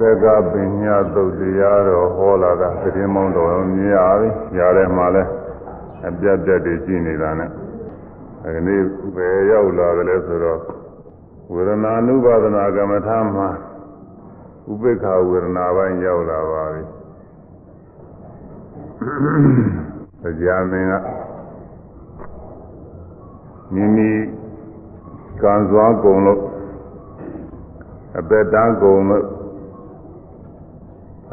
သက်ကပညာသုတ်တရားတော်ဟောလာတာသတင်းမောင်းတော်မြင်ရပြီ။ရားထဲမှာလဲအပြတ်ပြတ်တွေရှိနေတာနဲ့အဲဒီနေ့ပဲရောက်လာတယ်လဲဆိုတော့ဝေဒနာနုပါဒနာကမ္မထာမှာဥပိ္ပခာဝေဒနာပိုင်းရောက်လာပါပြီ။တရားမင်းကမိမိကံစွမ်းကုန်လို့အပက်တန်းကုန်လို့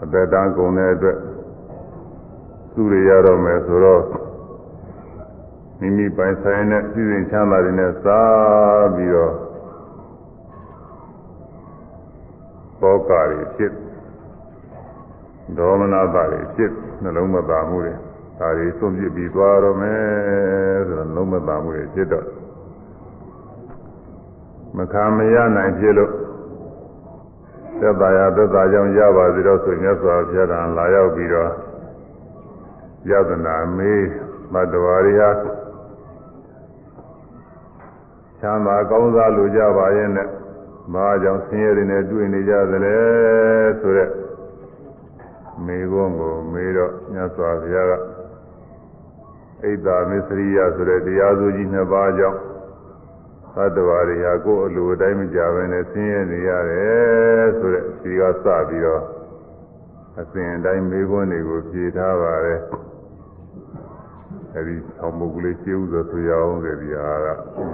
အသက်တန်းကုန်တဲ့အတွက်သူ့ရရတော့မယ်ဆိုတော့မိမိပိုင်ဆိုင်တဲ့ပြည်စဉ်ချမ်းသာတွေနဲ့စားပြီးတော့ဘောကာတွေဖြစ်ဒေါမနတာတွေဖြစ်နှလုံးမသာမှုတွေဒါတွေစွန့်ပစ်ပြီးသွားတော့မယ်ဆိုတော့နှလုံးမသာမှုတွေဖြစ်တော့မခံမရနိုင်ဖြစ်လို့ သက်သာယာသက်သာကြောင့်ရပါစေတော့ဆိုမြတ်စွာဘုရားကလာရောက်ပြီးတော့ယသနာမေးမတ္တဝါရီဟာချမ်းသာကောင်းစားလိုကြပါရဲ့နဲ့ဘာကြောင့်ဆင်းရဲတွေနဲ့တွေ့နေကြသလဲဆိုရက်မေခွန်းကိုမေးတော့မြတ်စွာဘုရားကဣဒ္ဓမစ္စရိယဆိုတဲ့တရားစုကြီးနှစ်ပါးကြောင့် သတ္တဝါတွေဟာကိုယ်အလိုအတိုင်းမကြဘဲနဲ့ဆင်းရဲနေရတယ်ဆိုတဲ့ဒီကစပြီးတော့အစဉ်အတိုင်းမေးခွန်းတွေကိုဖြေထားပါတယ်အဲဒီဆောင်းပုဂ္ဂလေးရှင်းဥစွာဆိုရအောင်ဆိုဒီဟာက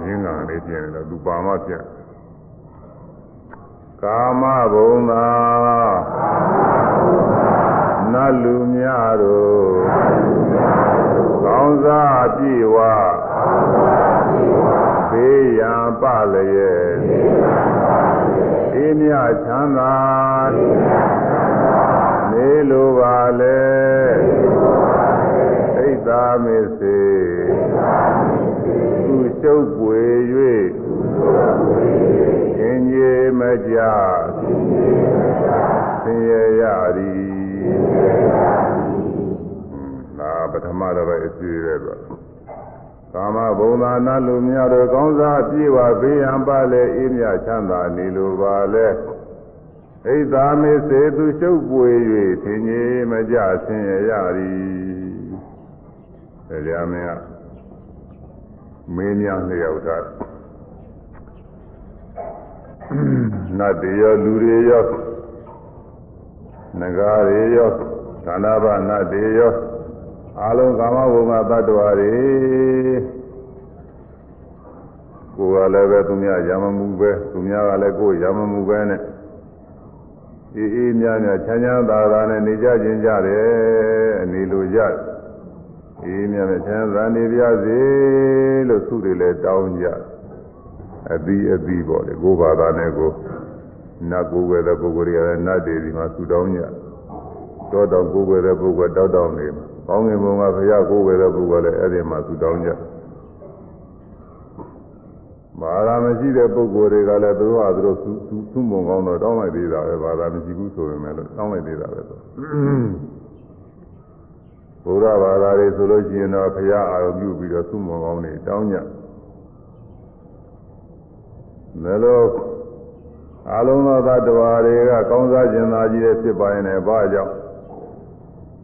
ရင်းငံလေးပြင်တယ်သူပါမပြန်ကာမဘုံသာနတ်လူများတို့ကောင်းစားပြေဝ ဘေးရန်ပလျက်အေးမြချမ်းသာနေလိုပါလေဣဒ္ဓမေစေသူရှုပ်ပွေ၍ရှင်ကြီးမကြဆင်းရဲရသည်ဒါပထမတော့ပဲအစီရတဲ့ ကာမဘုံသာနာလူများတို့ကောင်းစားပြေဝဘေးရန်ပါလေအေးမြချမ်းသာနေလိုပါလေဣဒ္ဓမေစေသူရှုပ်ပွေ၍သင်ကြီးမကြဆင်းရရသည်တရားမင်းကမင်းများလျောက်တာနတ်တွေရောလူတွေရောနဂါတွေရောသန္တာဘနတ်တွေရော အလုံးကာမဘုံကတ attva တွေကိုယ်ကလည်းပဲသူများရမမှုပဲသူများကလည်းကိုယ်ရမမှုပဲနဲ့အေးအေးများများချမ်းချမ်းသာသာနဲ့နေကြခြင်းကြတယ်အနေလိုကြအေးများများချမ်းသာနေပြစေလို့သူတွေလည်းတောင်းကြအပြီးအပြီးပေါ့လေကိုယ်ဘာသာနဲ့ကိုနတ်ကိုယ်ွယ်တဲ့ပုဂ္ဂိုလ်တွေကလည်းနတ်တွေဒီမှာသူတောင်းကြတောတောင်ကိုယ်ွယ်တဲ့ပုဂ္ဂိုလ်တောက်တောင်နေမှာ ကောင်းငင်ဘုံကဘုရားကိုယ်ဝယ်တဲ့ပုဂ္ဂိုလ်လည်းအဲ့ဒီမှာသူတောင်းကြဘာသာမရှိတဲ့ပုဂ္ဂိုလ်တွေကလည်းသူတို့ဟာသူတို့သူသူ့မုံကောင်းတော့တောင်းလိုက်သေးတာပဲဘာသာမရှိဘူးဆိုပေမဲ့လို့တောင်းလိုက်သေးတာပဲဆိုဘုရားဘာသာတွေဆိုလို့ရှိရင်တော့ဘုရားအာရုံပြုပြီးတော့သူ့မုံကောင်းတွေတောင်းကြမယ်လို့အလုံးသောသတ္တဝါတွေကကောင်းစားခြင်းသာကြီးဖြစ်ပါရင်လည်းဘာကြောင့်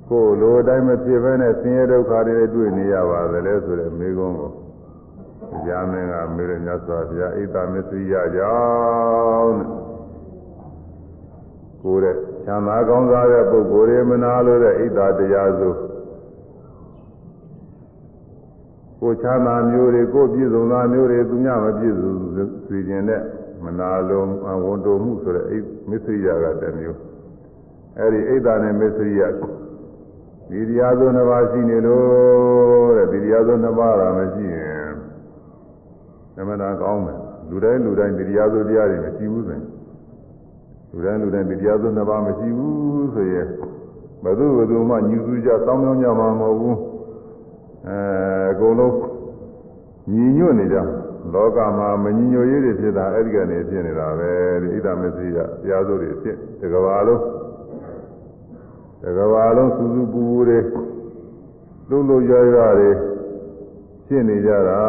ကိုယ်လိုအတိုင်းမဖြစ်ဘဲနဲ့ဆင်းရဲဒုက္ခတွေတွေ့နေရပါသလဲဆိုတဲ့မိကုံးကိုတရားမင်းကမေရမြတ်စွာဘုရားဣဒ္ဓမစ္စရိယကြောင့်ကိုယ်တဲ့ချမ်းသာကောင်းစားတဲ့ပုဂ္ဂိုလ်တွေမနာလို့တဲ့ဣဒ္ဓတရားစုကိုချမ်းသာမျိုးတွေကိုပြည့်စုံသာမျိုးတွေသူများမပြည့်စုံစေခြင်းနဲ့မနာလုံးဝန်တုံမှုဆိုတဲ့မစ္စရိယကတမျိုးအဲဒီဣဒ္ဓနဲ့မစ္စရိယ ဒီတရားစုနှစ်ပါးရှိနေလို့တဲ့ဒီတရားစုနှစ်ပါးကမရှိရင်သမဏကောင်းမယ်လူတိုင်းလူတိုင်းဒီတရားစုတရားတွေမရှိဘူးဆိုရင်လူတိုင်းလူတိုင်းဒီတရားစုနှစ်ပါးမရှိဘူးဆိုရင်ဘယ်သူဘယ်သူမှညူစုကြစောင်းမြောင်းကြမှာမဟုတ်ဘူးအဲအကုန်လုံးညီညွတ်နေကြလောကမှာမညီညွတ်ရေးတွေဖြစ်တာအဲ့ဒီကနေဖြစ်နေတာပဲဒီဣဒ္ဓမစ္စရိယတရားစုတွေဖြစ်ဒီကဘာလုံးတ ကဘာလုံးစူးစူးပူပူတွေလှုပ်လှုပ်ရရတွေဖြစ်နေကြတာ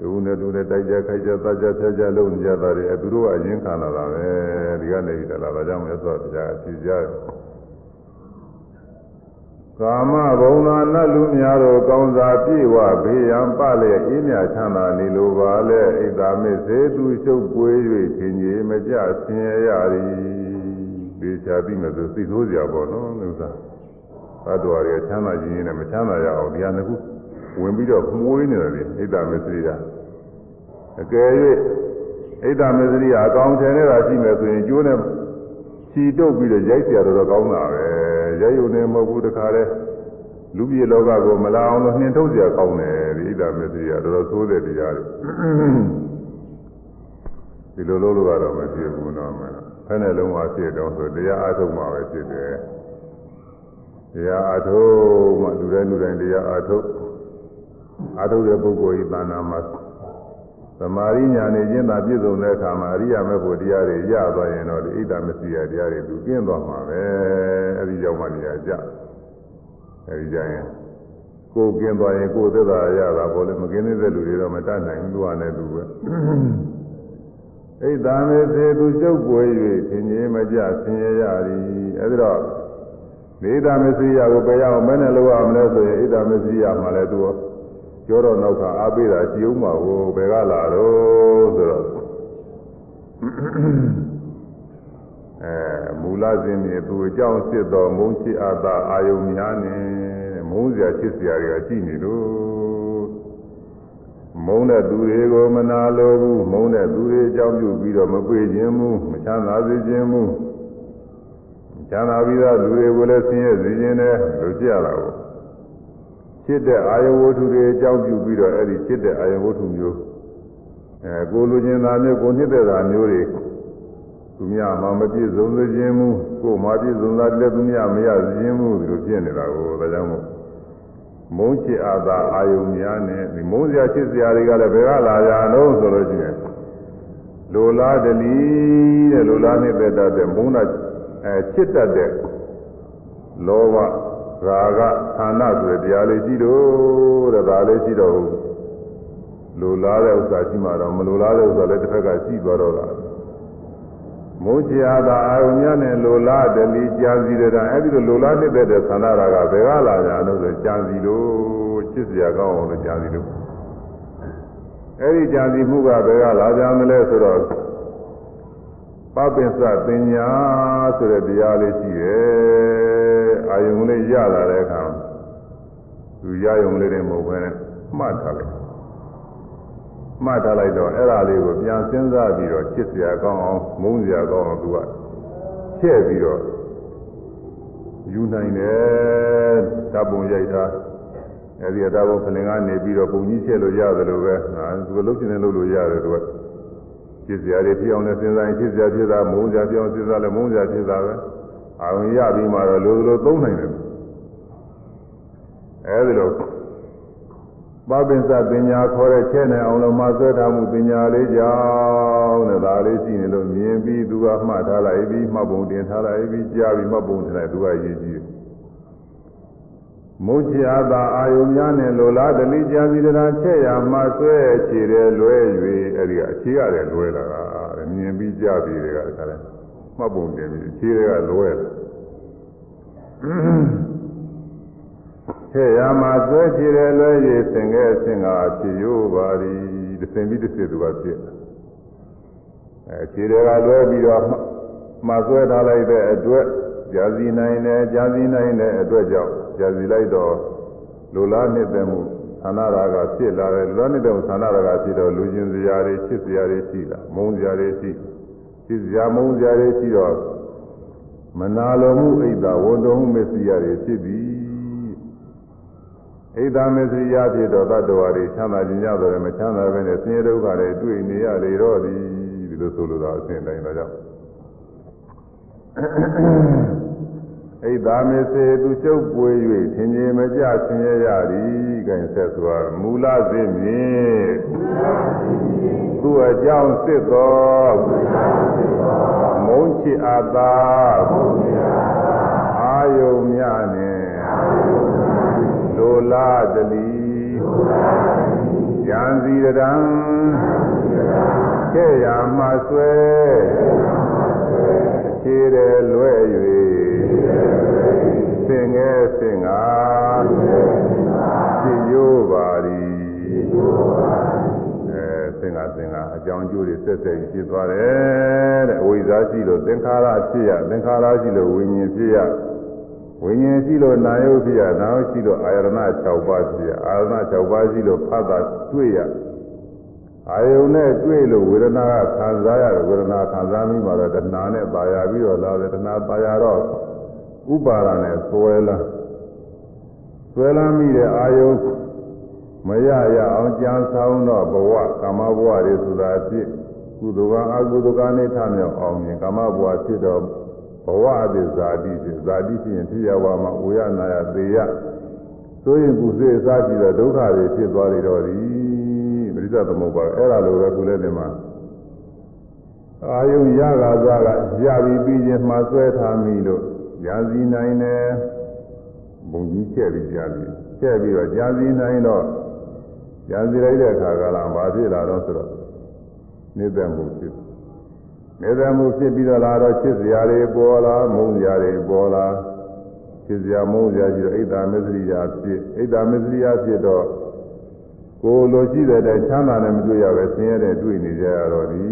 တူနဲ့တူနဲ့တိုက်ကြခိုက်ကြသကြဖြတ်ကြလုံးကြတာတွေအဲသူတို့ကအရင်ခံလာတာပဲဒီကနေပြီးတော့လာဒါကြောင့်မြတ်စွာဘုရားအစီကြတယ်ကာမဘုံသာနတ်လူများတို့ကောင်းစားပြေဝဘေးရန်ပလျက်အေးမြချမ်းသာနေလိုပါလေဣဒ္ဓမစ္စေသူရှုပ်ပွေး၍ထင်ကြီးမကြဆင်းရဲရသည် ဒေချာသိမယ်ဆိုစိတ်ဆိုးစရာပေါ့နော်ဥစ္စာသတ္တဝါတွေချမ်းသာခြင်းနဲ့မချမ်းသာရအောင်ဒီဟာကဝင်ပြီးတော့မှုေးနေတယ်လေဣဒ္ဓမစ္စရိယအကယ်၍ဣဒ္ဓမစ္စရိယအကောင်းထင်နေတာရှိမယ်ဆိုရင်ကျိုးနဲ့ခြီတုပ်ပြီးတော့ရိုက်ပြရတော့ကောင်းတာပဲရိုက်ရုံနဲ့မဟုတ်ဘူးတခါလဲလူပြေလောကကိုမလာအောင်လို့နှင်ထုတ်စရာကောင်းတယ်ဒီဣဒ္ဓမစ္စရိယတော်တော်ဆိုးတဲ့တရားတွေဒီလိုလုပ်လို့ကတော့မဖြစ်ဘူးနော်မလား ဖက်နဲ့လုံးဝဖြစ်တော့ဆိုတရားအားထုတ်မှပဲဖြစ်တယ်တရားအားထုတ်မှလူတိုင်းလူတိုင်းတရားအားထုတ်အားထုတ်တဲ့ပုဂ္ဂိုလ်ဤသာနာမှာသမာရိညာနဲ့ကျင့်တာပြည့်စုံတဲ့အခါမှာအရိယာမေဖို့တရားတွေရသွားရင်တော့ဒီဣဒ္ဓမစီယတရားတွေသူကျင့်သွားမှာပဲအဲဒီကြောင့်မှနေရာကြအဲဒီကြရင်ကိုယ်ကျင့်သွားရင်ကိုယ်သက်သာရတာပေါ့လေမကျင့်တဲ့လူတွေတော့မတတ်နိုင်ဘူးသူကလည်းသူပဲ ဣဒ္ဓမေစေသူရှုပ်ပွေ၍သင်ကြီးမကြဆင်းရဲရသည်အဲဒီတော့ဣဒ္ဓမစီယကိုပယ်ရအောင်မနဲ့လောက်ရမလဲဆိုရင်ဣဒ္ဓမစီယမှလည်းသူကျောတော့နောက်ကအားပေးတာရှိအောင်ပါကိုဘယ်ကလာတော့ဆိုတော့အဲမူလစဉ်မြေသူအကြောင်းစစ်တော်မုန်းချစ်အပ်တာအာယုံများနဲ့မုန်းစရာချစ်စရာတွေကရှိနေလို့ မုန်းတဲ့သူတွေကိုမနာလိုဘူးမုန်းတဲ့သူတွေအကြောင်းပြုပြီးတော့မပွေခြင်းဘူးမချမ်းသာစေခြင်းဘူးချမ်းသာပြီးသားလူတွေကိုလည်းဆင်းရဲစေခြင်းနဲ့လို့ကြရတာကိုဖြစ်တဲ့အာယဝတ္ထုတွေအကြောင်းပြုပြီးတော့အဲ့ဒီဖြစ်တဲ့အာယဝတ္ထုမျိုးအဲကိုလူချင်းသားမျိုးကိုနှစ်သက်တာမျိုးတွေသူများမှမပြည့်စုံစေခြင်းမူကိုမှပြည့်စုံတာလည်းသူများမရခြင်းမူဒီလိုဖြစ်နေတာကိုဒါကြောင့်မို့ မုန်းချစ်အားသာအာယုံများနဲ့ဒီမုန်းစရာချစ်စရာတွေကလည်းဘယ်ကလာကြတော့ဆိုလို့ရှိရင်လိုလားတလီတဲ့လိုလားနဲ့သက်တတ်တဲ့မုန်းတာအဲချစ်တတ်တဲ့လောဘရာဂဌာနဆိုတဲ့တရားလေးရှိတော့တဲ့ဒါလေးရှိတော့လိုလားတဲ့ဥစ္စာရှိမှတော့မလိုလားတဲ့ဥစ္စာလည်းတစ်ဖက်ကရှိသွားတော့တာ မိုးချာသာအာယုညနဲ့လိုလားတယ်လီကြာစီတဲ့အဲ့ဒီလိုလိုလားနေတဲ့တဲ့သန္တာရာကဘယ်ကလာကြလို့ဆိုကြာစီလို့ချစ်စရာကောင်းအောင်လို့ကြာစီလို့အဲ့ဒီကြာစီမှုကဘယ်ကလာကြမလဲဆိုတော့ပပင်စပညာဆိုတဲ့တရားလေးရှိတယ်အာယုံလေးရလာတဲ့အခါသူရယုံလေးတွေမဟုတ်ဘဲနဲ့မှတ်ထားလိုက် မှတ်ထားလိုက်တော့အဲ့ဒါလေးကိုပြန်စဉ်းစားပြီးတော့ချစ်စရာကောင်းအောင်မုန်းစရာကောင်းအောင်သူကချဲ့ပြီးတော့ယူနိုင်တယ်ဓာတ်ပုံရိုက်တာအဲ့ဒီဓာတ်ပုံခလင်ကနေပြီးတော့ပုံကြီးချဲ့လို့ရတယ်လို့ပဲဟာသူကလုံးချင်တယ်လို့လို့ရတယ်သူကချစ်စရာတွေဖြစ်အောင်လည်းစဉ်းစားရင်ချစ်စရာဖြစ်တာမုန်းစရာဖြစ်အောင်စဉ်းစားလည်းမုန်းစရာဖြစ်တာပဲအာရုံရပြီးမှတော့လိုလိုသုံးနိုင်တယ်အဲဒီလို ပပင်စပညာခေါ်တဲ့ချဲ့နေအောင်လို့မဆွဲထားမှုပညာလေးကြောင့်တဲ့ဒါလေးရှိနေလို့မြင်ပြီးသူကမှတ်ထားလိုက်ပြီးမှတ်ပုံတင်ထားလိုက်ပြီးကြားပြီးမှတ်ပုံတင်လိုက်သူကရည်ကြည့်မုတ်ချာသာအာယုများနဲ့လိုလားတလိကြာစီတရာချက်ရမှဆွဲခြေတယ်လွဲ၍အဲဒီကအခြေရတယ်လွဲလာတာမြင်ပြီးကြားပြီးတွေကတခါလဲမှတ်ပုံတင်ပြီးခြေတွေကလွဲလာ ဟဲ့ရမှာဆွဲချတယ်လွဲရည်သင်ခဲ့အစဉ်ကဖြစ်ရိုးပါသည်တစ်စင်ပြီးတစ်စင်သူကဖြစ်အဲခြေတွေကလွဲပြီးတော့မှဆွဲထားလိုက်တဲ့အတွက်ကြာစီနိုင်တယ်ကြာစီနိုင်တဲ့အတွက်ကြောင့်ကြာစီလိုက်တော့လူလားနှစ်သက်မှုသန္နာရာကဖြစ်လာတယ်လူလားနှစ်သက်မှုသန္နာရာကဖြစ်တော့လူချင်းစရာတွေချစ်စရာတွေရှိလာမုန်းစရာတွေရှိချစ်စရာမုန်းစရာတွေရှိတော့မနာလိုမှုအိတ်သာဝန်တော်မှုမစ္စရိယတွေဖြစ်ပြီး ဣဒ္ဓမစ္စရိယဖြစ်တော့တတ္တဝါတွေချမ်းသာခြင်းကြတော့မချမ်းသာဘဲနဲ့ဆင်းရဲဒုက္ခတွေတွေ့နေရလေတော့သည်ဒီလိုဆိုလိုတာအစဉ်တိုင်းတော့ကြောင့်ဣဒ္ဓမေစေသူရှုပ်ပွေ၍သင်ခြင်းမကြဆင်းရဲရသည်ကဲဆက်စွာမူလစေမြင်သူအကြောင်းစစ်သောမုန်းချစ်အပ်သာအာယုံများနှင့် လိုလားတလီဉာဏ်စီတံခဲ့ရာမှဆွဲခြေတယ်လွဲ၍သင်ငယ်သင်္ကာဖြစ်ရိုးပါသည်အဲသင်္ကာသင်္ကာအကြောင်းကျိုးတွေဆက်ဆက်ဖြစ်သွားတယ်တဲ့အဝိဇ္ဇာရှိလို့သင်္ခါရဖြစ်ရသင်္ခါရရှိလို့ဝိညာဉ်ဖြစ်ရ ဝိညာဉ်ရှိလို့နာယုဖြစ်ရနာယုရှိလို့အာရဏ6ပါးဖြစ်ရအာရဏ6ပါးရှိလို့ဖတ်တာတွေ့ရအာယုန်နဲ့တွေ့လို့ဝေဒနာကခံစားရတယ်ဝေဒနာခံစားပြီးမှတော့တဏှာနဲ့ပါရပြီးတော့လာတယ်တဏှာပါရတော့ဥပါဒနဲ့ဆွဲလာဆွဲလာမိတဲ့အာယုန်မရရအောင်ကြံဆောင်တော့ဘဝကာမဘဝတွေဆိုတာဖြစ်ကုသိုလ်ကအကုသိုလ်ကနေထမြောက်အောင်မြင်ကာမဘဝဖြစ်တော့ ဘဝအတိဇာတိဖြစ်ဇာတိဖြစ်ရင်ဖြစ်ရပါမှာဝေယနာယသေယဆိုရင်ကုစေအစရှိတဲ့ဒုက္ခတွေဖြစ်သွားနေတော့သည်ပရိသသမုပ္ပါအဲ့ဒါလိုပဲကုလည်းဒီမှာအာယုံရကားစားကရပြီးပြီးချင်းမှဆွဲထားမိလို့ရာဇီနိုင်တယ်ဘုံကြီးချက်ပြီးကြာပြီးချက်ပြီးတော့ကြာစီနိုင်တော့ကြာစီလိုက်တဲ့အခါကလည်းဘာဖြစ်လာတော့ဆိုတော့နေသက်မှုဖြစ် နေသက်မှုဖြစ်ပြီးတော့လာတော့ချစ်စရာတွေပေါ်လာမုန်းစရာတွေပေါ်လာချစ်စရာမုန်းစရာရှိတော့အိတ်တာမစ္စရိယာဖြစ်အိတ်တာမစ္စရိယာဖြစ်တော့ကိုလိုရှိတဲ့တိုင်ချမ်းသာနဲ့မတွေ့ရပဲဆင်းရဲတဲ့တွေ့နေကြရတော့ဒီ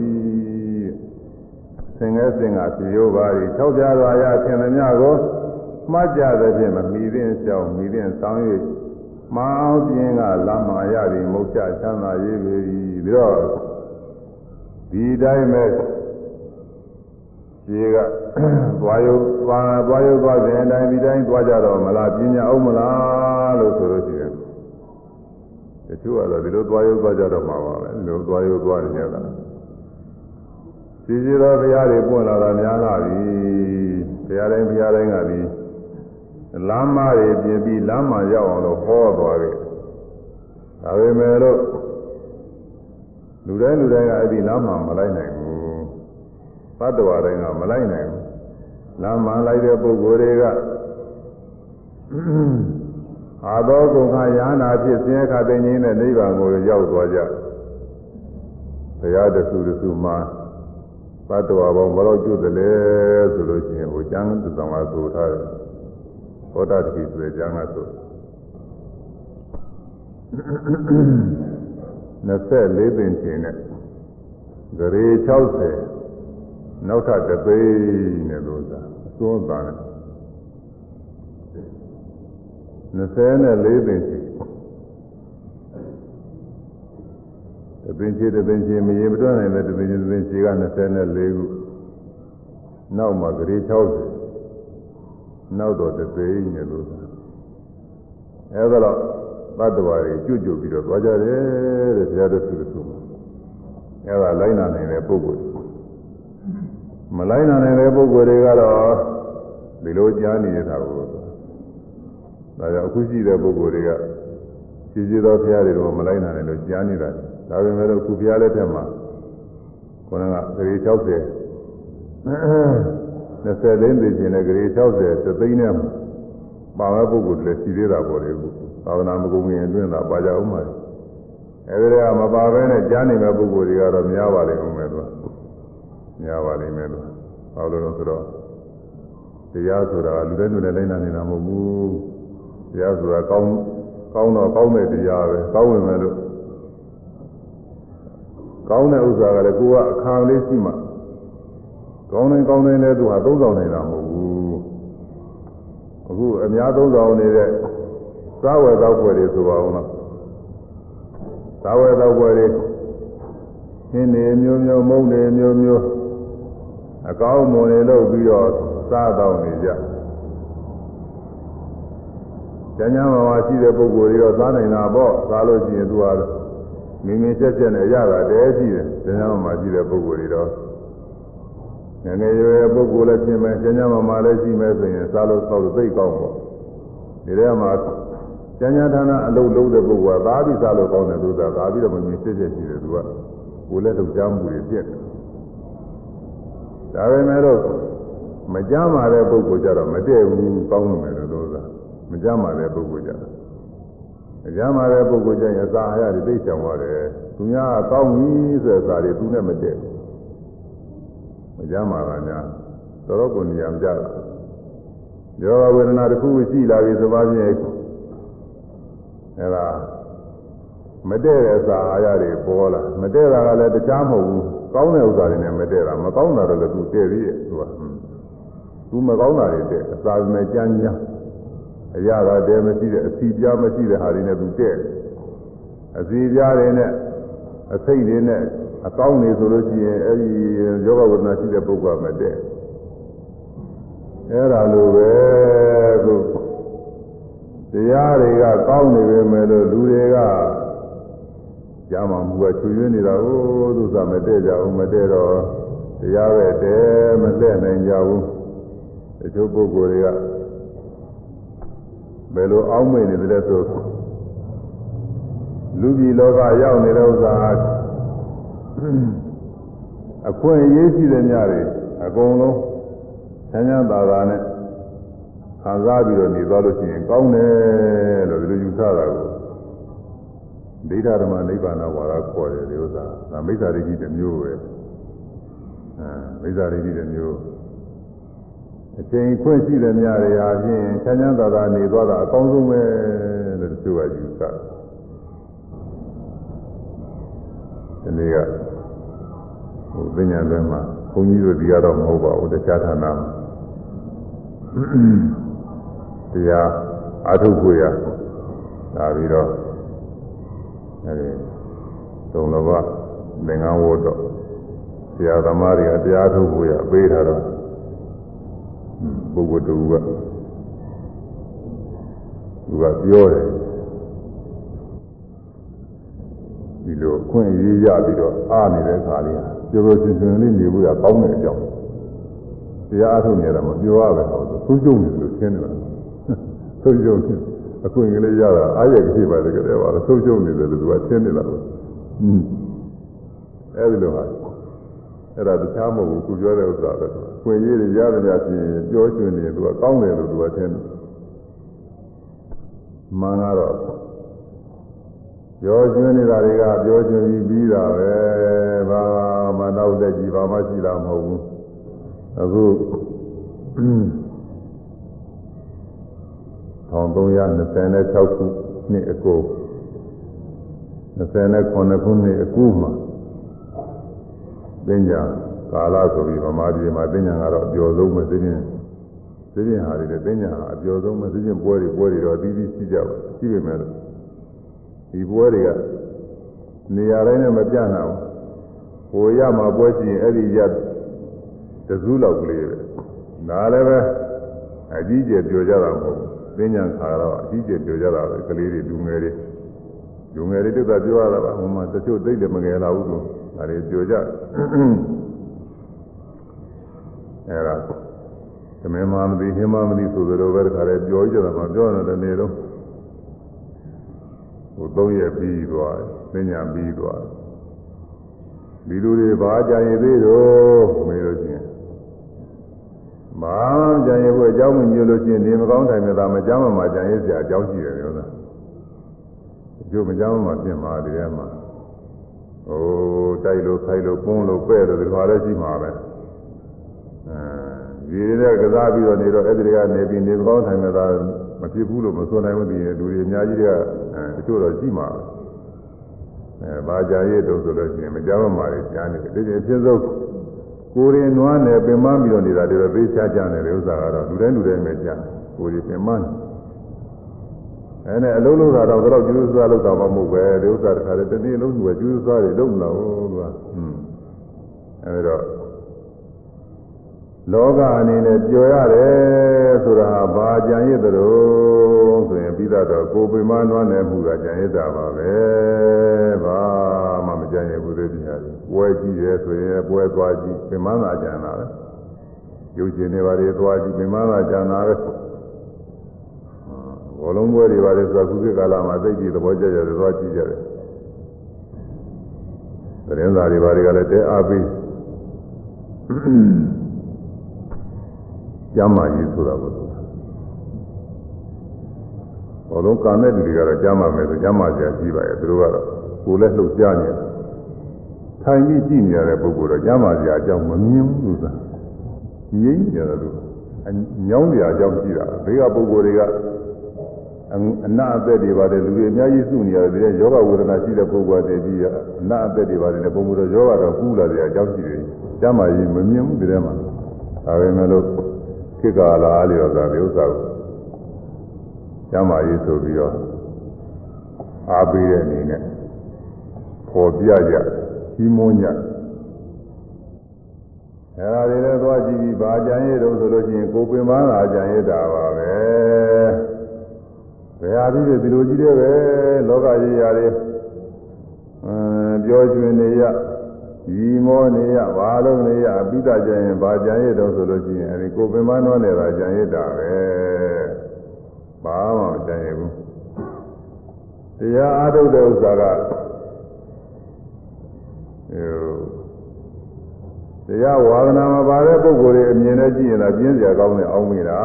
ဆင်ငယ်စင်ကပြေရောပါရီ၆ပြားစွာရဆင်သမျှကိုမှတ်ကြတဲ့ဖြင့်မမိသင့်ရှောင်းမိသင့်ဆောင်၍မအောင်ပြင်းကလာမာရပြီးမုတ်ချချမ်းသာရေးပြီပြီးတော့ဒီတိုင်း ပဲခြေကသွားရုပ်သွားသွားရုပ်သွားတဲ့အတိုင်းဒီတိုင်းသွားကြတော့မလားပညာအောင်မလားလို့ဆိုလို့ရှိရင်တချို့ကတော့ဒီလိုသွားရုပ်သွားကြတော့မှာပါပဲဒီလိုသွားရုပ်သွားနေကြတာစီစီတော်ဘုရားတွေပွင့်လာတာများလာပြီဘုရားတိုင်းဘုရားတိုင်းကဒီလမ်းမတွေပြင်ပြီးလမ်းမရောက်အောင်လို့ဟောသွားတယ်ဒါပေမဲ့လို့လူတိုင်းလူတိုင်းကအဲ့ဒီလမ်းမမလိုက်နိုင်ဘူး သတ္တဝါတိုင်းကမလိုက်နိုင်ဘူးလမ်းမလိုက်တဲ့ပုဂ္ဂိုလ်တွေကအာသောကုန်ခါယန္တာဖြစ်ဆင်းရဲခတဲ့ငြိမ်းတဲ့နိဗ္ဗာန်ကိုရောက်သွားကြဘုရားတဆူတဆူမှာသတ္တဝါပေါင်းဘယ်တော့ကျွတ်တယ်လဲဆိုလို့ရှိရင်ဟိုကျမ်းသံဃာဆိုထားတယ်ဟောတာတတိဆိုတဲ့ကျမ်းကဆို24ပင်ချင်းနဲ့ဂရေ60 နောက်ထပ်တသိန်းနဲ့လို့သာအစွန်းသားတယ်24ပင်ချင်းတပင်ချေတပင်ချေမရေမတွန်းနိုင်တဲ့တပင်ချေတပင်ချေက24ခုနောက်မှာဂရေ60နောက်တော့တသိန်းနဲ့လို့သာအဲဒါတော့သတ္တဝါတွေကျွတ်ကျွတ်ပြီးတော့သွားကြတယ်တဲ့ဘုရားတို့သူသူအဲဒါလိုက်နာနိုင်တဲ့ပုဂ္ဂိုလ် မလိုက်နာနိုင်တဲ့ပုဂ္ဂိုလ်တွေကတော့ဒီလိုကြားနေတာကိုဒါကြောင့်အခုရှိတဲ့ပုဂ္ဂိုလ်တွေကရှိရှိသောဘုရားတွေတော့မလိုက်နာနိုင်လို့ကြားနေတာဒါပေမဲ့လို့ခုဘုရားလက်ထက်မှာခေါင်းကဂရေ60 24သိချင်းနဲ့ဂရေ60သသိန်းနဲ့ပါဝပုဂ္ဂိုလ်တွေရှိသေးတာပေါ့လေခုသာသနာမကုန်ခင်အတွင်းသာပါကြအောင်ပါအဲဒီကမပါဘဲနဲ့ကြားနေမဲ့ပုဂ္ဂိုလ်တွေကတော့များပါလိမ့်ဦးမယ်သူက များပါလိမ့်မယ်သူဘာလို့လဲဆိုတော့တရားဆိုတာလူတိုင်းလူတိုင်းလိုက်နာနေတာမဟုတ်ဘူးတရားဆိုတာကောင်းကောင်းတော့ကောင်းတဲ့တရားပဲကောင်းဝင်မယ်လို့ကောင်းတဲ့ဥစ္စာကလည်းကိုကအခါလေးရှိမှကောင်းတယ်ကောင်းတယ်လည်းသူဟာသုံးဆောင်နေတာမဟုတ်ဘူးအခုအများသုံးဆောင်နေတဲ့စားဝယ်တော့ပွဲတွေဆိုပါအောင်လားစားဝယ်တော့ပွဲတွေဟင်းတွေမျိုးမျိုးမုန်းတွေမျိုးမျိုး အကောင်းမွန်တွေလုပ်ပြီးတော့စားတော့နေကြကျန်ကျမ်းမှာရှိတဲ့ပုဂ္ဂိုလ်တွေတော့စားနိုင်တာပေါ့စားလို့ရှိရင်သူဟာမင်းမင်းချက်ချက်နဲ့ရတာတည်းရှိတယ်ကျန်ကျမ်းမှာရှိတဲ့ပုဂ္ဂိုလ်တွေတော့ငယ်ငယ်ရွယ်ပုဂ္ဂိုလ်လည်းပြင်မယ်ကျန်ကျမ်းမှာလည်းရှိမယ်ဆိုရင်စားလို့သောက်လို့သိကောင်းပေါ့ဒီထဲမှာကျန်ကျမ်းဌာနအလုပ်လုပ်တဲ့ပုဂ္ဂိုလ်ကသာပြီးစားလို့ကောင်းတယ်သူကသာပြီးတော့မမြင်စစ်စစ်ရှိတယ်သူကကိုယ်လည်းထုတ်ကြမှုတွေပြက်တယ် ဒါပေမဲ့လို့မကြမ်းပါတဲ့ပုဂ္ဂိုလ်ကြတော့မတည့်ဘူးကောင်းလို့မယ်လို့သာမကြမ်းပါတဲ့ပုဂ္ဂိုလ်ကြတော့အကြမ်းမာတဲ့ပုဂ္ဂိုလ်ကျရင်အစာအာဟာရတွေသိချောင်ပါတယ်သူများကကောင်းပြီဆိုတဲ့အစာတွေသူနဲ့မတည့်ဘူးအကြမ်းမာတာများတော်တော်ကိုနေရာမကြတာယောဂဝေဒနာတစ်ခုရှိလာပြီဆိုပါဖြင့်အဲဒါမတည့်တဲ့အစာအာဟာရတွေပေါ်လာမတည့်တာကလည်းတခြားမဟုတ်ဘူး ကောင်းတဲ့ဥစ္စာတွေနဲ့မတည့်တာမကောင်းတာတော့လည်းသူတည့်သေးရဲ့သူကသူမကောင်းတာတွေတည့်အစာမဲ့ကြမ်းကြမ်းအရာကတည်းမရှိတဲ့အစီပြားမရှိတဲ့ဟာတွေနဲ့သူတည့်အစီပြားတွေနဲ့အစိတ်တွေနဲ့အကောင်းနေဆိုလို့ရှိရင်အဲဒီယောဂဝေဒနာရှိတဲ့ပုဂ္ဂိုလ်ကမတည့်အဲ့ဒါလိုပဲခုတရားတွေကကောင်းနေပေမဲ့လို့လူတွေက ကြာမှမူကချွေရင်းနေတာကိုသူစားမတည့်ကြဘူးမတည့်တော့တရားပဲတည်းမသက်နိုင်ကြဘူးတချို့ပုဂ္ဂိုလ်တွေကဘယ်လိုအောင်းမိတ်နေတယ်ဆိုလူကြီးလောကရောက်နေတဲ့ဥစ္စာအခွင့်အရေးရှိတဲ့ညတွေအကုန်လုံးဆန်းချမ်းသာသာနဲ့ခံစားပြီးတော့နေသွားလို့ရှိရင်ကောင်းတယ်လို့ဒီလိုယူဆတာကို ဒိဋ္ဌဓမ္မနိဗ္ဗာန်ဝါဒခေါ်တယ်ဒီဥစ္စာဒါမိစ္ဆာဒိဋ္ဌိတစ်မျိုးပဲအဲမိစ္ဆာဒိဋ္ဌိတစ်မျိုးအချိန်ခွင့်ရှိတဲ့များတွေဟာဖြင့်ချမ်းချမ်းသာသာနေသွားတာအကောင်းဆုံးပဲလို့တချို့ကယူဆတယ်ဒီနေ့ကဟိုပညာတွင်မှာဘုန်းကြီးတို့ဒီကတော့မဟုတ်ပါဘူးတခြားဌာနမှာတရားအာထုပ်ကိုရဒါပြီးတော့ အဲဒီသုံးလဘသင်္ကန်းဝတ်တော့ဆရာသမားတွေကတရားထုတ်ကိုရပေးထားတော့ပုဂ္ဂိုလ်တူကသူကပြောတယ်ဒီလိုအခွင့်အရေးရပြီးတော့အားနေတဲ့ခါလေးဟာပြောပြောချင်းချင်းလေးနေဖို့ရကောင်းတဲ့အကြောင်းတရားအထုတ်နေတယ်မပြောရပဲတော့သူ့ကျုံနေလို့ရှင်းနေတာသူ့ကျုံ အခွင့်အရေးရတာအားရကြည့်ပါတကယ်ပါလို့သူ့ကျုံနေတယ်လို့သူကရှင်းနေတာလို့อืมအဲဒီလိုဟာအဲ့ဒါတခြားမဟုတ်ဘူးသူပြောတဲ့ဥစ္စာပဲခွင့်ရေးတွေရတယ်များပြင်ပြောချင်နေသူကကောင်းတယ်လို့သူကထင်တယ်မှန်ကတော့ပြောချင်နေတာတွေကပြောချင်ပြီးပြီးတာပဲဘာမှနောက်သက်ကြည့်ဘာမှရှိတာမဟုတ်ဘူးအခု 1326ခုနှစ်အကို29ခုနှစ်အကူမှာပညာကာလဆိုပြီးဗမာပြည်မှာပညာကတော့အကျော်ဆုံးပဲသိချင်းသိချင်းဟာတွေပညာဟာအကျော်ဆုံးပဲသိချင်းပွဲတွေပွဲတွေတော့အသီးသီးရှိကြပါရှိပေမဲ့ဒီပွဲတွေကနေရာတိုင်းနဲ့မပြတ်နိုင်ဘူးဟိုရမှာပွဲရှိရင်အဲ့ဒီရတစူးလောက်ကလေးပဲဒါလည်းပဲအကြီးကျယ်ပြောကြတာမဟုတ်ဘူး ပညာခါတော့အကြီးကျယ်ပြောကြတာပဲကလေးတွေလူငယ်တွေလူငယ်တွေတက်တာပြောရတာပါဟိုမှာတချို့သိတယ်မငယ်လာဘူးလို့ဒါတွေပြောကြအဲဒါသမင်းမမသိဟင်းမမသိဆိုသလိုပဲတခါလဲပြောကြတာမှပြောတယ်တနေ့တော့ဟိုသုံးရက်ပြီးသွားတယ်ပညာပြီးသွားတယ်ဒီလူတွေဘာကြရင်သေးတော့မေးလို့ချင်း မာကြံရဖို့အကြောင်းမမျိုးလို့ရှိရင်နေမကောင်းတိုင်းနဲ့ဒါမကြမ်းမှကြံရစရာအကြောင်းရှိတယ်လို့လားအကျိုးမကြမ်းမှပြင်ပါတကယ်မှဟိုတိုက်လို့ခိုက်လို့ပုန်းလို့ပဲ့လို့ဒီမှာလည်းရှိမှာပဲအဲဒီတွေကကစားပြီးတော့နေတော့အဲ့ဒီကနေပြီးနေမကောင်းတိုင်းနဲ့ဒါမဖြစ်ဘူးလို့မဆိုနိုင်ဘူးဒီလူတွေအများကြီးတွေကအကျိုးတော့ရှိမှာပဲအဲဘာကြံရတော့ဆိုလို့ရှိရင်မကြမ်းမှလည်းကြံနေတယ်ဒီအဖြစ်ဆုံး ကိုယ်ရင်နွားနယ်ပင်မပြီးတော့နေတာတွေပဲပေးချကြတယ်ဥစ္စာကတော့လူတိုင်းလူတိုင်းပဲကြားကိုယ်ရင်ပင်မနေအဲနဲ့အလုံးလုံးတာတော့တော့ကျူးစားလောက်တာမှမဟုတ်ပဲဒီဥစ္စာတစ်ခါတည်းတနည်းလုံးသူကကျူးစားတွေလုံးမလို့သူကဟွန်းအဲဒါလောကအနေနဲ့ပျော်ရတယ်ဆိုတာဘာကြံရည်တုံးဆိုရင်ပြီးတော့ကိုယ်ပိမနွားနယ်မှုကကြံရည်တာပါပဲဘာမှမကြံရည်ဘူးသေးတရားတွေ ပွဲကြည့်ရဲဆိုရင်ပွဲသွားကြည့်ပိမသာကြံတာပဲရုပ်ရှင်တွေဘာတွေသွားကြည့်ပိမသာကြံတာပဲဘောလုံးပွဲတွေပါတယ်ဆိုတာခုခေတ်ကာလမှာသိကြည့်သဘောကျကြတယ်သွားကြည့်ကြတယ်သတင်းစာတွေဘာတွေကလည်းတဲအားပေးကျမ်းမာရေးဆိုတာကိုဘောလုံးကံတဲ့လူတွေကတော့ကြားမှာမယ်ဆိုကြားမှာကြာကြည့်ပါရဲ့သူတို့ကတော့ကိုယ်လည်းလှုပ်ရှားနေတယ် ထိုင်ပြီးကြည့်နေရတဲ့ပုဂ္ဂိုလ်တော့ကြားမှာကြာအကြောင်းမမြင်ဘူးလို့သာငြိမ့်နေတယ်လို့ညောင်းနေရအကြောင်းရှိတာဘေးကပုဂ္ဂိုလ်တွေကအနာအသက်တွေပါတယ်လူတွေအများကြီးစုနေရတယ်ဒီတဲ့ယောဂဝေဒနာရှိတဲ့ပုဂ္ဂိုလ်တွေပြီးအနာအသက်တွေပါတယ်နဲ့ပုံမှုတော့ယောဂတော့ကူးလာတဲ့အကြောင်းရှိတယ်ကြားမှာကြီးမမြင်ဘူးဒီထဲမှာဒါပဲမဲ့လို့ခေတ်ကာလအားလျော်စွာဒီဥစ္စာကိုကျမ်းမာရေးဆိုပြီးတော့အားပေးတဲ့အနေနဲ့ပေါ်ပြကြ ကြီးမွန်းကြအဲဒါတွေလည်းသွားကြည့်ပြီးဗာကြံရည်တော့ဆိုလို့ရှိရင်ကိုပင်ပန်းလာကြံရည်တာပါပဲဘယ်ဟာပြီးဒီလိုကြီးတဲ့ပဲလောကကြီးရာတွေအင်းပြောရွှင်နေရဒီမောနေရဘာလို့နေရအပိဒကြရင်ဗာကြံရည်တော့ဆိုလို့ရှိရင်အဲဒီကိုပင်ပန်းတော့နေတာကြံရည်တာပဲဘာမှမကြံရဘူးတရားအားထုတ်တဲ့ဥစ္စာက တရားဝါဒနာမပါတဲ့ပုဂ္ဂိုလ်တွေအမြင်နဲ့ကြည့်ရင်လည်းပြင်းစရာကောင်းတယ်အောင်းမိတာ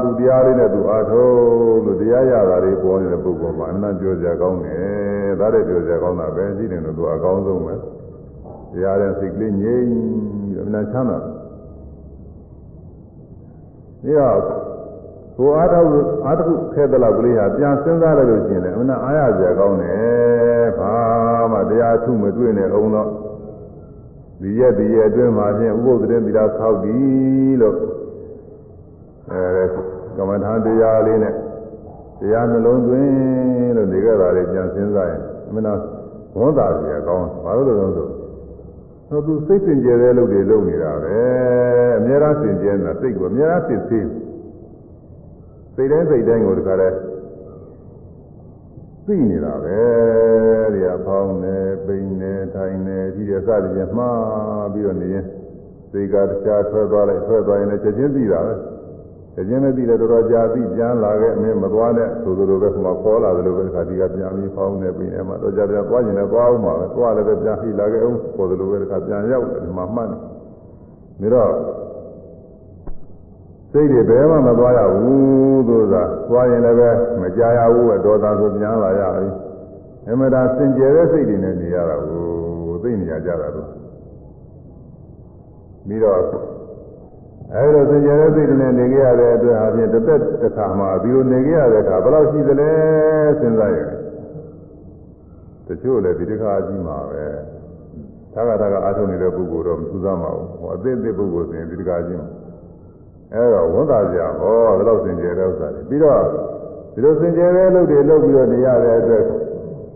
သူတရားလေးနဲ့သူအားထုတ်လို့တရားရတာတွေပေါ်နေတဲ့ပုဂ္ဂိုလ်မှာအနန္တပြောစရာကောင်းတယ်ဒါတဲ့ပြောစရာကောင်းတာပဲရှိတယ်လို့သူအကောင်းဆုံးပဲတရားတဲ့စိတ်ကလေးငြိမ်ပြီးအနန္တချမ်းသာဒီတော့ ကိုအားထုတ်အားထုတ်ခဲ့တဲ့လောက်ကလေးဟာပြန်စဉ်းစားလိုက်လို့ရှိရင်လည်းအမှန်အားရစရာကောင်းတယ်ဘာမှတရားထုမတွေ့နဲ့အောင်တော့ဒီရက်ဒီရက်အတွင်းမှာဖြင့်ဥပုသ်တဲ့သီလဆောက်ပြီလို့အဲကမ္မထာတရားလေးနဲ့တရားနှလုံးသွင်းလို့နေကြတာလေးပြန်စဉ်းစားရင်အမှန်တော့ဝန်တာစရာကောင်းဘာလို့လဲဆိုတော့သူစိတ်စင်ကြယ်တဲ့လုပ်တွေလုပ်နေတာပဲအများအားစင်ကြယ်နေတာစိတ်ကိုအများအားစစ်သေး စိတ်တိုင်းစိတ်တိုင်းကိုတခါတည်းသိနေတာပဲဒီကဖောင်းနေပိန်နေထိုင်နေဒီရစသည်ဖြင့်မှားပြီးတော့နေရင်စိတ်ကတခြားထွက်သွားလိုက်ထွက်သွားရင်လည်းချက်ချင်းသိတာပဲချက်ချင်းလည်းသိတယ်တော်တော်ကြာသိပြန်လာခဲ့အမင်းမသွားနဲ့ဆိုလိုပဲခမခေါ်လာတယ်လို့ပဲဒီခါဒီကပြန်ပြီးဖောင်းနေပိန်နေမှာတော့ကြာပြန်သွားရင်လည်းသွားအောင်ပါပဲသွားလည်းပဲပြန်ပြီးလာခဲ့အောင်ခေါ်တယ်လို့ပဲဒီခါပြန်ရောက်တယ်ဒီမှာမှတ်နေဒါတော့ စိတ်တွေဘယ်မှမသွားရဘူးသို့သာသွားရင်လည်းပဲမကြရဘူးပဲဒေါသဆိုပြန်လာရပြီအမှန်တရားစင်ကြယ်တဲ့စိတ်တွေနဲ့နေရတာကိုသိနေရကြတာလို့ပြီးတော့အဲဒီလိုစင်ကြယ်တဲ့စိတ်တွေနဲ့နေကြရတဲ့အတွက်အပြင်တစ်သက်တစ်ခါမှဒီလိုနေကြရတဲ့အခါဘယ်လောက်ရှိသလဲစဉ်းစားရတယ်တချို့လည်းဒီတစ်ခါကြီးမှာပဲသာကတာကအားထုတ်နေတဲ့ပုဂ္ဂိုလ်တော့မထူးဆန်းပါဘူးဟောအသေးသေးပုဂ္ဂိုလ်ဆိုရင်ဒီတစ်ခါကြီးမှာ အဲတော့ဝန်သာကြဟောဒီလောက်စင်ကြယ်တဲ့ဥစ္စာတွေပြီးတော့ဒီလိုစင်ကြယ်တဲ့လုပ်တွေလုပ်ပြီးတော့နေရတဲ့အတွက်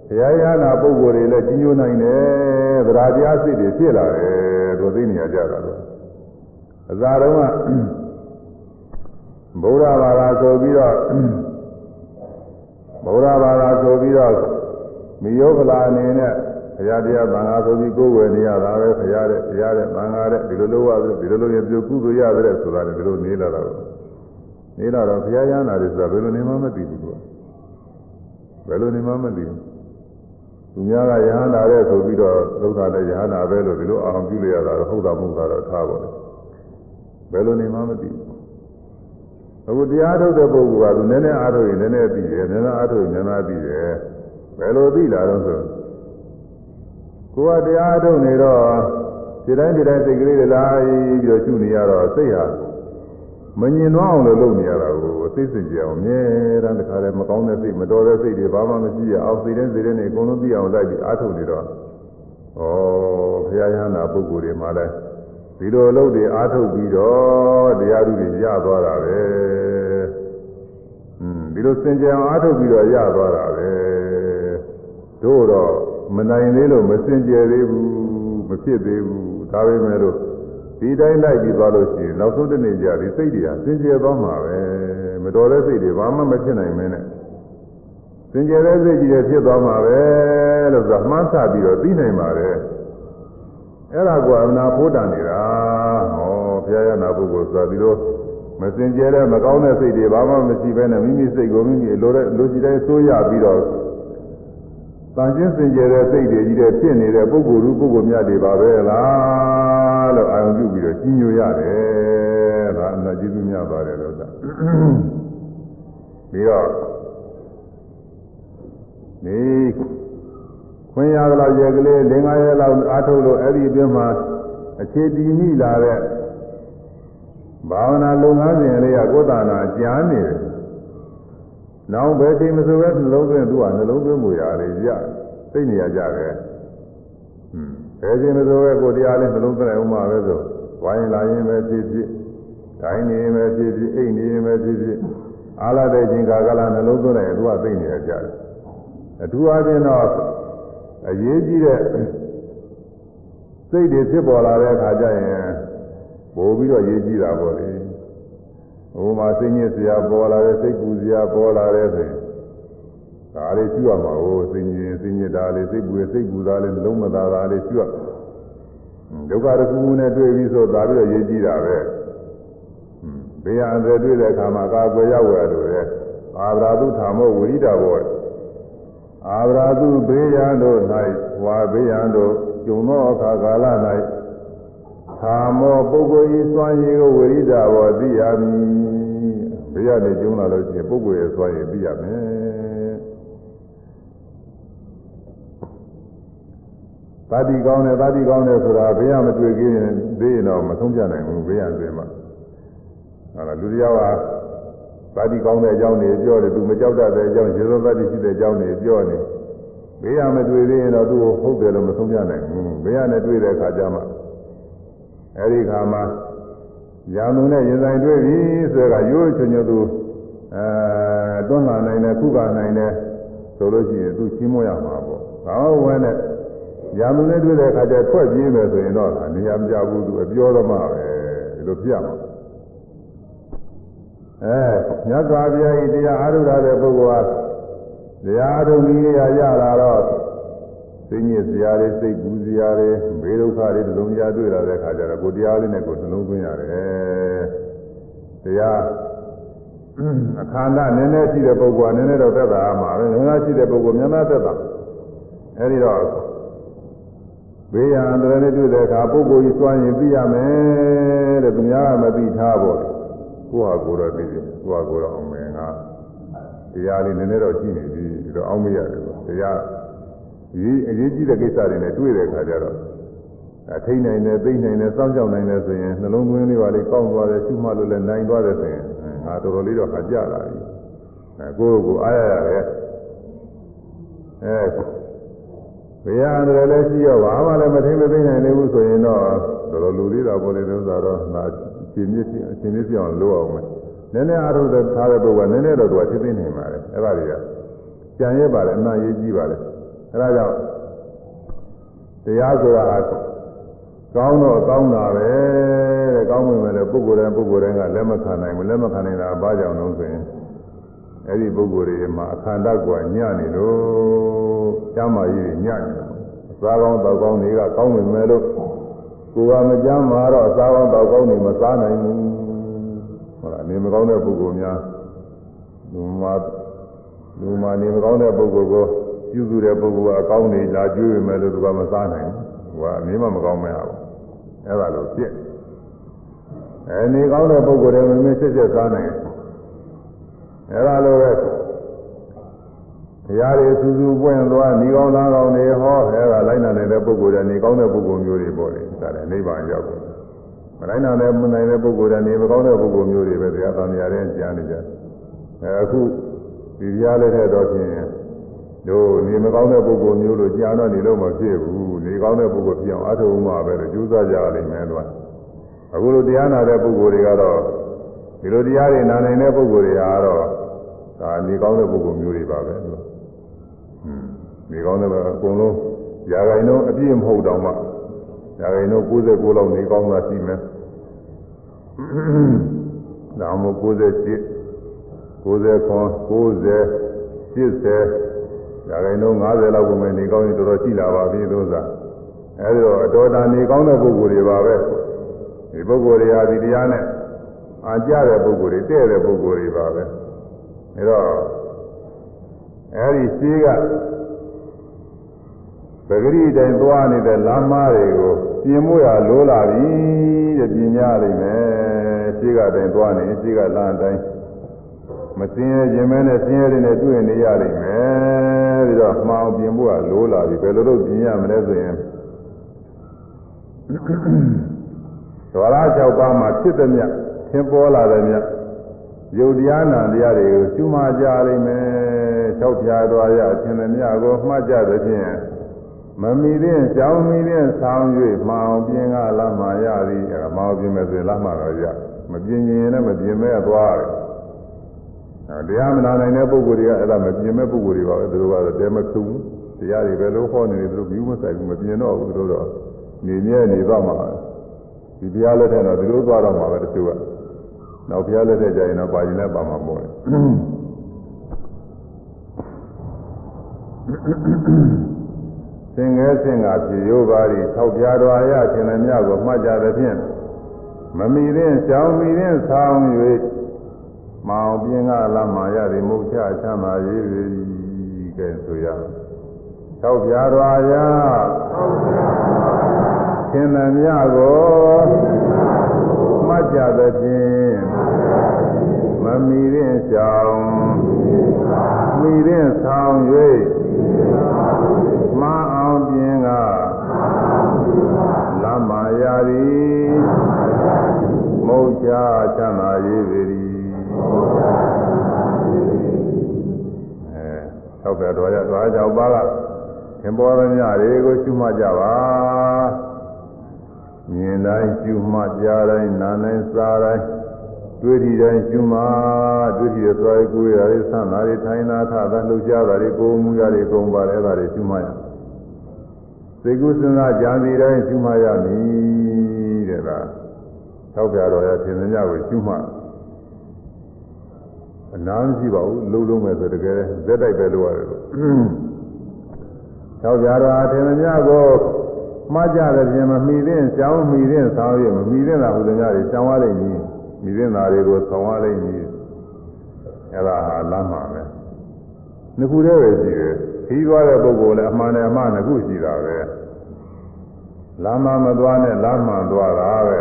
ဘုရားရဟနာပုဂ္ဂိုလ်တွေလည်းကြီးညိုနိုင်တယ်သရာတရားစိတ်တွေဖြစ်လာတယ်သူသိနေရကြတာတော့အစာတုန်းကဗုဒ္ဓဘာသာဆိုပြီးတော့ဗုဒ္ဓဘာသာဆိုပြီးတော့မိယောကလာအနေနဲ့ ဘုရားတရားသံဃာဆိုပြီးကိုယ်ဝယ်နေရတာပဲဘုရားတဲ့ဘုရားတဲ့သံဃာတဲ့ဒီလိုလိုရတယ်ဒီလိုလိုရင်ပြုကုသိုလ်ရတယ်ဆိုတာလည်းဒီလိုနေလာတော့နေလာတော့ဘုရားရဟနာတွေဆိုတာဘယ်လိုနေမှမသိဘူးသူကဘယ်လိုနေမှမသိဘူးသူများကယဟန္တာတဲ့ဆိုပြီးတော့သုဒ္ဓတဲ့ယဟန္တာပဲလို့ဒီလိုအောင်ပြုလို့ရတာတော့ဟုတ်တာမဟုတ်တာတော့ထားပါလေဘယ်လိုနေမှမသိဘူးအခုတရားထုတ်တဲ့ပုဂ္ဂိုလ်ကသူနည်းနည်းအားထုတ်ရင်နည်းနည်းသိတယ်နည်းနည်းအားထုတ်ရင်နည်းနည်းသိတယ်ဘယ်လိုသိလာတော့ဆို ကိုယ်ကတရားထုတ်နေတော့ဒီတိုင်းဒီတိုင်းစိတ်ကလေးတွေလာပြီးတော့ရှုနေရတော့စိတ်ဟာမငြင်တော့အောင်လို့လုပ်နေရတာကိုသိစိတ်ကြအောင်အမြဲတမ်းတခါတည်းမကောင်းတဲ့စိတ်မတော်တဲ့စိတ်တွေဘာမှမရှိရအောင်စိတ်တိုင်းစိတ်တိုင်းနဲ့အကုန်လုံးသိအောင်လိုက်ပြီးအားထုတ်နေတော့ဩဘုရားရဟန္တာပုဂ္ဂိုလ်တွေမှလည်းဒီလိုအလုပ်တွေအားထုတ်ပြီးတော့တရားဓုတွေရသွားတာပဲอืมဒီလိုစင်ကြယ်အောင်အားထုတ်ပြီးတော့ရသွားတာပဲတို့တော့ မနိုင်သေးလို့မစင်ကြယ်သေးဘူးမဖြစ်သေးဘူးဒါပေမဲ့လို့ဒီတိုင်းလိုက်ပြီးသွားလို့ရှိရင်နောက်ဆုံးတစ်နေ့ကျဒီစိတ်တွေကစင်ကြယ်သွားမှာပဲမတော်တဲ့စိတ်တွေဘာမှမဖြစ်နိုင်မင်းနဲ့စင်ကြယ်တဲ့စိတ်ကြီးတွေဖြစ်သွားမှာပဲလို့ဆိုတာမှန်းဆပြီးတော့သိနိုင်ပါတယ်အဲ့ဒါကအနာဖို့တန်နေတာဟောဘုရားရနာပုဂ္ဂိုလ်ဆိုတာဒီလိုမစင်ကြယ်တဲ့မကောင်းတဲ့စိတ်တွေဘာမှမရှိဘဲနဲ့မိမိစိတ်ကိုမိမိလိုတဲ့လူကြီးတိုင်းဆိုးရပြီးတော့ တန်ရှင်းစင်ကြယ်တဲ့စိတ်တွေကြီးတဲ့ဖြစ်နေတဲ့ပုဂ္ဂိုလ်လူပုဂ္ဂိုလ်များတွေပါပဲလားလို့အာရုံပြုပြီးတော့ကြီးညိုရတယ်ဒါအနာကျေးဇူးများပါတယ်လို့သာပြီးတော့နေခွင့်ရတော့ရက်ကလေး၄၅ရက်လောက်အားထုတ်လို့အဲ့ဒီအတွင်းမှာအခြေတည်မိလာတဲ့ဘာဝနာလုပ်ငန်းစဉ်လေးကကိုယ်တဏ္ဍာကြားနေတယ်။ နောက်ဘယ်ချိန်မဆိုပဲနှလုံးသွင်းသူကနှလုံးသွင်းမှုရတယ်ကြသိနေရကြတယ်။ဟွန်းဘယ်ချိန်မဆိုပဲကိုတရားလေးနှလုံးသွင်းအောင်မှာပဲဆိုဝိုင်းလာရင်ပဲဖြစ်ဖြစ်တိုင်းနေရင်ပဲဖြစ်ဖြစ်အိတ်နေရင်ပဲဖြစ်ဖြစ်အားလာတဲ့ချိန်ကာကလာနှလုံးသွင်းတယ်သူကသိနေရကြတယ်။အထူးအားဖြင့်တော့အရေးကြီးတဲ့စိတ်တွေဖြစ်ပေါ်လာတဲ့အခါကျရင်ပို့ပြီးတော့ရေးကြည့်တာပေါ့လေ ဟိုမှာစိတ်ညစ်စရာပေါ်လာတဲ့စိတ်ပူစရာပေါ်လာတဲ့ဆိုရင်ဒါလေးကျွတ်မှာဟိုစိတ်ညစ်စိတ်ညစ်တာလေးစိတ်ပူစိတ်ပူတာလေးလုံးမသာတာလေးကျွတ်ဒုက္ခတစ်ခုခုနဲ့တွေ့ပြီးဆိုသာပြီးတော့ရေးကြည့်တာပဲဘေးရန်တွေတွေ့တဲ့အခါမှာကာကွယ်ရောက်ရလို့လေအာဗရာတုထာမောဝိရိတာဘောအာဗရာတုဘေးရန်တို့၌ဝါဘေးရန်တို့ကျုံသောအခါကာလ၌ သာမောပုဂ္ဂိုလ်ဤစွမ်းရည်ကိုဝိရိဒဘောသိရမည်ဘေးရနေကျုံလာလို့ရှိရင်ပုဂ္ဂိုလ်ရဲ့စွမ်းရည်သိရမယ်ပါတိကောင်းတယ်ပါတိကောင်းတယ်ဆိုတာဘေးရမတွေ့ခင်ဘေးရင်တော့မဆုံးပြနိုင်ဘူးဘေးရတွင်မှာဟာလားလူတယောက်ကပါတိကောင်းတဲ့အကြောင်းတွေပြောတယ်သူမကြောက်တတ်တဲ့အကြောင်းရေသောပါတိရှိတဲ့အကြောင်းတွေပြောနေဘေးရမတွေ့သေးရင်တော့သူ့ကိုဟုတ်တယ်လို့မဆုံးပြနိုင်ဘူးဘေးရနဲ့တွေ့တဲ့အခါကျမှ အဲဒီခါမှာရာမုံနဲ့ရင်ဆိုင်တွေ့ပြီဆိုတော့ရိုးချွန်ချွန်သူအဲတွန်းလာနိုင်တယ်ခုကနိုင်တယ်ဆိုလို့ရှိရင်သူချင်းမွရမှာပေါ့။ဘာဝဲနဲ့ရာမုံနဲ့တွေ့တဲ့အခါကျထွက်ပြေးမယ်ဆိုရင်တော့နေရာမကြဘူးသူအပြောသမားပဲဒီလိုပြမှာ။အဲမြတ်စွာဘုရားဤတရားအားထုတ်တဲ့ပုဂ္ဂိုလ်ဟာတရားအားထုတ်ပြီးရရလာတော့ စိတ်ညစ်စရာတွေစိတ်ပူစရာတွေဘေးဒုက္ခတွေလုံးကြတွေ့လာတဲ့အခါကျတော့ကိုတရားလေးနဲ့ကိုနှလုံးသွင်းရတယ်။တရားအခန္ဓာနည်းနည်းရှိတဲ့ပုဂ္ဂိုလ်ကနည်းနည်းတော့သက်သာမှာပဲ။နည်းနည်းရှိတဲ့ပုဂ္ဂိုလ်များများသက်သာ။အဲဒီတော့ဘေးရန်တရနဲ့တွေ့တဲ့အခါပုဂ္ဂိုလ်ကြီးစွန့်ရင်သိရမယ်တဲ့သူများကမသိထားပါဘူး။ကိုယ့်ဟာကိုယ်တော့သိတယ်။ကိုယ့်ဟာကိုယ်တော့အောင်မယ်ငါတရားလေးနည်းနည်းတော့ရှိနေပြီ။ဒါအောင်မရတယ်ကွာ။တရား ဒီအရေးကြီးတဲ့ကိစ္စတွေနဲ့တွေ့တဲ့အခါကျတော့အထိန်နိုင်တယ်သိနိုင်တယ်စောင့်ကြောက်နိုင်တယ်ဆိုရင်နှလုံးသွင်းလေးပါလေးကောင်းသွားတယ်ရှုမှတ်လို့လည်းနိုင်သွားတယ်ဆိုရင်ငါတော်တော်လေးတော့ခါကြလာပြီအဲကိုယ့်ကိုအားရရတယ်အဲဘယ်ရန်တယ်လည်းရှိရောဘာမှလည်းမထိန်မသိနိုင်သေးဘူးဆိုရင်တော့တော်တော်လူသေးတာပေါ်လေလို့ဆိုတော့ငါရှင်မြစ်ရှင်မြစ်ပြောင်းလို့အောင်မယ်နည်းနည်းအားထုတ်တဲ့ထားတဲ့ပုဂ္ဂိုလ်ကနည်းနည်းတော့သူကသိသိနိုင်ပါတယ်အဲ့ဒါတွေကကြံရဲပါတယ်အမှန်ရေးကြည့်ပါတယ် အဲဒါကြောင့်တရားဆိုတာကောင်းတော့ကောင်းတာပဲတဲ့ကောင်းဝင်မယ်လေပုဂ္ဂိုလ်တိုင်းပုဂ္ဂိုလ်တိုင်းကလက်မခံနိုင်ဘူးလက်မခံနိုင်တာဘာကြောင့်လဲဆိုရင်အဲ့ဒီပုဂ္ဂိုလ်တွေမှာအခန္ဓာကွာညံ့နေလို့ကျမ်းမာကြီးညံ့နေတယ်အစားကောင်းတောက်ကောင်းတွေကကောင်းဝင်မယ်လို့ကိုယ်ကမကြမ်းမာတော့အစားကောင်းတောက်ကောင်းတွေမစားနိုင်ဘူးဟုတ်လားနေမကောင်းတဲ့ပုဂ္ဂိုလ်များလူမှာလူမှာနေမကောင်းတဲ့ပုဂ္ဂိုလ်ကို ပြုစုတဲ့ပုဂ္ဂိုလ်ကအကောင်းနေလာကျွေးရမယ်လို့သူကမစားနိုင်ဘူး။ဟိုကအနည်းမှမကောင်းမရဘူး။အဲ့ဒါလို့ပြည့်။အဲနေကောင်းတဲ့ပုဂ္ဂိုလ်တွေမင်းစစ်စစ်စားနိုင်တယ်။အဲ့ဒါလိုပဲတရားတွေစူးစူးပွင့်သွားနေကောင်းသားကောင်းတွေဟောအဲ့ဒါလိုက်နိုင်တဲ့ပုဂ္ဂိုလ်တွေနေကောင်းတဲ့ပုဂ္ဂိုလ်မျိုးတွေပေါ့လေ။ဒါလည်းနိဗ္ဗာန်ရောက်တယ်။မလိုက်နိုင်တဲ့မနိုင်တဲ့ပုဂ္ဂိုလ်တွေနေမကောင်းတဲ့ပုဂ္ဂိုလ်မျိုးတွေပဲတရားသံဃာတွေကြားနေကြ။အဲအခုဒီတရားလေးတဲ့တော့ဖြင့် တို့နေမကောင်းတဲ့ပုဂ္ဂိုလ်မျိုးလို့ကြားတော့နေလို့မဖြစ်ဘူးနေကောင်းတဲ့ပုဂ္ဂိုလ်ဖြစ်အောင်အထုံးမှပဲလို့ကြိုးစားကြရလိမ့်မယ်တော့အခုလိုတရားနာတဲ့ပုဂ္ဂိုလ်တွေကတော့ဒီလိုတရားတွေနာနိုင်တဲ့ပုဂ္ဂိုလ်တွေကတော့ဒါနေကောင်းတဲ့ပုဂ္ဂိုလ်မျိုးတွေပါပဲလို့ဟွန်းနေကောင်းတဲ့အကုန်လုံးຢာဂိုင်တော့အပြည့်မဟုတ်တော့မှຢာဂိုင်တော့69လောက်နေကောင်းတာရှိမယ်ဒါမှမဟုတ်97 90 90 80 ဒါကိန်းတော့90လောက်ကိုမယ်နေကောင်းရင်တော်တော်ရှိလာပါပြီသို့သာအဲဒီတော့အတော်တန်နေကောင်းတဲ့ပုဂ္ဂိုလ်တွေပါပဲဒီပုဂ္ဂိုလ်တွေဟာဒီတရားနဲ့အာကြတဲ့ပုဂ္ဂိုလ်တွေတဲ့တဲ့ပုဂ္ဂိုလ်တွေပါပဲအဲတော့အဲဒီရှိကပဂရိတိုင်းသွားနေတဲ့လမ်းမတွေကိုပြင်မှုရလိုးလာပြီတဲ့ပြင်ကြလိမ့်မယ်ရှိကတိုင်းသွားနေရှိကလမ်းတိုင်းမစင်းရဲခြင်းမဲနဲ့စင်းရဲတဲ့နဲ့တွေ့နေရလိမ့်မယ် အဲဒီတော့မှောင်ပြင်ဖို့ကလိုးလာပြီဘယ်လိုလုပ်ပြင်ရမလဲဆိုရင်သဝရ6ပါးမှာဖြစ်သည်မြတ်သင်ပေါ်လာသည်မြတ်ယုတ်တရားနာတရားတွေကိုရှုမှကြလိမ့်မယ်၆ပြားတော်ရအရှင်သည်မြတ်ကိုမှတ်ကြသဖြင့်မမီတဲ့ကြောင်းမီတဲ့ဆောင်း၍မှောင်ပြင်ကလမ်းမှရသည်အဲမှောင်ပြင်မယ်ဆိုရင်လမ်းမှတော့ရမပြင်ရင်လည်းမပြင်မဲ့သွားတယ် တရားမနာနိုင်တဲ့ပုဂ္ဂိုလ်တွေကအဲ့ဒါမပြင်မဲ့ပုဂ္ဂိုလ်တွေပါပဲသူတို့ကတော့တဲမဖြုံတရားတွေပဲလို့ဟောနေတယ်သူတို့ဘူးမဆိုင်ဘူးမပြင်တော့ဘူးသူတို့တော့နေမြဲနေသွားမှာဒီတရားလက်ထက်တော့ဒီလိုသွားတော့မှာပဲတချို့ကနောက်ဘုရားလက်ထက်ကျရင်တော့ပါရင်လည်းပါမှာပေါ့လေသင်္ကဲသင်္ကပြေရိုးပါးဤ၆ပြားတော်အရရှင်လည်းမြတ်ကိုမှတ်ကြသဖြင့်မမီတဲ့ကြောင်းမီတဲ့ဆောင်း၍ မောင်ပြင်းကလာမှရသည်မုတ်ချချမ်းသာရေးသည်ကဲဆိုရ၆ပြားတော်အရရှင်လည်းမြတ်ကိုမှတ်ကြသဖြင့်မမီတဲ့ကြောင်းမီတဲ့ဆောင်း၍မအောင်ပြင်းကလမ်းမာရာသည်မုတ်ချချမ်းသာရေးပေသည်အဲ သောက်ပြတော်ရသွားကြောက်ပါကသင်္ဘောရမြတွေကိုရှုမှတ်ကြပါမြင်တိုင်းရှုမှတ်ကြားတိုင်းနားတိုင်းစားတိုင်းတွေ့ဒီတိုင်းရှုမှတွေ့ဒီရဲ့သွားကိုယ်ရည်ဆန်းတာတွေထိုင်တာထတာလှုပ်ရှားတာတွေကိုယ်မူရတွေကုန်ပါလေဒါတွေရှုမှတ်ရစိတ်ကူးစဉ်းစားကြံစီတိုင်းရှုမှတ်ရမည်တဲ့ကထောက်ပြတော်ရသင်္ကြန်ကိုရှုမှတ် အနာမရှိပါဘူးလုံးလုံးပဲဆိုတကယ်ဇက်တိုက်ပဲလို့ရတယ်လို့ထောက်ပြတော်သင်္ကြန်ကိုမှားကြတဲ့ပြင်မမီတဲ့ကြောင်းမီတဲ့ဆောင်းရမမီတဲ့တာဟူတဲ့ညတွေကြောင်းရလိမ့်မည်မိသင်္သာတွေကိုဆောင်းရလိမ့်မည်အဲ့ဒါဟာလမ်းမှာပဲနှစ်ခုတည်းပဲရှိတယ်ခီးသွားတဲ့ပုဂ္ဂိုလ်လည်းအမှန်နဲ့အမှားနှစ်ခုရှိတာပဲလမ်းမှာမသွားနဲ့လမ်းမှန်သွားတာပဲ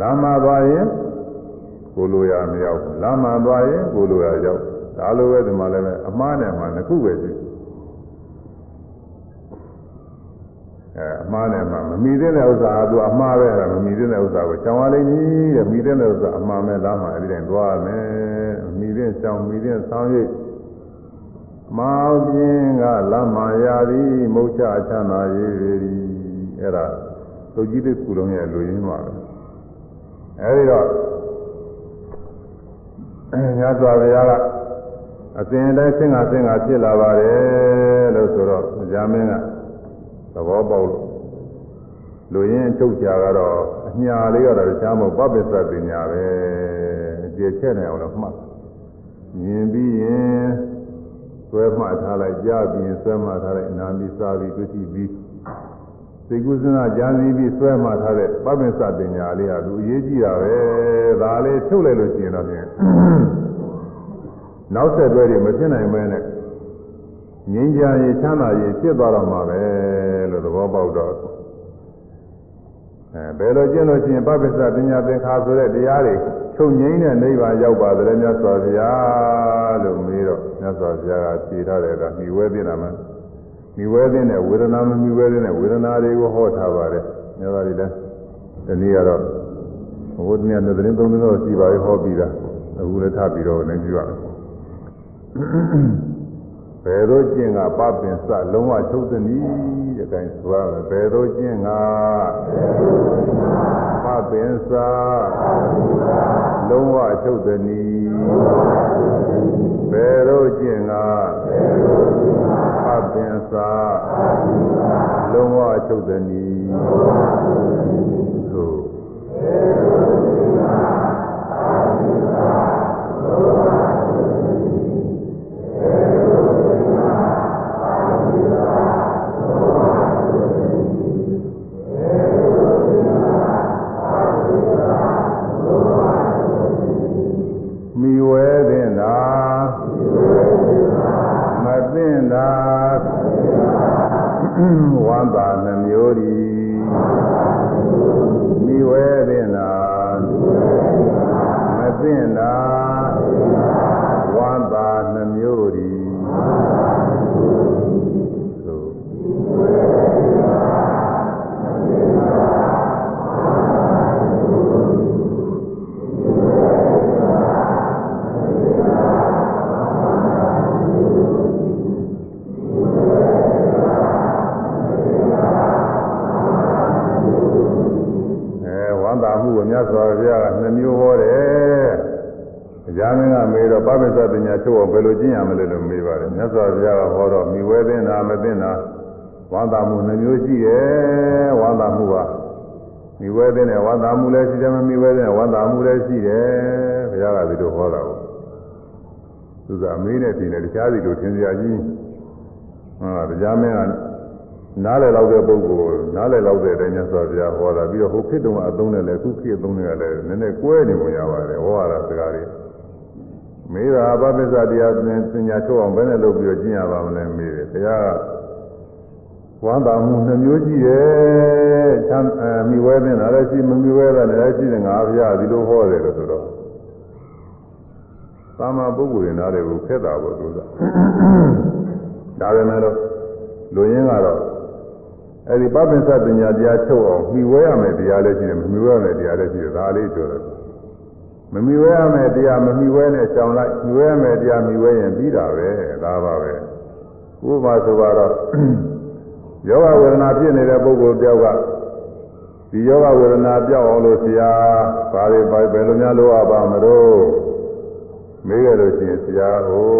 လမ်းမှာသွားရင် ကိုလိုရမရောက်လမ်းမှာသွားရင်ကိုလိုရရောက်ဒါလိုပဲဒီမှာလည်းအမှားနဲ့အမှန်နှစ်ခုပဲရှိတယ်အဲအမှားနဲ့မှမမီတဲ့ဥစ္စာကသူအမှားပဲအဲ့ဒါမမီတဲ့ဥစ္စာကိုကြောင်ရလိမ့်မည်တဲ့မီတဲ့ဥစ္စာအမှားမဲ့လားမှအဲ့ဒီတိုင်းသွားမယ်မီတဲ့ကြောင်မီတဲ့ဆောင်းရိပ်မောင်ပြင်းကလမ်းမှရာသည်မုတ်ချချမ်းသာရေးပေသည်အဲ့ဒါသုကြီးတဲ့ကုလုံးရဲ့လူရင်းပါပဲအဲ့ဒီတော့ ညစွာဘုရားကအစဉ်တိုင်းဆင်းကဆင်းကဖြစ်လာပါတယ်လို့ဆိုတော့ဇာမင်းကသဘောပေါက်လို့လူရင်းထုတ်ကြကတော့အညာလေးကတော့တခြားမဟုတ်ပပ္ပစ္စပညာပဲအကျေချက်နေအောင်လို့မှတ်မြင်ပြီးရင်ဆွဲမှတ်ထားလိုက်ကြားပြီးရင်ဆွဲမှတ်ထားလိုက်နာမီစားပြီးတွေ့ရှိပြီး စိတ်ကူးစဉ်းစားကြံစည်ပြီးဆွဲမှတ်ထားတဲ့ပပ္ပစ္စပညာလေးကသူအရေးကြီးတာပဲဒါလေးထုတ်လိုက်လို့ရှိရင်တော့ဖြင့်နောက်ဆက်တွဲတွေမဖြစ်နိုင်မဲနဲ့ငြိမ်းချမ်းရေးချမ်းသာရေးဖြစ်သွားတော့မှာပဲလို့သဘောပေါက်တော့အဲဘယ်လိုကျင့်လို့ရှိရင်ပပစ္စပညာသင်္ခါဆိုတဲ့တရားတွေချုပ်ငြိမ်းတဲ့နိဗ္ဗာန်ရောက်ပါတယ်မြတ်စွာဘုရားလို့မေးတော့မြတ်စွာဘုရားကဖြေထားတယ်ကမိဝဲသိတာမှ မိဝဲသိတဲ့ဝေဒနာမမိဝဲသိတဲ့ဝေဒနာတွေကိုဟောထားပါတယ်မြတ်စွာဘုရားဒီနေ့ကတော့ဘုရားနဲ့သတင်းသုံးသတော့ရှိပါရဲ့ဟောပြီးတာအခုလည်းထပ်ပြီးတော့လည်းကြည့်ရအောင်ဘယ်သို့ကျင့်ကပပင်စလုံးဝချုပ်သနည်းတဲ့အဲဒါဆိုရမယ်ဘယ်သို့ကျင့်ကပပင်စလုံးဝချုပ်သနည်းဘယ်သို့ကျင့်က ပပင်စလုံးဝချုပ်သနည်းသို့ဘယ်သို့ ဝမ်းသာနှမျိုးဒီမိဝဲပင်သာမပင်သာ ပညာချုပ်အောင်ဘယ်လိုကျင့်ရမလဲလို့မေးပါတယ်။မြတ်စွာဘုရားကဟောတော့မိဝဲသိတာမသိတာဝါသာမှုနှမျိုးရှိတယ်။ဝါသာမှုကမိဝဲသိတဲ့ဝါသာမှုလည်းရှိတယ်မမိဝဲသိတဲ့ဝါသာမှုလည်းရှိတယ်။ဘုရားကဒီလိုဟောတာကိုသူကအမေးနဲ့တင်တယ်တခြားစီလိုထင်စရာကြီးဟာတရားမင်းကနားလည်လောက်တဲ့ပုဂ္ဂိုလ်နားလည်လောက်တဲ့အတိုင်းမြတ်စွာဘုရားဟောတာပြီးတော့ဟိုခေတ်တုန်းကအသုံးနဲ့လည်းအခုခေတ်အသုံးတွေကလည်းနည်းနည်းကွဲနေမှရပါတယ်ဟောရတာစကားတွေ မေးတာအပပစ္စတရားသင်ပညာချုပ်အောင်ဘယ်နဲ့လုပ်ပြီးတော့ကျင့်ရပါမလဲမေးတယ်ဘုရားကဝမ်းသာမှုနှမျိုးရှိတယ်ချမ်းအမိဝဲနေတာလည်းရှိမမိဝဲတာလည်းရှိတယ်ငါဘုရားဒီလိုဟောတယ်လို့ဆိုတော့သာမပုဂ္ဂိုလ်တွေနားတွေကိုခက်တာပေါ့သူကဒါပဲမဲ့လို့လူရင်းကတော့အဲ့ဒီပပ္ပစ္စပညာတရားချုပ်အောင်မှီဝဲရမယ်တရားလည်းရှိတယ်မမှီဝဲရမယ်တရားလည်းရှိတယ်ဒါလေးပြောတယ် မမှီဝဲရမယ်တရားမမှီဝဲနဲ့ကြောင်လိုက်မှီဝဲရမယ်တရားမှီဝဲရင်ပြီးတာပဲဒါပါပဲဥပမာဆိုတော့ယောဂဝေဒနာဖြစ်နေတဲ့ပုဂ္ဂိုလ်တယောက်ကဒီယောဂဝေဒနာပြောက်အောင်လို့ဆရာဘာတွေဘာဘယ်လိုများလုပ်ရပါမလို့မေးရလို့ရှိရင်ဆရာဟို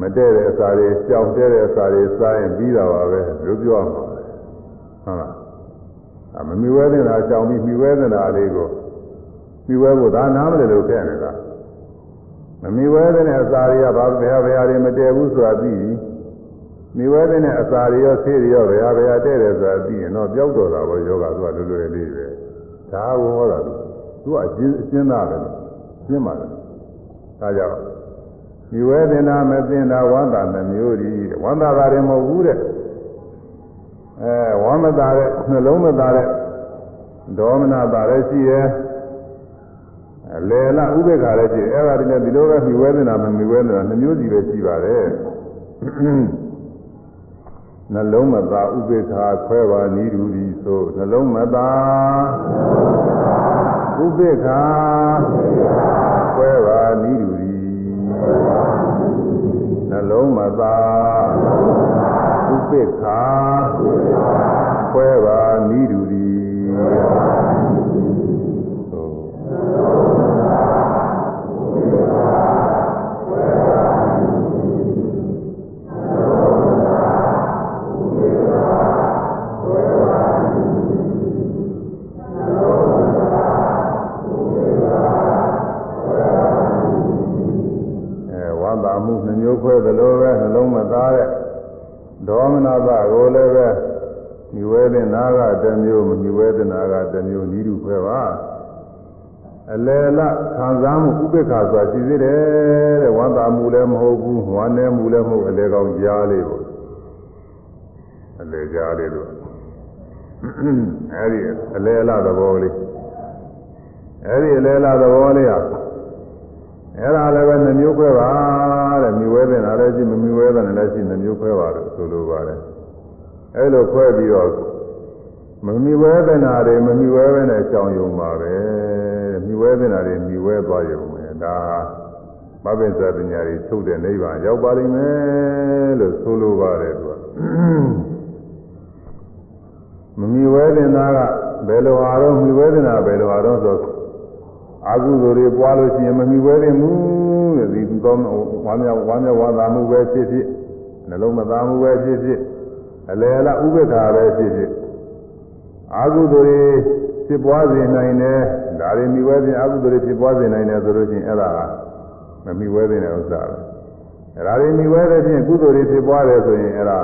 မတည့်တဲ့အစာတွေကြောက်တဲ့တဲ့အစာတွေစားရင်ပြီးတာပါပဲလို့ပြောမှာဟုတ်လားအမမီဝဲနေတာကြောင်ပြီးမီဝဲနေတာလေးကို မီဝဲဖို့ဒါနားမလဲလို့ခဲ့နေတာမမီဝဲတဲ့အစာတွေကဘာဘယ်ဟာဘယ်ဟာတွေမတည့်ဘူးဆိုတာသိပြီမီဝဲတဲ့အစာတွေရောဆေးတွေရောဘယ်ဟာဘယ်ဟာတည့်တယ်ဆိုတာသိရင်တော့ပျောက်တော့တာပေါ့ယောဂသူကလွယ်လွယ်လေးပဲဒါကိုဟောတာသူကအရှင်းအရှင်းသားပဲရှင်းပါတယ်ဒါကြောင့်ဒီဝေဒနာမသိတာဝန္တာနှမျိုးဒီဝန္တာတာတွေမဟုတ်ဘူးတဲ့အဲဝမ်းမသာတဲ့နှလုံးမသာတဲ့ဒေါမနတာလည်းရှိ ရဲ့လေလာဥပေက္ခလည်းရှိအဲ့ဒါတွေနဲ့ဒီလိုပဲဒီဝေဒနာမမီဝေဒနာနှမျိုးစီပဲရှိပါတယ်နှလုံးမသာဥပေက္ခခွဲပါနီးတူဒီဆိုနှလုံးမသာဥပေက္ခခွဲပါနီးတူဒီနှလုံးမသာဥပိ္ပခာခွဲပါနိဒူရီမှု နှမျိုးခွဲသလိုပဲနှလုံးမသားတဲ့ဒေါမနသကိုလည်းပဲမြဝဲတဲ့နာကတစ်မျိုးမမြဝဲတဲ့နာကတစ်မျိုးဤသူခွဲပါအလယ်လခံစားမှုဥပေက္ခဆိုတာရှိသေးတယ်တဲ့ဝမ်းသာမှုလည်းမဟုတ်ဘူးဝမ်းနည်းမှုလည်းမဟုတ်အလယ်ကောင်ကြားလေးပေါ့အလယ်ကြားလေးလို့အဲဒီအလယ်လသဘောလေးအဲဒီအလယ်လသဘောလေးဟာ အဲ့ဒါလည်းပဲနှမျိုးခွဲပါတဲ့မြွေးတဲ့နာလည်းရှိမမြွေးတဲ့နာလည်းရှိနှမျိုးခွဲပါလို့ဆိုလိုပါတယ်အဲ့လိုခွဲပြီးတော့မမြွေးတဲ့နာတွေမမြွေးပဲနဲ့ကြောင်ယုံပါပဲမြွေးတဲ့နာတွေမြွေးသွားယုံမယ်ဒါမဘိဇ္ဇပညာတွေထုတ်တဲ့နိဗ္ဗာန်ရောက်ပါလိမ့်မယ်လို့ဆိုလိုပါတယ်သူကမမြွေးတဲ့နာကဘယ်လိုအားတော့မြွေးတဲ့နာဘယ်လိုအားတော့ဆို အာဟုသူတွေပွားလို့ရှိရင်မမီဝဲသိမှုတဲ့ဒီကောင်းဝမ်းမြောက်ဝမ်းမြောက်ဝမ်းသာမှုပဲဖြစ်ဖြစ်နှလုံးမသားမှုပဲဖြစ်ဖြစ်အလယ်အလဥပ္ပခါပဲဖြစ်ဖြစ်အာဟုသူတွေဖြစ်ပွားစေနိုင်တယ်ဒါတွေမိဝဲခြင်းအာဟုသူတွေဖြစ်ပွားစေနိုင်တယ်ဆိုလို့ရှိရင်အဲ့ဒါကမမိဝဲတဲ့ဥစ္စာပဲအဲ့ဒါတွေမိဝဲတဲ့ဖြင့်ကုသိုလ်တွေဖြစ်ပွားတယ်ဆိုရင်အဲ့ဒါ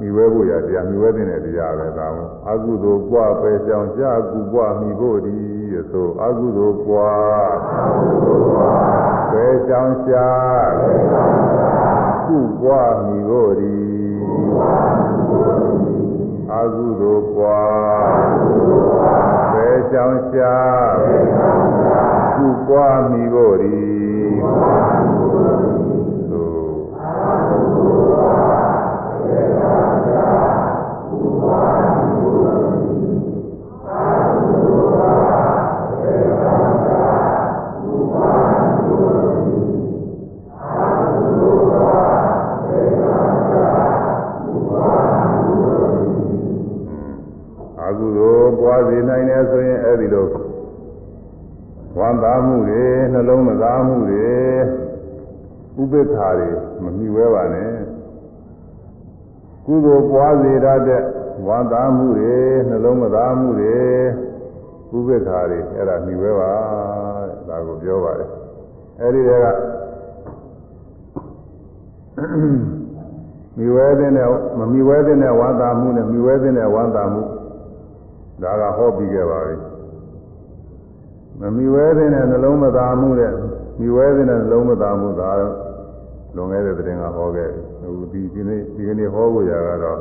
မိဝဲဖို့ရတရားမိဝဲတဲ့တရားပဲဒါမှအာဟုသူပွားပဲကြောင်ကြာကုပွားမိဖို့ဒီ ဆိုအကုသိုလ်ပွားဘယ်ကြောင့်ရှာကုပွားမိဖို့ဒီအကုသိုလ်ပွားဘယ်ကြောင့်ရှာကုပွားမိဖို့ဒီ စေနိုင်တယ်ဆိုရင်အဲဒီလိုဝမ်းသာမှုတွေနှလုံးမသားမှုတွေဥပိ္ပခာတွေမမြှဝဲပါနဲ့ကုသိုလ်ပွားစေတတ်တဲ့ဝမ်းသာမှုတွေနှလုံးမသားမှုတွေဥပိ္ပခာတွေအဲ့ဒါမြှဝဲပါတဲ့ဒါကိုပြောပါတယ်အဲ့ဒီတည်းကမြှဝဲတဲ့နဲ့မမြှဝဲတဲ့နဲ့ဝမ်းသာမှုနဲ့မြှဝဲတဲ့နဲ့ဝမ်းသာမှု ဒါကဟောပြီးခဲ့ပါပြီမမြှဝဲတဲ့နဲ့နှလုံးမသားမှုနဲ့မြှဝဲတဲ့နဲ့နှလုံးမသားမှုဒါလွန်ခဲ့တဲ့တဲ့င်ကဟောခဲ့ဟိုဒီဒီနေ့ဒီကနေ့ဟောဖို့ရကတော့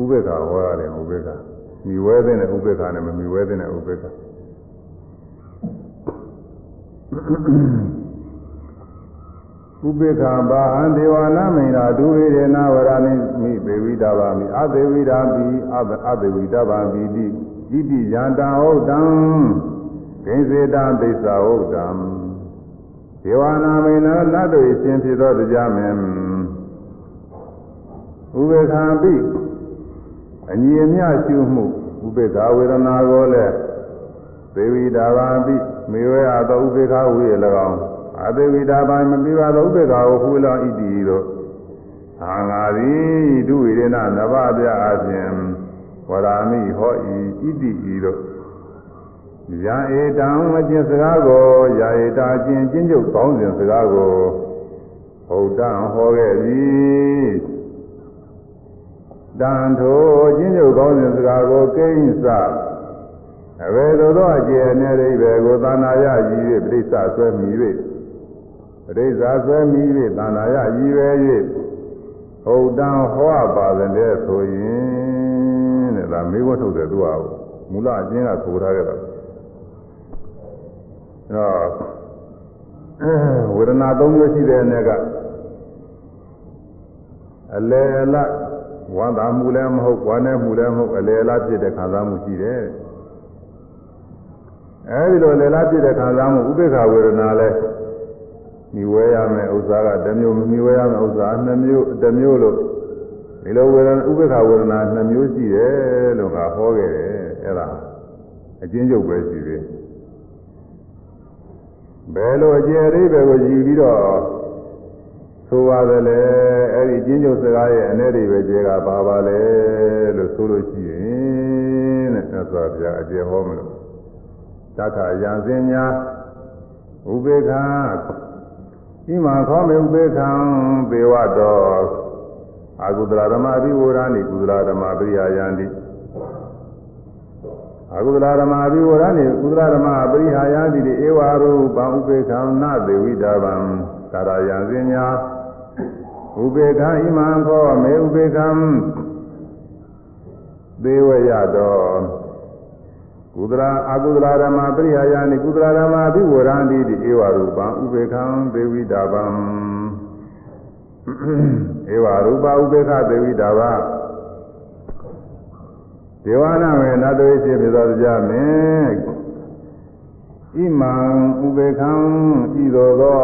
ဥပေက္ခဟောရတယ်ဥပေက္ခမြှဝဲတဲ့နဲ့ဥပေက္ခနဲ့မမြှဝဲတဲ့နဲ့ဥပေက္ခ ဥပေက္ခဘာဟံဒေဝနာမိန်တာဒုဝိရေနဝရမိမိပေဝိတာပါမိအသေဝိတာပိအအသေဝိတာပါပိတိဣတိယန္တဟုတ်တံဒိစေတသိစ္စာဟုတ်တံဒေဝနာမိန်နာနတ်တို့အရှင်ဖြစ်သောတရားမင်းဥပေက္ခပိအညီအမျှရှုမှုဥပေက္ခဝေဒနာကိုလည်းသေဝိတာပါပိမေဝေအသောဥပေက္ခဝိရ၎င်း အသေဝိတာပါမပြပါသောဥပေက္ခကိုဟူလောဣတိတို့အာငါသည်ဒုဝိရဏနဗပြအပြင်ဝရာမိဟောဤဣတိဤတို့ယာဧတံအကျင့်စကားကိုယာဧတာအကျင့်ကျင့်ကြုတ်ကောင်းစဉ်စကားကိုဟုတ်တံဟောခဲ့သည်တန်ထိုကျင့်ကြုတ်ကောင်းစဉ်စကားကိုကိဉ္စအဘယ်သို့သောအကျင့်နဲ့အိဗေကိုသာနာယရည်၍ပြိဿဆွဲမိ၍ ပြိဿဆွဲမိ၍သာနာယရည်ပဲ၍ဟုတ်တံဟောပါတဲ့ဆိုရင်တဲ့ဒါမေးခွန်းထုတ်တယ်သူကမူလအကျင့်ကဆိုထားခဲ့တာတော့ဝေဒနာ၃မျိုးရှိတဲ့အနေကအလယ်အလတ်ဝမ်းသာမှုလည်းမဟုတ်ဝမ်းနည်းမှုလည်းမဟုတ်အလယ်အလတ်ဖြစ်တဲ့ခံစားမှုရှိတယ်အဲဒီလိုအလယ်အလတ်ဖြစ်တဲ့ခံစားမှုဥပေက္ခဝေဒနာလည်း မြဝဲရမယ်ဥစ္စာကတစ်မျိုးမမြဝဲရမယ်ဥစ္စာနှစ်မျိုးတစ်မျိုးလို့ဒီလိုဝေဒနာဥပေက္ခဝေဒနာနှစ်မျိုးရှိတယ်လို့ငါဟောခဲ့တယ်အဲဒါအချင်းချုပ်ပဲရှိသေးတယ်ဘယ်လိုအကျယ်အသေးပဲကိုယူပြီးတော့ဆိုရတယ်လေအဲ့ဒီကျင်းကျုပ်စကားရဲ့အနေတွေပဲကျေကပါပါလေလို့ဆိုလို့ရှိရင်တဲ့ဆက်စွာပြအကျယ်ဟောမလို့သက္ခာယံစင်ညာဥပေက္ခ ဤမှာခေါ်မေဥပေက္ခံပေဝတော်အာကုသလဓမ္မအဘိဝရဏိကုသလဓမ္မပရိယာယန္တိအကုသလဓမ္မအဘိဝရဏိကုသလဓမ္မပရိဟာယတိဧဝရူပံဥပေက္ခနသေဝိတာဗံကာရယံစင်ညာဥပေက္ခဣမံခောမေဥပေက္ခသေဝရတော ကုသလအကုသလဓမ္မပရိဟာယနိကုသလဓမ္မအဘိဝရဏိတိဧဝရူပံဥပေက္ခသေဝိတာဗံဧဝရူပဥပေက္ခသေဝိတာဗံဒေဝနာမေနတ်တို့ရှိဖြစ်သောကြမင်းဣမံဥပေခံဤသို့သော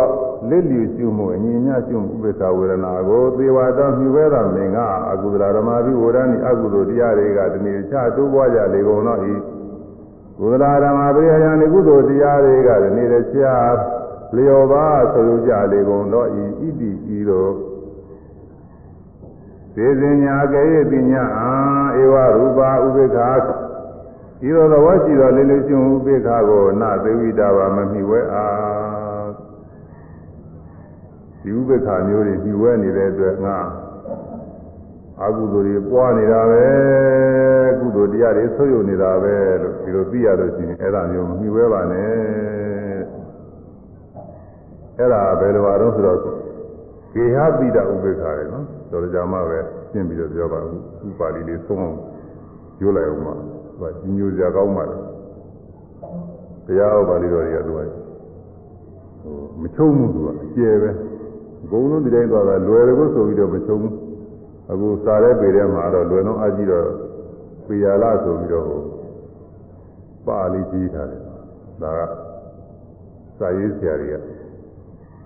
လက်လျူရှုမှုအညီမျှရှုမှုဥပေက္ခဝေဒနာကိုသေဝတော်မြှဝဲတော်မင်းကအကုသလဓမ္မပိဝရဏိအကုသိုလ်တရားတွေကဒီနေ့ချတိုးပွားကြလေကုန်တော့ဤ ကုသလဓမ္မပိယယံဒီကုသိုလ်တရားတွေကဒီနေ့ချလျော်ပါဆိုကြလေကုန်တော့ဤဣတိဤတို့သေစင်ညာကေယတိညာအာဧဝရူပါဥပေက္ခဤသောသဘောရှိသောလေလေရှင်ဥပေက္ခကိုနသေဝိတာပါမမိဝဲအားဒီဥပေက္ခမျိုးတွေမိဝဲနေတဲ့အတွက်ငါ အကုသိုလ်တွေပွားနေတာပဲကုသိုလ်တရားတွေဆွေးယုံနေတာပဲလို့ဒီလိုသိရလို့ရှိရင်အဲ့ဒါမျိုးမမိဝဲပါနဲ့အဲ့ဒါဘယ်လိုအားတော့ဆိုတော့ကေဟပိဒဥပေက္ခရယ်နော်တော်ကြမှာပဲရှင်းပြီးတော့ပြောပါဦးဥပါဠိလေးသုံးအောင်ပြောလိုက်အောင်ပါသူကညိုစရာကောင်းပါလေတရားဥပါဠိတော်တွေကသူကဟိုမချုံဘူးသူကအကျယ်ပဲအကုန်လုံးဒီတိုင်းသွားတာလွယ်တယ်ကိုဆိုပြီးတော့မချုံဘူး အခုစားတဲ့ပေထဲမှာတော့လွယ်လုံးအကြည့်တော့ပေရလာဆိုပြီးတော့ပါဠိကြီးထားတယ်ဒါကစာရေးဆရာတွေက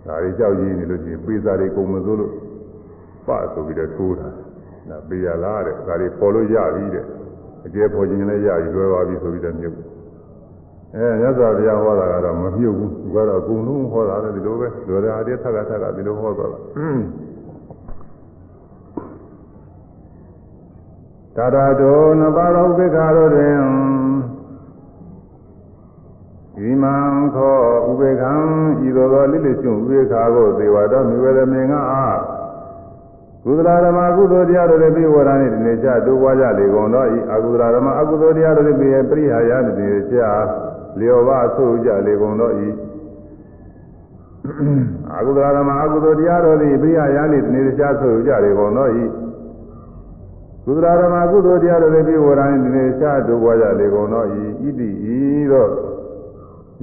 ဒါတွေကြောက်ရင်းနေလို့ရှိရင်ပေစာတွေကုန်မစိုးလို့ပဆိုပြီးတော့ထိုးတာဒါပေရလားတဲ့ဒါတွေပေါ်လို့ရပြီတဲ့အကျယ်ပေါ်ခြင်းလည်းရပြီလွယ်ပါပြီဆိုပြီးတော့မြုပ်အဲမြတ်စွာဘုရားဟောတာကတော့မမြုပ်ဘူးသူကတော့အကုန်လုံးဟောတာလည်းဒီလိုပဲလောရာအတည်းထက်ကထက်ကဒီလိုဟောသွားတာ သာရတောနပါရောဥပေက္ခတို့တွင်ဤမံခောဥပေက္ခံဤသို့သောလိလိရှင်ဥပေက္ခကိုသေဝတော်မြဝရမေငါအားကုသလဓမ္မကုသိုလ်တရားတို့လည်းပြီးဝရဏိဒီနေ့ချတိုးပွားကြလေကုန်တော့ဤအကုသလဓမ္မအကုသိုလ်တရားတို့လည်းပြီးပရိဟာယတိနေ့ချလျော်ပါဆိုကြလေကုန်တော့ဤအကုသလဓမ္မအကုသိုလ်တရားတို့သည်ပရိဟာယတိနေ့ချဆိုကြလေကုန်တော့ဤ ကုသလဓမ္မကုသိုလ်တရားတို့လည်းပြီးဝရဏိဒီနေ့ချတိုးပွားကြလေကုန်တော့ဤဤတိဤတော့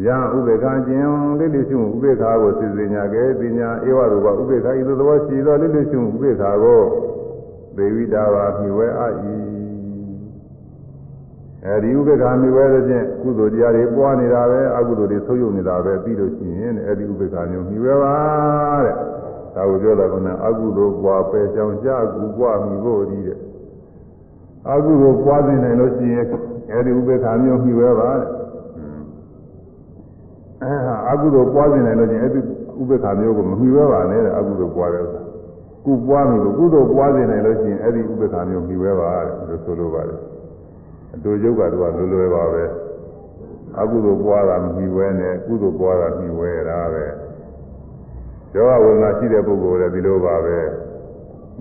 ယံဥပေက္ခကျင်လိလိရှုဥပေက္ခကိုသိစေညာကဲပညာဧဝရူပဥပေက္ခဤသို့သောရှိသောလိလိရှုဥပေက္ခကိုသေဝိတာပါမြွယ်အာဤအဲဒီဥပေက္ခမြွယ်တဲ့ဖြင့်ကုသိုလ်တရားတွေပွားနေတာပဲအကုသိုလ်တွေဆုပ်ယုပ်နေတာပဲပြီးလို့ရှိရင်အဲဒီဥပေက္ခမျိုးမြွယ်ပါတဲ့ဒါကိုပြောတာကအကုသိုလ်ပွားပယ်ကြောင်ကြကူပွားမိဖို့ဤတဲ့ အကုသိုလ်ပွားနေနိုင်လို့ရှိရင်အဲဒီဥပေက္ခမျိုးမြွယ်ပါတဲ့အကုသိုလ်ပွားနေတယ်လို့ချင်းအဲ့ဒီဥပ္ပခါမျိုးကိုမမှီဝဲပါနဲ့တဲ့အကုသိုလ်ပွားတဲ့ဥစ္စာကုပွားပြီလို့ကုသိုလ်ပွားနေတယ်လို့ချင်းအဲ့ဒီဥပ္ပခါမျိုးမှီဝဲပါတဲ့လို့ဆိုလိုပါတယ်အတူယုတ်ကတော့လွယ်လွယ်ပါပဲအကုသိုလ်ပွားတာမှီဝဲနဲ့ကုသိုလ်ပွားတာမှီဝဲတာပဲယောဂဝေဒနာရှိတဲ့ပုဂ္ဂိုလ်လည်းဒီလိုပါပဲ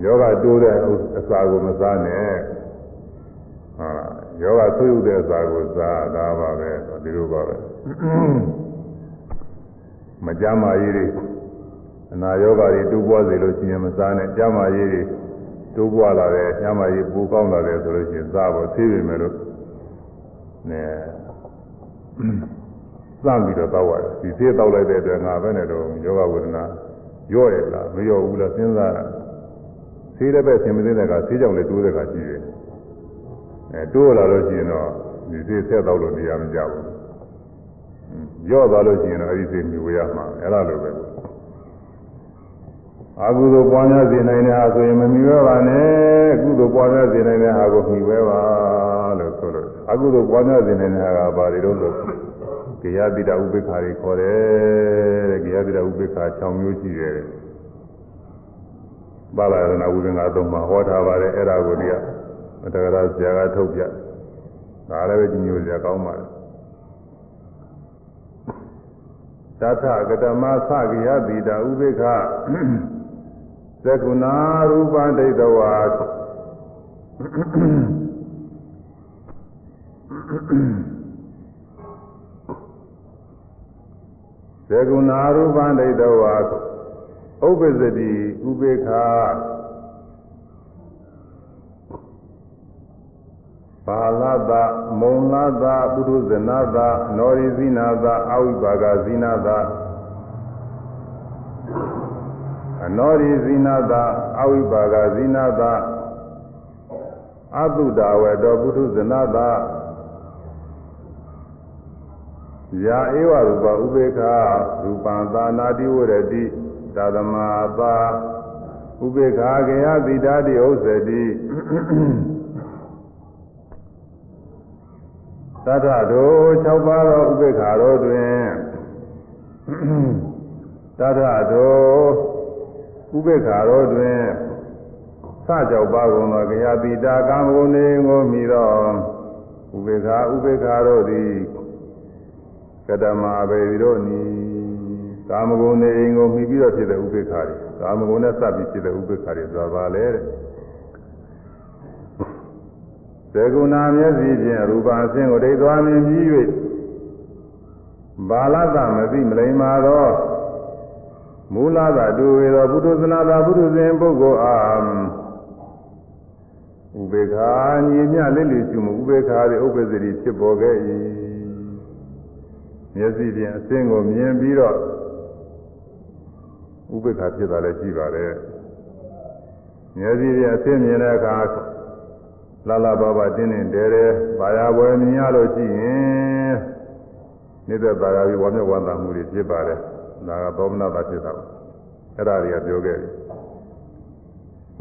ယောဂတိုးတဲ့အစာကိုမစားနဲ့ ဟာယောဂဆွေးဥတဲ့အစာကိုစားတာပါပဲဒီလိုပါပဲမကြမ်းမာရေးတွေအနာယောဂတွေတိုးပွားစေလို့ရှိရင်မစားနဲ့ကြမ်းမာရေးတွေတိုးပွားလာတယ်ကြမ်းမာရေးပိုကောင်းလာတယ်ဆိုလို့ရှိရင်စားဖို့သေးပေမဲ့လို့နဲစမ်းပြီးတော့တောက်ရတယ်ဒီသေးတောက်လိုက်တဲ့အတွက်ငါပဲနဲ့တော့ယောဂဝေဒနာရော့ရလားမရော့ဘူးလားစဉ်းစားတာသေးတဲ့ဘက်ဆင်မသေးတဲ့ကသေးကြောင်လည်းတိုးတဲ့ကရှိတယ် အဲတိုးလာလို့ရှိရင်တော့ဒီသေးဆက်တောက်လို့နေရာမကြဘူးရော့သွားလို့ရှိရင်တော့အဲ့ဒီစိတ်မြူရမှာအဲ့လိုလိုပဲအာဟုသောပွားများစေနိုင်တဲ့ဟာဆိုရင်မမြူရပါနဲ့ကုသိုလ်ပွားများစေနိုင်တဲ့ဟာကိုမြူပဲပါလို့ဆိုလို့အာဟုသောပွားများစေနိုင်တဲ့ဟာကဘာတွေတော့ဆိုကေယတိတဥပိ္ပခာတွေခေါ်တယ်တဲ့ကေယတိတဥပိ္ပခာ6မျိုးရှိတယ်ပါဠိရဏဝိပင်္ဂသုံးမှာဟောထားပါတယ်အဲ့ဒါကိုဒီ ကတက္ကရာဆရာကထုတ်ပြဒါလည်းပဲဒီမျိုးစရာကောင်းပါတယ်သထကတမသကိယတိတာဥပိ္ပခသကုဏရူပဒိဋ္ဌဝါသကုဏရူပဒိဋ္ဌဝါဥပ္ပဇ္ဇတိဥပိ္ပခ ပါလတမုံလတပုထုဇနတနောရိဇိနာတအဝိပါကဇိနာတအနောရိဇိနာတအဝိပါကဇိနာတအတုဒဝေတောပုထုဇနတယာဧဝရူပဥပေက္ခရူပံသာနာတိဝရတိသာသမာသာဥပေက္ခကေယသီတာတိဥစ္စတိ သတ္တတို့6ပါးသောဥပေက္ခတော်တွင်သတ္တတို့ဥပေက္ခတော်တွင်စကြောက်ပါကုန်သောကရာတိတာကာမဂုဏ်တွေကိုမိသောဥပေက္ခဥပေက္ခတော်သည်ကတမဘေတို့နီကာမဂုဏ်တွေကိုမိပြီးတော့ဖြစ်တဲ့ဥပေက္ခတွေကာမဂုဏ်နဲ့စပ်ပြီးဖြစ်တဲ့ဥပေက္ခတွေဆိုတာပါလေတဲ့ သေကုဏမျက်စိဖြင့်ရူပါအဆင်းကိုဒိဋ္ဌာမြင်ပြီး၍ဘာလသမသိမလိမ္မာသောမူလသာတူဝေသောဘုဒ္ဓသနာသာဘုဒ္ဓဇင်ပုဂ္ဂိုလ်အားဥပေက္ခာညီမြလက်လီရှုမှုဥပေက္ခာသည်ဥပ္ပဇ္ဇတိဖြစ်ပေါ်ခဲ့၏မျက်စိဖြင့်အဆင်းကိုမြင်ပြီးတော့ဥပေက္ခာဖြစ်တာလည်းရှိပါတယ်မျက်စိဖြင့်အဆင်းမြင်တဲ့အခါ လာလာပါပါတင်းတင်းတဲတဲဘာယာပွဲမြင်ရလို့ရှိရင်နေတဲ့ဘာယာပြီးဝါမျက်ဝမ်းသာမှုတွေဖြစ်ပါတယ်ဒါကသောမနာတာဖြစ်တာပါအဲ့ဒါတွေကပြောခဲ့တယ်